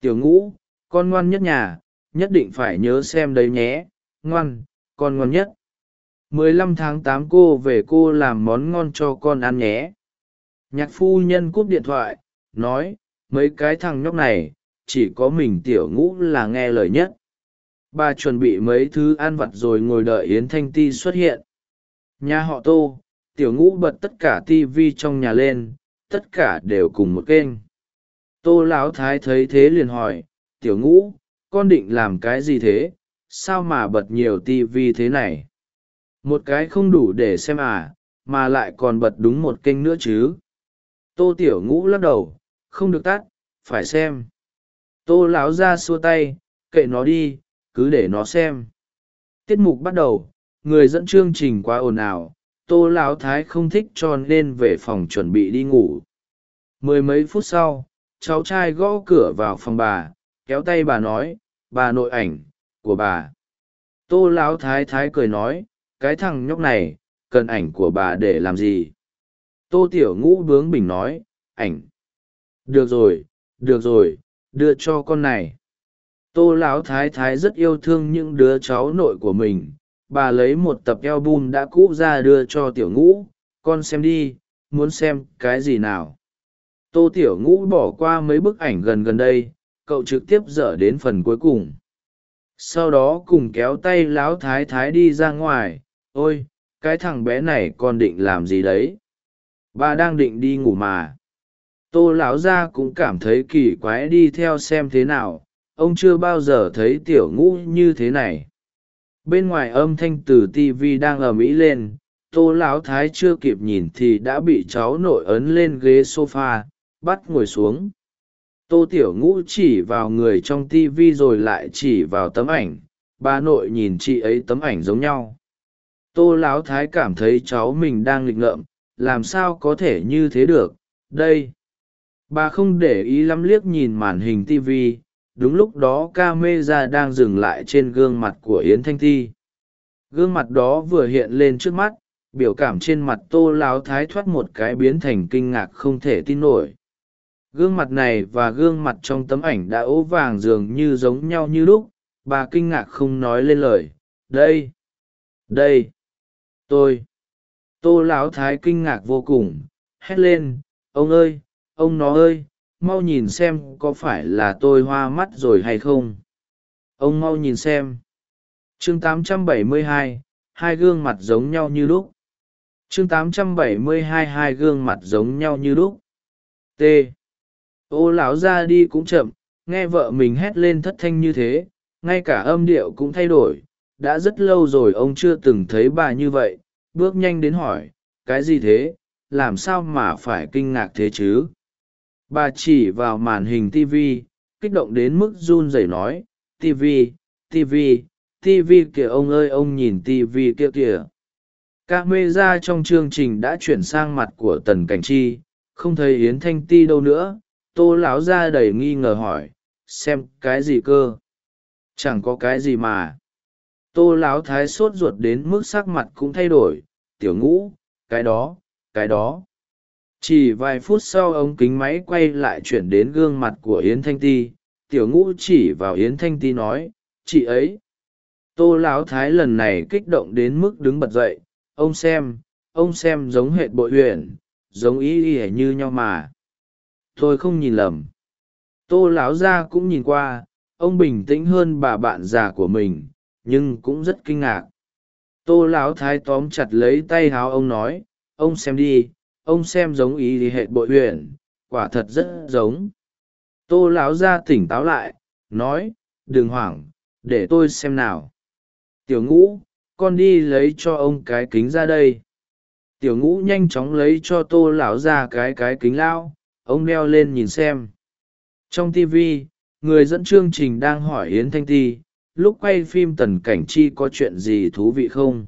Tiểu ngũ, con ngoan nhất nhà, nhất định phải nhớ xem đấy nhé, ngoan, con ngoan nhất. 15 tháng 8 cô về cô làm món ngon cho con ăn nhé. Nhạc phu nhân cúp điện thoại, nói, mấy cái thằng nhóc này, chỉ có mình tiểu ngũ là nghe lời nhất. Bà chuẩn bị mấy thứ ăn vặt rồi ngồi đợi yến thanh ti xuất hiện. Nhà họ tô, tiểu ngũ bật tất cả tivi trong nhà lên, tất cả đều cùng một kênh. Tô lão thái thấy thế liền hỏi, tiểu ngũ, con định làm cái gì thế? Sao mà bật nhiều tivi thế này? Một cái không đủ để xem à mà lại còn bật đúng một kênh nữa chứ. Tô tiểu ngũ lắc đầu, không được tắt, phải xem. Tô lão ra xua tay, kệ nó đi, cứ để nó xem. Tiết mục bắt đầu, người dẫn chương trình quá ồn ào, tô lão thái không thích cho nên về phòng chuẩn bị đi ngủ. Mười mấy phút sau, cháu trai gõ cửa vào phòng bà, kéo tay bà nói, bà nội ảnh của bà. Tô lão thái thái cười nói cái thằng nhóc này, cần ảnh của bà để làm gì? Tô tiểu ngũ bướng bỉnh nói, ảnh. Được rồi được rồi, đưa cho con này. Tô lão thái thái rất yêu thương những đứa cháu nội của mình. Bà lấy một tập eo bum đã cũ ra đưa cho tiểu ngũ. Con xem đi, muốn xem cái gì nào? Tô tiểu ngũ bỏ qua mấy bức ảnh gần gần đây, cậu trực tiếp dở đến phần cuối cùng. Sau đó cùng kéo tay lão thái thái đi ra ngoài ôi, cái thằng bé này còn định làm gì đấy? Bà đang định đi ngủ mà. Tô lão gia cũng cảm thấy kỳ quái đi theo xem thế nào. Ông chưa bao giờ thấy tiểu ngũ như thế này. Bên ngoài âm thanh từ tv đang ầm ĩ lên. Tô lão thái chưa kịp nhìn thì đã bị cháu nội ấn lên ghế s o f a bắt ngồi xuống. Tô tiểu ngũ chỉ vào người trong tv rồi lại chỉ vào tấm ảnh. Bà nội nhìn chị ấy tấm ảnh giống nhau tô lão thái cảm thấy cháu mình đang nghịch ngợm, làm sao có thể như thế được, đây. Bà không để ý lắm liếc nhìn màn hình tv đúng lúc đó ca mê ra đang dừng lại trên gương mặt của yến thanh Thi. gương mặt đó vừa hiện lên trước mắt, biểu cảm trên mặt tô láo thái thoát một cái biến thành kinh ngạc không thể tin nổi. Gương mặt này và gương mặt trong tấm ảnh đã ố vàng dường như giống nhau như lúc, bà kinh ngạc không nói lên lời. Đây đây tôi. Tô lão thái kinh ngạc vô cùng hét lên ông ơi ông nó ơi mau nhìn xem có phải là tôi hoa mắt rồi hay không. Ông mau nhìn xem. Chương 872, hai gương mặt giống nhau như lúc. Chương 872 hai gương mặt giống nhau như lúc. T. Ô lão ra đi cũng chậm nghe vợ mình hét lên thất thanh như thế ngay cả âm điệu cũng thay đổi đã rất lâu rồi ông chưa từng thấy bà như vậy. Bước nhanh đến hỏi, cái gì thế? Làm sao mà phải kinh ngạc thế chứ? Bà chỉ vào màn hình tv kích động đến mức run rẩy nói tv tv tv kìa ông ơi, ông nhìn tv kia kìa. Ca mê ra trong chương trình đã chuyển sang mặt của tần cảnh chi, không thấy yến thanh ti đâu nữa. Tô lão ra đầy nghi ngờ hỏi, xem cái gì cơ? Chẳng có cái gì mà tô lão thái sốt ruột đến mức sắc mặt cũng thay đổi, tiểu ngũ, cái đó cái đó. Chỉ vài phút sau ống kính máy quay lại chuyển đến gương mặt của yến thanh ti. Tiểu ngũ chỉ vào yến thanh ti nói, chị ấy. Tô lão thái lần này kích động đến mức đứng bật dậy, ông xem ông xem giống hệ bội huyền, giống ý ỉa như nhau mà. Tôi không nhìn lầm. Tô lão gia cũng nhìn qua, ông bình tĩnh hơn bà bạn già của mình nhưng cũng rất kinh ngạc. Tô lão thái tóm chặt lấy tay háo ông nói, ông xem đi, ông xem giống ý thì hệ bội huyền, quả thật rất giống. Tô lão ra tỉnh táo lại, nói, đừng hoảng, để tôi xem nào. Tiểu ngũ, con đi lấy cho ông cái kính ra đây. Tiểu ngũ nhanh chóng lấy cho tô lão ra cái cái kính lao, ông đeo lên nhìn xem. Trong tv người dẫn chương trình đang hỏi yến thanh ti lúc quay phim tần cảnh chi có chuyện gì thú vị không?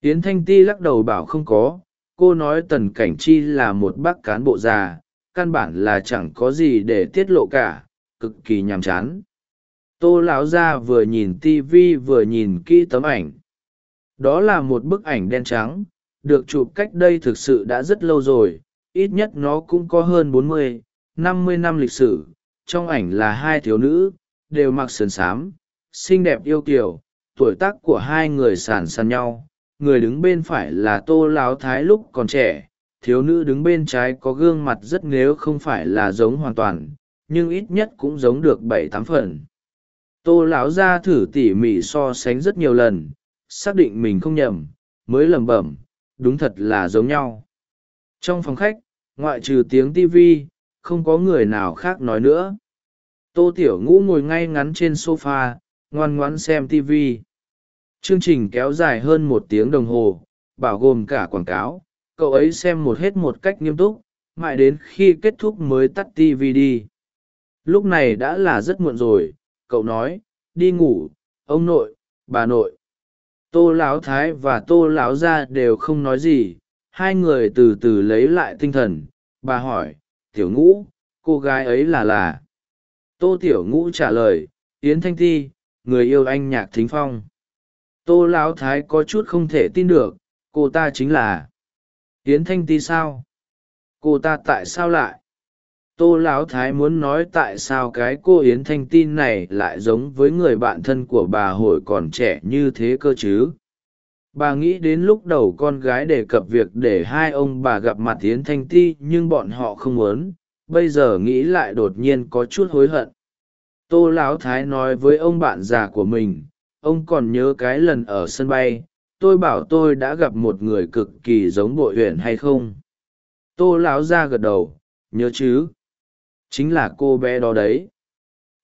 Yến thanh ti lắc đầu bảo không có, cô nói tần cảnh chi là một bác cán bộ già, căn bản là chẳng có gì để tiết lộ cả, cực kỳ nhàm chán. Tô lão gia vừa nhìn tv vừa nhìn kỹ tấm ảnh. Đó là một bức ảnh đen trắng, được chụp cách đây thực sự đã rất lâu rồi, ít nhất nó cũng có hơn bốn mươi, năm mươi năm lịch sử, trong ảnh là hai thiếu nữ, đều mặc sườn xám xinh đẹp yêu kiều, tuổi tác của hai người sàn sàn nhau, người đứng bên phải là tô láo thái lúc còn trẻ, thiếu nữ đứng bên trái có gương mặt rất nếu không phải là giống hoàn toàn, nhưng ít nhất cũng giống được bảy tám phần tô lão ra thử tỉ mỉ so sánh rất nhiều lần, xác định mình không nhầm, mới lẩm bẩm, đúng thật là giống nhau trong phòng khách, ngoại trừ tiếng tv không có người nào khác nói nữa tô tiểu ngũ ngồi ngay ngắn trên sofa ngoan ngoãn xem tv chương trình kéo dài hơn một tiếng đồng hồ, bảo gồm cả quảng cáo. Cậu ấy xem một hết một cách nghiêm túc, mãi đến khi kết thúc mới tắt tv đi. Lúc này đã là rất muộn rồi, cậu nói, đi ngủ, ông nội, bà nội. Tô lão thái và tô lão gia đều không nói gì, hai người từ từ lấy lại tinh thần. Bà hỏi, tiểu ngũ, cô gái ấy là là? Tô tiểu ngũ trả lời, yến thanh ti người yêu anh nhạc thính phong. Tô lão thái có chút không thể tin được, cô ta chính là yến thanh ti sao? Cô ta tại sao lại? Tô lão thái muốn nói tại sao cái cô yến thanh tin này lại giống với người bạn thân của bà hồi còn trẻ như thế cơ chứ? Bà nghĩ đến lúc đầu con gái đề cập việc để hai ông bà gặp mặt yến thanh ti nhưng bọn họ không muốn, bây giờ nghĩ lại đột nhiên có chút hối hận tô lão thái nói với ông bạn già của mình, ông còn nhớ cái lần ở sân bay, tôi bảo tôi đã gặp một người cực kỳ giống bội Huyền hay không? Tô lão ra gật đầu, nhớ chứ. Chính là cô bé đó đấy.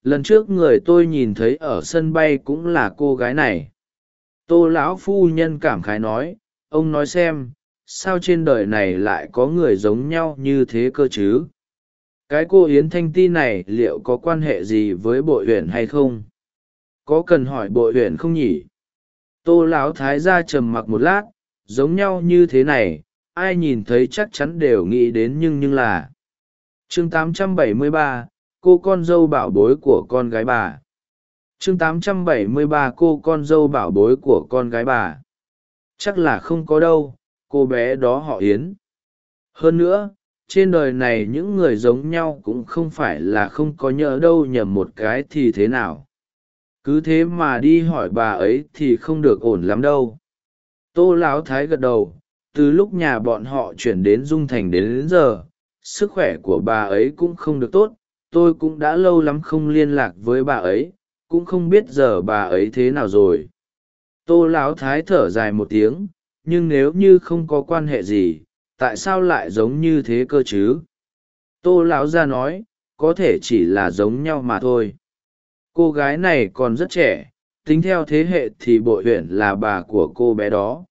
Lần trước người tôi nhìn thấy ở sân bay cũng là cô gái này. Tô lão phu nhân cảm khái nói, ông nói xem, sao trên đời này lại có người giống nhau như thế cơ chứ? Cái cô yến thanh ti này liệu có quan hệ gì với bội huyền hay không? Có cần hỏi bội huyền không nhỉ? Tô lão thái ra trầm mặc một lát giống nhau như thế này ai nhìn thấy chắc chắn đều nghĩ đến nhưng nhưng là. Chương 873, cô con dâu bảo bối của con gái bà. Chương 873 cô con dâu bảo bối của con gái bà. Chắc là không có đâu cô bé đó họ yến. Hơn nữa trên đời này những người giống nhau cũng không phải là không có nhỡ đâu nhầm một cái thì thế nào. Cứ thế mà đi hỏi bà ấy thì không được ổn lắm đâu. Tô lão thái gật đầu từ lúc nhà bọn họ chuyển đến dung thành đến, đến giờ sức khỏe của bà ấy cũng không được tốt. Tôi cũng đã lâu lắm không liên lạc với bà ấy cũng không biết giờ bà ấy thế nào rồi. Tô lão thái thở dài một tiếng nhưng nếu như không có quan hệ gì tại sao lại giống như thế cơ chứ? Tô lão gia nói, có thể chỉ là giống nhau mà thôi. Cô gái này còn rất trẻ, tính theo thế hệ thì bội huyện là bà của cô bé đó.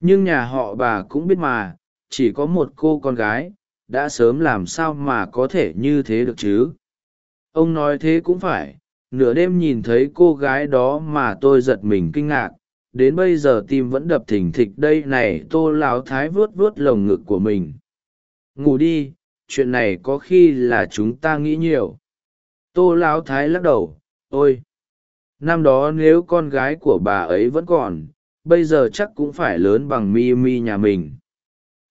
Nhưng nhà họ bà cũng biết mà, chỉ có một cô con gái, đã sớm làm sao mà có thể như thế được chứ? Ông nói thế cũng phải, nửa đêm nhìn thấy cô gái đó mà tôi giật mình kinh ngạc đến bây giờ tim vẫn đập thình thịch đây này tô lão thái vuốt vuốt lồng ngực của mình. Ngủ đi, chuyện này có khi là chúng ta nghĩ nhiều. Tô lão thái lắc đầu, ôi, năm đó nếu con gái của bà ấy vẫn còn, bây giờ chắc cũng phải lớn bằng mi mi nhà mình.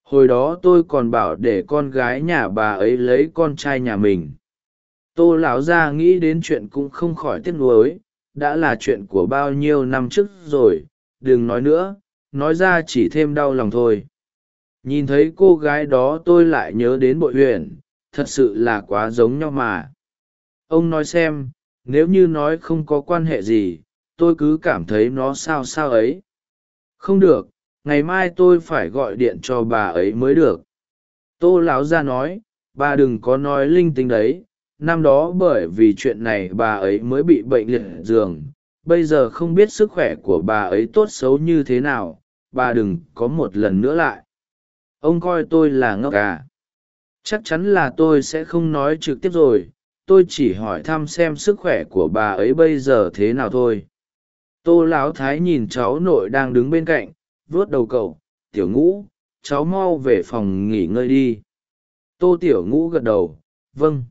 Hồi đó tôi còn bảo để con gái nhà bà ấy lấy con trai nhà mình. Tô lão gia nghĩ đến chuyện cũng không khỏi tiếc nuối, đã là chuyện của bao nhiêu năm trước rồi đừng nói nữa, nói ra chỉ thêm đau lòng thôi. Nhìn thấy cô gái đó tôi lại nhớ đến bội huyền, thật sự là quá giống nhau mà. Ông nói xem, nếu như nói không có quan hệ gì, tôi cứ cảm thấy nó sao sao ấy. Không được, ngày mai tôi phải gọi điện cho bà ấy mới được. Tô lão gia nói, bà đừng có nói linh tinh đấy, năm đó bởi vì chuyện này bà ấy mới bị bệnh liệt giường bây giờ không biết sức khỏe của bà ấy tốt xấu như thế nào, bà đừng có một lần nữa lại. Ông coi tôi là ngốc à? Chắc chắn là tôi sẽ không nói trực tiếp rồi, tôi chỉ hỏi thăm xem sức khỏe của bà ấy bây giờ thế nào thôi. Tô lão thái nhìn cháu nội đang đứng bên cạnh, vuốt đầu cậu, tiểu ngũ, cháu mau về phòng nghỉ ngơi đi. Tô tiểu ngũ gật đầu vâng.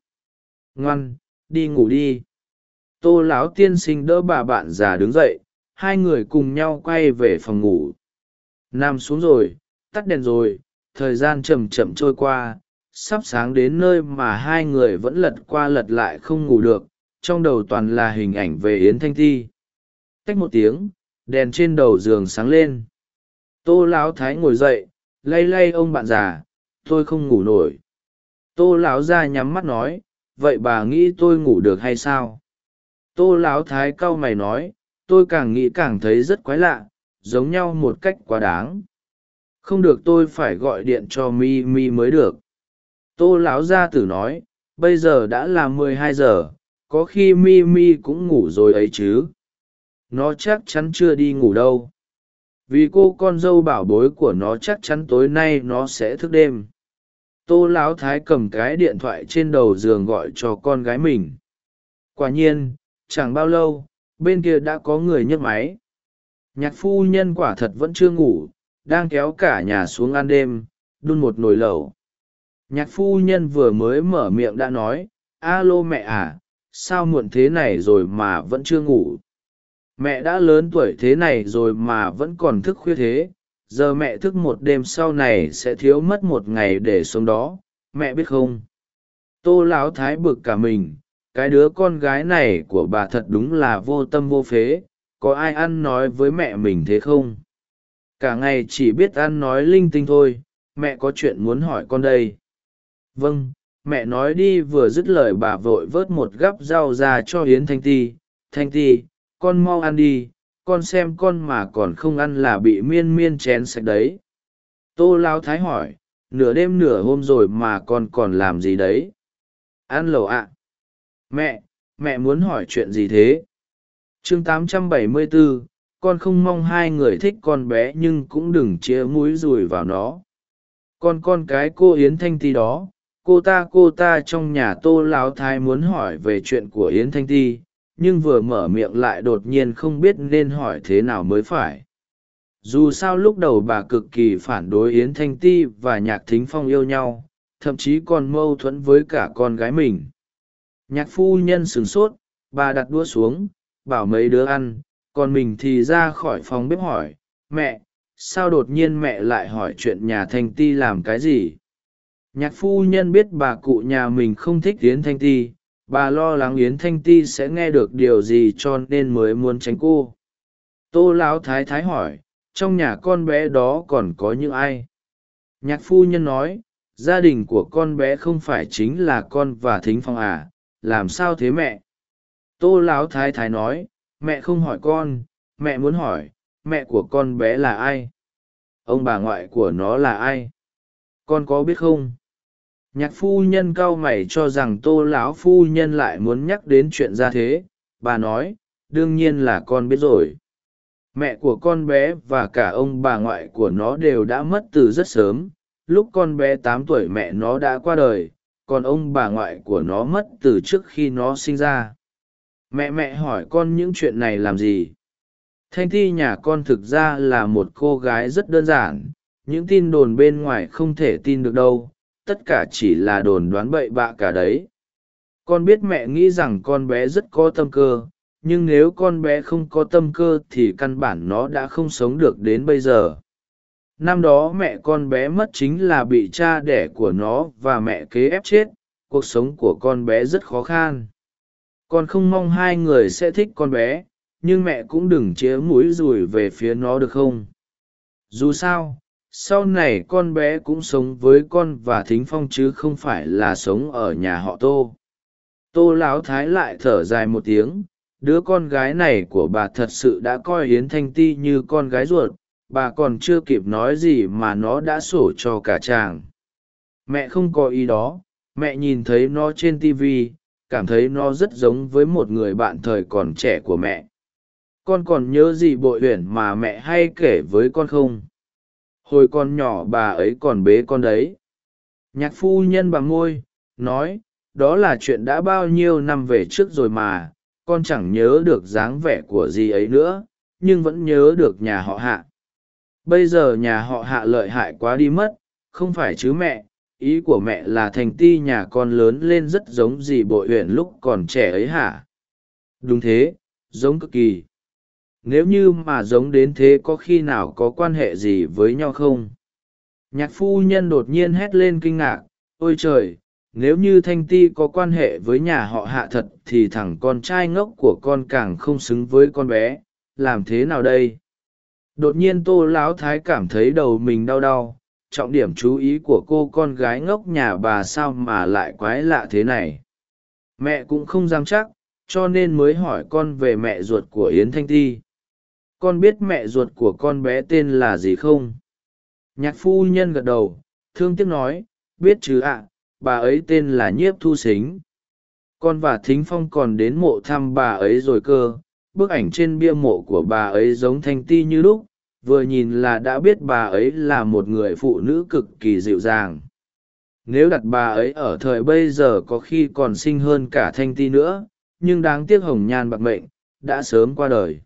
Ngoan, đi ngủ đi tô lão tiên sinh đỡ bà bạn già đứng dậy, hai người cùng nhau quay về phòng ngủ. Nằm xuống rồi, tắt đèn rồi, thời gian c h ậ m chậm trôi qua, sắp sáng đến nơi mà hai người vẫn lật qua lật lại không ngủ được, trong đầu toàn là hình ảnh về yến thanh thi. Tách một tiếng, đèn trên đầu giường sáng lên. Tô lão thái ngồi dậy, lay lay ông bạn già, tôi không ngủ nổi. Tô lão ra nhắm mắt nói, vậy bà nghĩ tôi ngủ được hay sao? Tô lão thái cau mày nói, tôi càng nghĩ càng thấy rất quái lạ, giống nhau một cách quá đáng. Không được tôi phải gọi điện cho mi mi mới được. Tô lão gia tử nói, bây giờ đã là mười hai giờ, có khi mi mi cũng ngủ rồi ấy chứ. Nó chắc chắn chưa đi ngủ đâu. Vì cô con dâu bảo bối của nó chắc chắn tối nay nó sẽ thức đêm. Tô lão thái cầm cái điện thoại trên đầu giường gọi cho con gái mình. Quả nhiên chẳng bao lâu, bên kia đã có người nhấc máy. Nhạc phu nhân quả thật vẫn chưa ngủ, đang kéo cả nhà xuống ăn đêm, đun một nồi lẩu. Nhạc phu nhân vừa mới mở miệng đã nói, alo mẹ à sao muộn thế này rồi mà vẫn chưa ngủ? Mẹ đã lớn tuổi thế này rồi mà vẫn còn thức khuya thế, giờ mẹ thức một đêm sau này sẽ thiếu mất một ngày để sống đó, mẹ biết không? Tô lão thái bực cả mình cái đứa con gái này của bà thật đúng là vô tâm vô phế, có ai ăn nói với mẹ mình thế không? Cả ngày chỉ biết ăn nói linh tinh thôi, mẹ có chuyện muốn hỏi con đây? Vâng mẹ nói đi vừa dứt lời bà vội vớt một gắp rau ra cho hiến thanh ti. Thanh ti, con mau ăn đi, con xem con mà còn không ăn là bị miên miên chén sạch đấy. Tô lao thái hỏi, nửa đêm nửa hôm rồi mà con còn làm gì đấy? Ăn lẩu ạ mẹ mẹ muốn hỏi chuyện gì thế? Chương 874, con không mong hai người thích con bé nhưng cũng đừng chia múi dùi vào nó. Con con cái cô yến thanh ti đó cô ta cô ta trong nhà tô láo thái muốn hỏi về chuyện của yến thanh ti nhưng vừa mở miệng lại đột nhiên không biết nên hỏi thế nào mới phải. Dù sao lúc đầu bà cực kỳ phản đối yến thanh ti và nhạc thính phong yêu nhau thậm chí còn mâu thuẫn với cả con gái mình nhạc phu nhân sửng sốt, bà đặt đũa xuống, bảo mấy đứa ăn, còn mình thì ra khỏi phòng bếp hỏi, mẹ, sao đột nhiên mẹ lại hỏi chuyện nhà thanh ti làm cái gì? Nhạc phu nhân biết bà cụ nhà mình không thích yến thanh ti, bà lo lắng yến thanh ti sẽ nghe được điều gì cho nên mới muốn tránh cô. Tô lão thái thái hỏi, trong nhà con bé đó còn có những ai? Nhạc phu nhân nói, gia đình của con bé không phải chính là con và thính phong à làm sao thế mẹ? Tô lão thái thái nói, mẹ không hỏi con, mẹ muốn hỏi, mẹ của con bé là ai? Ông bà ngoại của nó là ai? Con có biết không? Nhạc phu nhân cau mày cho rằng tô lão phu nhân lại muốn nhắc đến chuyện ra thế. Bà nói, đương nhiên là con biết rồi. Mẹ của con bé và cả ông bà ngoại của nó đều đã mất từ rất sớm. Lúc con bé tám tuổi mẹ nó đã qua đời còn ông bà ngoại của nó mất từ trước khi nó sinh ra. Mẹ mẹ hỏi con những chuyện này làm gì? Thanh thi nhà con thực ra là một cô gái rất đơn giản, những tin đồn bên ngoài không thể tin được đâu, tất cả chỉ là đồn đoán bậy bạ cả đấy. Con biết mẹ nghĩ rằng con bé rất có tâm cơ, nhưng nếu con bé không có tâm cơ thì căn bản nó đã không sống được đến bây giờ năm đó mẹ con bé mất chính là bị cha đẻ của nó và mẹ kế ép chết. Cuộc sống của con bé rất khó khăn. Con không mong hai người sẽ thích con bé, nhưng mẹ cũng đừng chĩa mũi rùi về phía nó được không? Dù sao, sau này con bé cũng sống với con và thính phong chứ không phải là sống ở nhà họ tô. Tô lão thái lại thở dài một tiếng, đứa con gái này của bà thật sự đã coi hiến thanh ti như con gái ruột bà còn chưa kịp nói gì mà nó đã sổ cho cả chàng. Mẹ không có ý đó, mẹ nhìn thấy nó trên tv cảm thấy nó rất giống với một người bạn thời còn trẻ của mẹ. Con còn nhớ gì bội huyền mà mẹ hay kể với con không? Hồi con nhỏ bà ấy còn bế con đấy. Nhạc phu nhân bằng môi nói, đó là chuyện đã bao nhiêu năm về trước rồi mà, con chẳng nhớ được dáng vẻ của gì ấy nữa, nhưng vẫn nhớ được nhà họ hạ bây giờ nhà họ hạ lợi hại quá đi mất, không phải chứ mẹ, ý của mẹ là thành ti nhà con lớn lên rất giống dì bội huyện lúc còn trẻ ấy hả? Đúng thế, giống cực kỳ. Nếu như mà giống đến thế có khi nào có quan hệ gì với nhau không? Nhạc phu nhân đột nhiên hét lên kinh ngạc, ôi trời, nếu như thanh ti có quan hệ với nhà họ hạ thật thì thằng con trai ngốc của con càng không xứng với con bé, làm thế nào đây? Đột nhiên tô lão thái cảm thấy đầu mình đau đau, trọng điểm chú ý của cô con gái ngốc nhà bà sao mà lại quái lạ thế này. Mẹ cũng không dám chắc, cho nên mới hỏi con về mẹ ruột của yến thanh ti. Con biết mẹ ruột của con bé tên là gì không? Nhạc phu nhân gật đầu, thương tiếc nói, biết chứ ạ, bà ấy tên là nhiếp thu xính. Con và thính phong còn đến mộ thăm bà ấy rồi cơ bức ảnh trên bia mộ của bà ấy giống thanh ti như lúc, vừa nhìn là đã biết bà ấy là một người phụ nữ cực kỳ dịu dàng. Nếu đặt bà ấy ở thời bây giờ có khi còn sinh hơn cả thanh ti nữa, nhưng đáng tiếc hồng nhan bạc mệnh, đã sớm qua đời.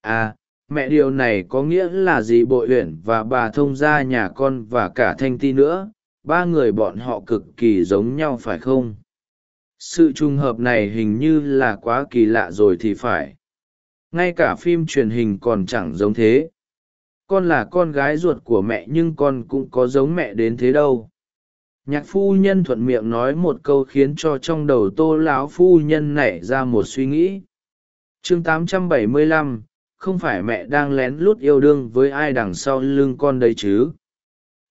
À mẹ điều này có nghĩa là gì bội uyển và bà thông gia nhà con và cả thanh ti nữa, ba người bọn họ cực kỳ giống nhau phải không? Sự trùng hợp này hình như là quá kỳ lạ rồi thì phải ngay cả phim truyền hình còn chẳng giống thế. Con là con gái ruột của mẹ nhưng con cũng có giống mẹ đến thế đâu. Nhạc phu nhân thuận miệng nói một câu khiến cho trong đầu tô lão phu nhân nảy ra một suy nghĩ. Chương 875, không phải mẹ đang lén lút yêu đương với ai đằng sau lưng con đấy chứ?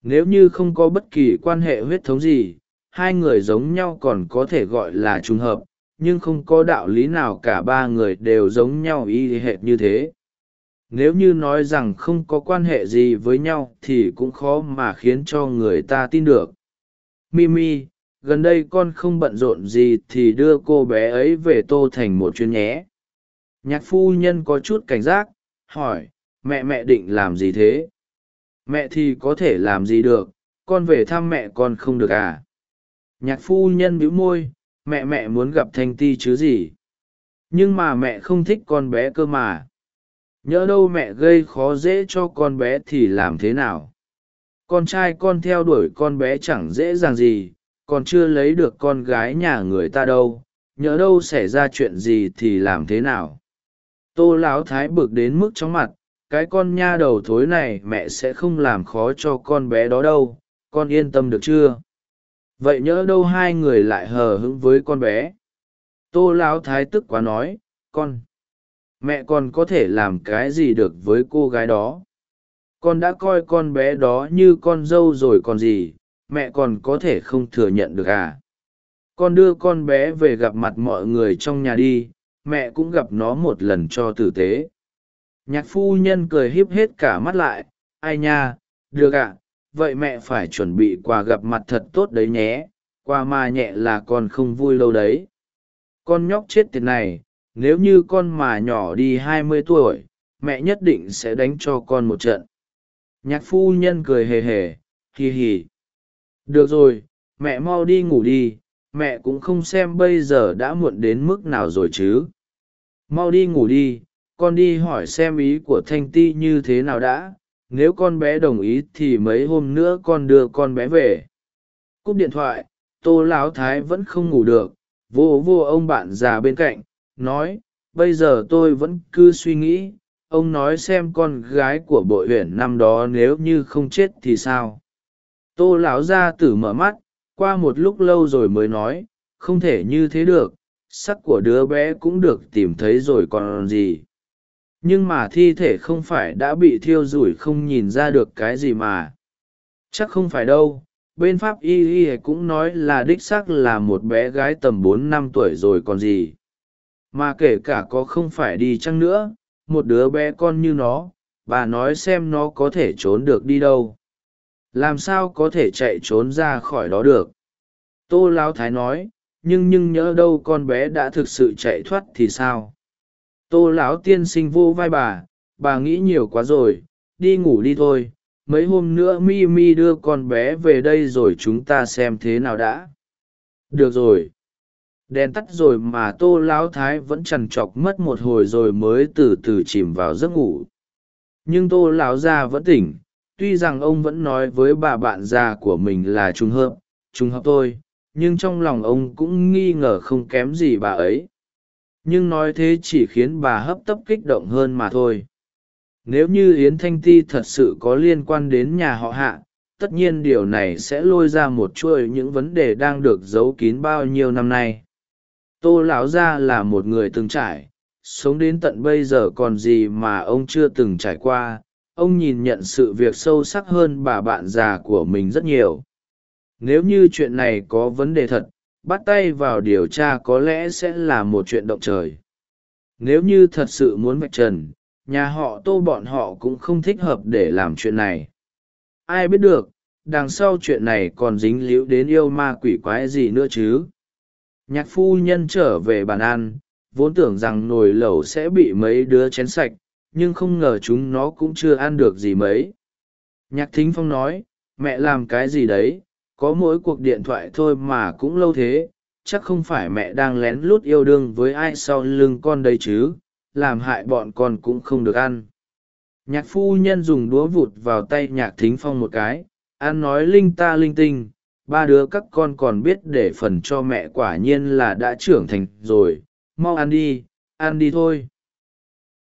Nếu như không có bất kỳ quan hệ huyết thống gì hai người giống nhau còn có thể gọi là trùng hợp nhưng không có đạo lý nào cả ba người đều giống nhau y hệt như thế. Nếu như nói rằng không có quan hệ gì với nhau thì cũng khó mà khiến cho người ta tin được. Mimi, gần đây con không bận rộn gì thì đưa cô bé ấy về tô thành một chuyến nhé. Nhạc phu nhân có chút cảnh giác, hỏi, mẹ mẹ định làm gì thế? Mẹ thì có thể làm gì được, con về thăm mẹ con không được à? Nhạc phu nhân bĩu môi mẹ mẹ muốn gặp thanh ti chứ gì? Nhưng mà mẹ không thích con bé cơ mà. Nhỡ đâu mẹ gây khó dễ cho con bé thì làm thế nào? Con trai con theo đuổi con bé chẳng dễ dàng gì, còn chưa lấy được con gái nhà người ta đâu. Nhỡ đâu xảy ra chuyện gì thì làm thế nào? Tô lão thái bực đến mức chóng mặt, cái con nha đầu thối này mẹ sẽ không làm khó cho con bé đó đâu. Con yên tâm được chưa? Vậy nhỡ đâu hai người lại hờ hững với con bé? Tô lão thái tức quá nói, con, mẹ còn có thể làm cái gì được với cô gái đó? Con đã coi con bé đó như con dâu rồi còn gì, mẹ còn có thể không thừa nhận được à? Con đưa con bé về gặp mặt mọi người trong nhà đi, mẹ cũng gặp nó một lần cho tử tế. Nhạc phu nhân cười híp hết cả mắt lại, ai nha, được ạ vậy mẹ phải chuẩn bị quà gặp mặt thật tốt đấy nhé, quà mà nhẹ là con không vui lâu đấy. Con nhóc chết tiệt này, nếu như con mà nhỏ đi hai mươi tuổi, mẹ nhất định sẽ đánh cho con một trận. Nhạc phu nhân cười hề hề hì hì được rồi, mẹ mau đi ngủ đi, mẹ cũng không xem bây giờ đã muộn đến mức nào rồi chứ. Mau đi ngủ đi, con đi hỏi xem ý của thanh ti như thế nào đã nếu con bé đồng ý thì mấy hôm nữa con đưa con bé về. Cúp điện thoại, tô lão thái vẫn không ngủ được. Vô vô ông bạn già bên cạnh, nói, bây giờ tôi vẫn cứ suy nghĩ. Ông nói xem con gái của bội huyện năm đó nếu như không chết thì sao? Tô lão gia tử mở mắt, qua một lúc lâu rồi mới nói, không thể như thế được. Sắc của đứa bé cũng được tìm thấy rồi còn gì nhưng mà thi thể không phải đã bị thiêu rủi không nhìn ra được cái gì mà. Chắc không phải đâu, bên pháp y y cũng nói là đích xác là một bé gái tầm bốn năm tuổi rồi còn gì. Mà kể cả có không phải đi chăng nữa, một đứa bé con như nó, bà nói xem nó có thể trốn được đi đâu. Làm sao có thể chạy trốn ra khỏi đó được? Tô lao thái nói, nhưng nhưng nhỡ đâu con bé đã thực sự chạy thoát thì sao? Tô lão tiên sinh vô vai bà bà nghĩ nhiều quá rồi đi ngủ đi thôi mấy hôm nữa mi mi đưa con bé về đây rồi chúng ta xem thế nào đã. Được rồi. Đèn tắt rồi mà tô lão thái vẫn trằn trọc mất một hồi rồi mới từ từ chìm vào giấc ngủ. Nhưng tô lão gia vẫn tỉnh tuy rằng ông vẫn nói với bà bạn già của mình là trùng hợp trùng hợp tôi, nhưng trong lòng ông cũng nghi ngờ không kém gì bà ấy nhưng nói thế chỉ khiến bà hấp tấp kích động hơn mà thôi. Nếu như yến thanh ti thật sự có liên quan đến nhà họ hạ, tất nhiên điều này sẽ lôi ra một chuỗi những vấn đề đang được giấu kín bao nhiêu năm nay. Tô lão gia là một người từng trải, sống đến tận bây giờ còn gì mà ông chưa từng trải qua. Ông nhìn nhận sự việc sâu sắc hơn bà bạn già của mình rất nhiều. Nếu như chuyện này có vấn đề thật bắt tay vào điều tra có lẽ sẽ là một chuyện động trời. Nếu như thật sự muốn vạch trần, nhà họ tô bọn họ cũng không thích hợp để làm chuyện này. Ai biết được, đằng sau chuyện này còn dính líu đến yêu ma quỷ quái gì nữa chứ? Nhạc phu nhân trở về bàn ăn, vốn tưởng rằng nồi lẩu sẽ bị mấy đứa chén sạch, nhưng không ngờ chúng nó cũng chưa ăn được gì mấy. Nhạc thính phong nói, mẹ làm cái gì đấy? Có mỗi cuộc điện thoại thôi mà cũng lâu thế, chắc không phải mẹ đang lén lút yêu đương với ai sau lưng con đây chứ, làm hại bọn con cũng không được ăn. Nhạc phu nhân dùng đũa vụt vào tay nhạc thính phong một cái, An nói linh ta linh tinh, ba đứa các con còn biết để phần cho mẹ quả nhiên là đã trưởng thành rồi, mau ăn đi ăn đi thôi.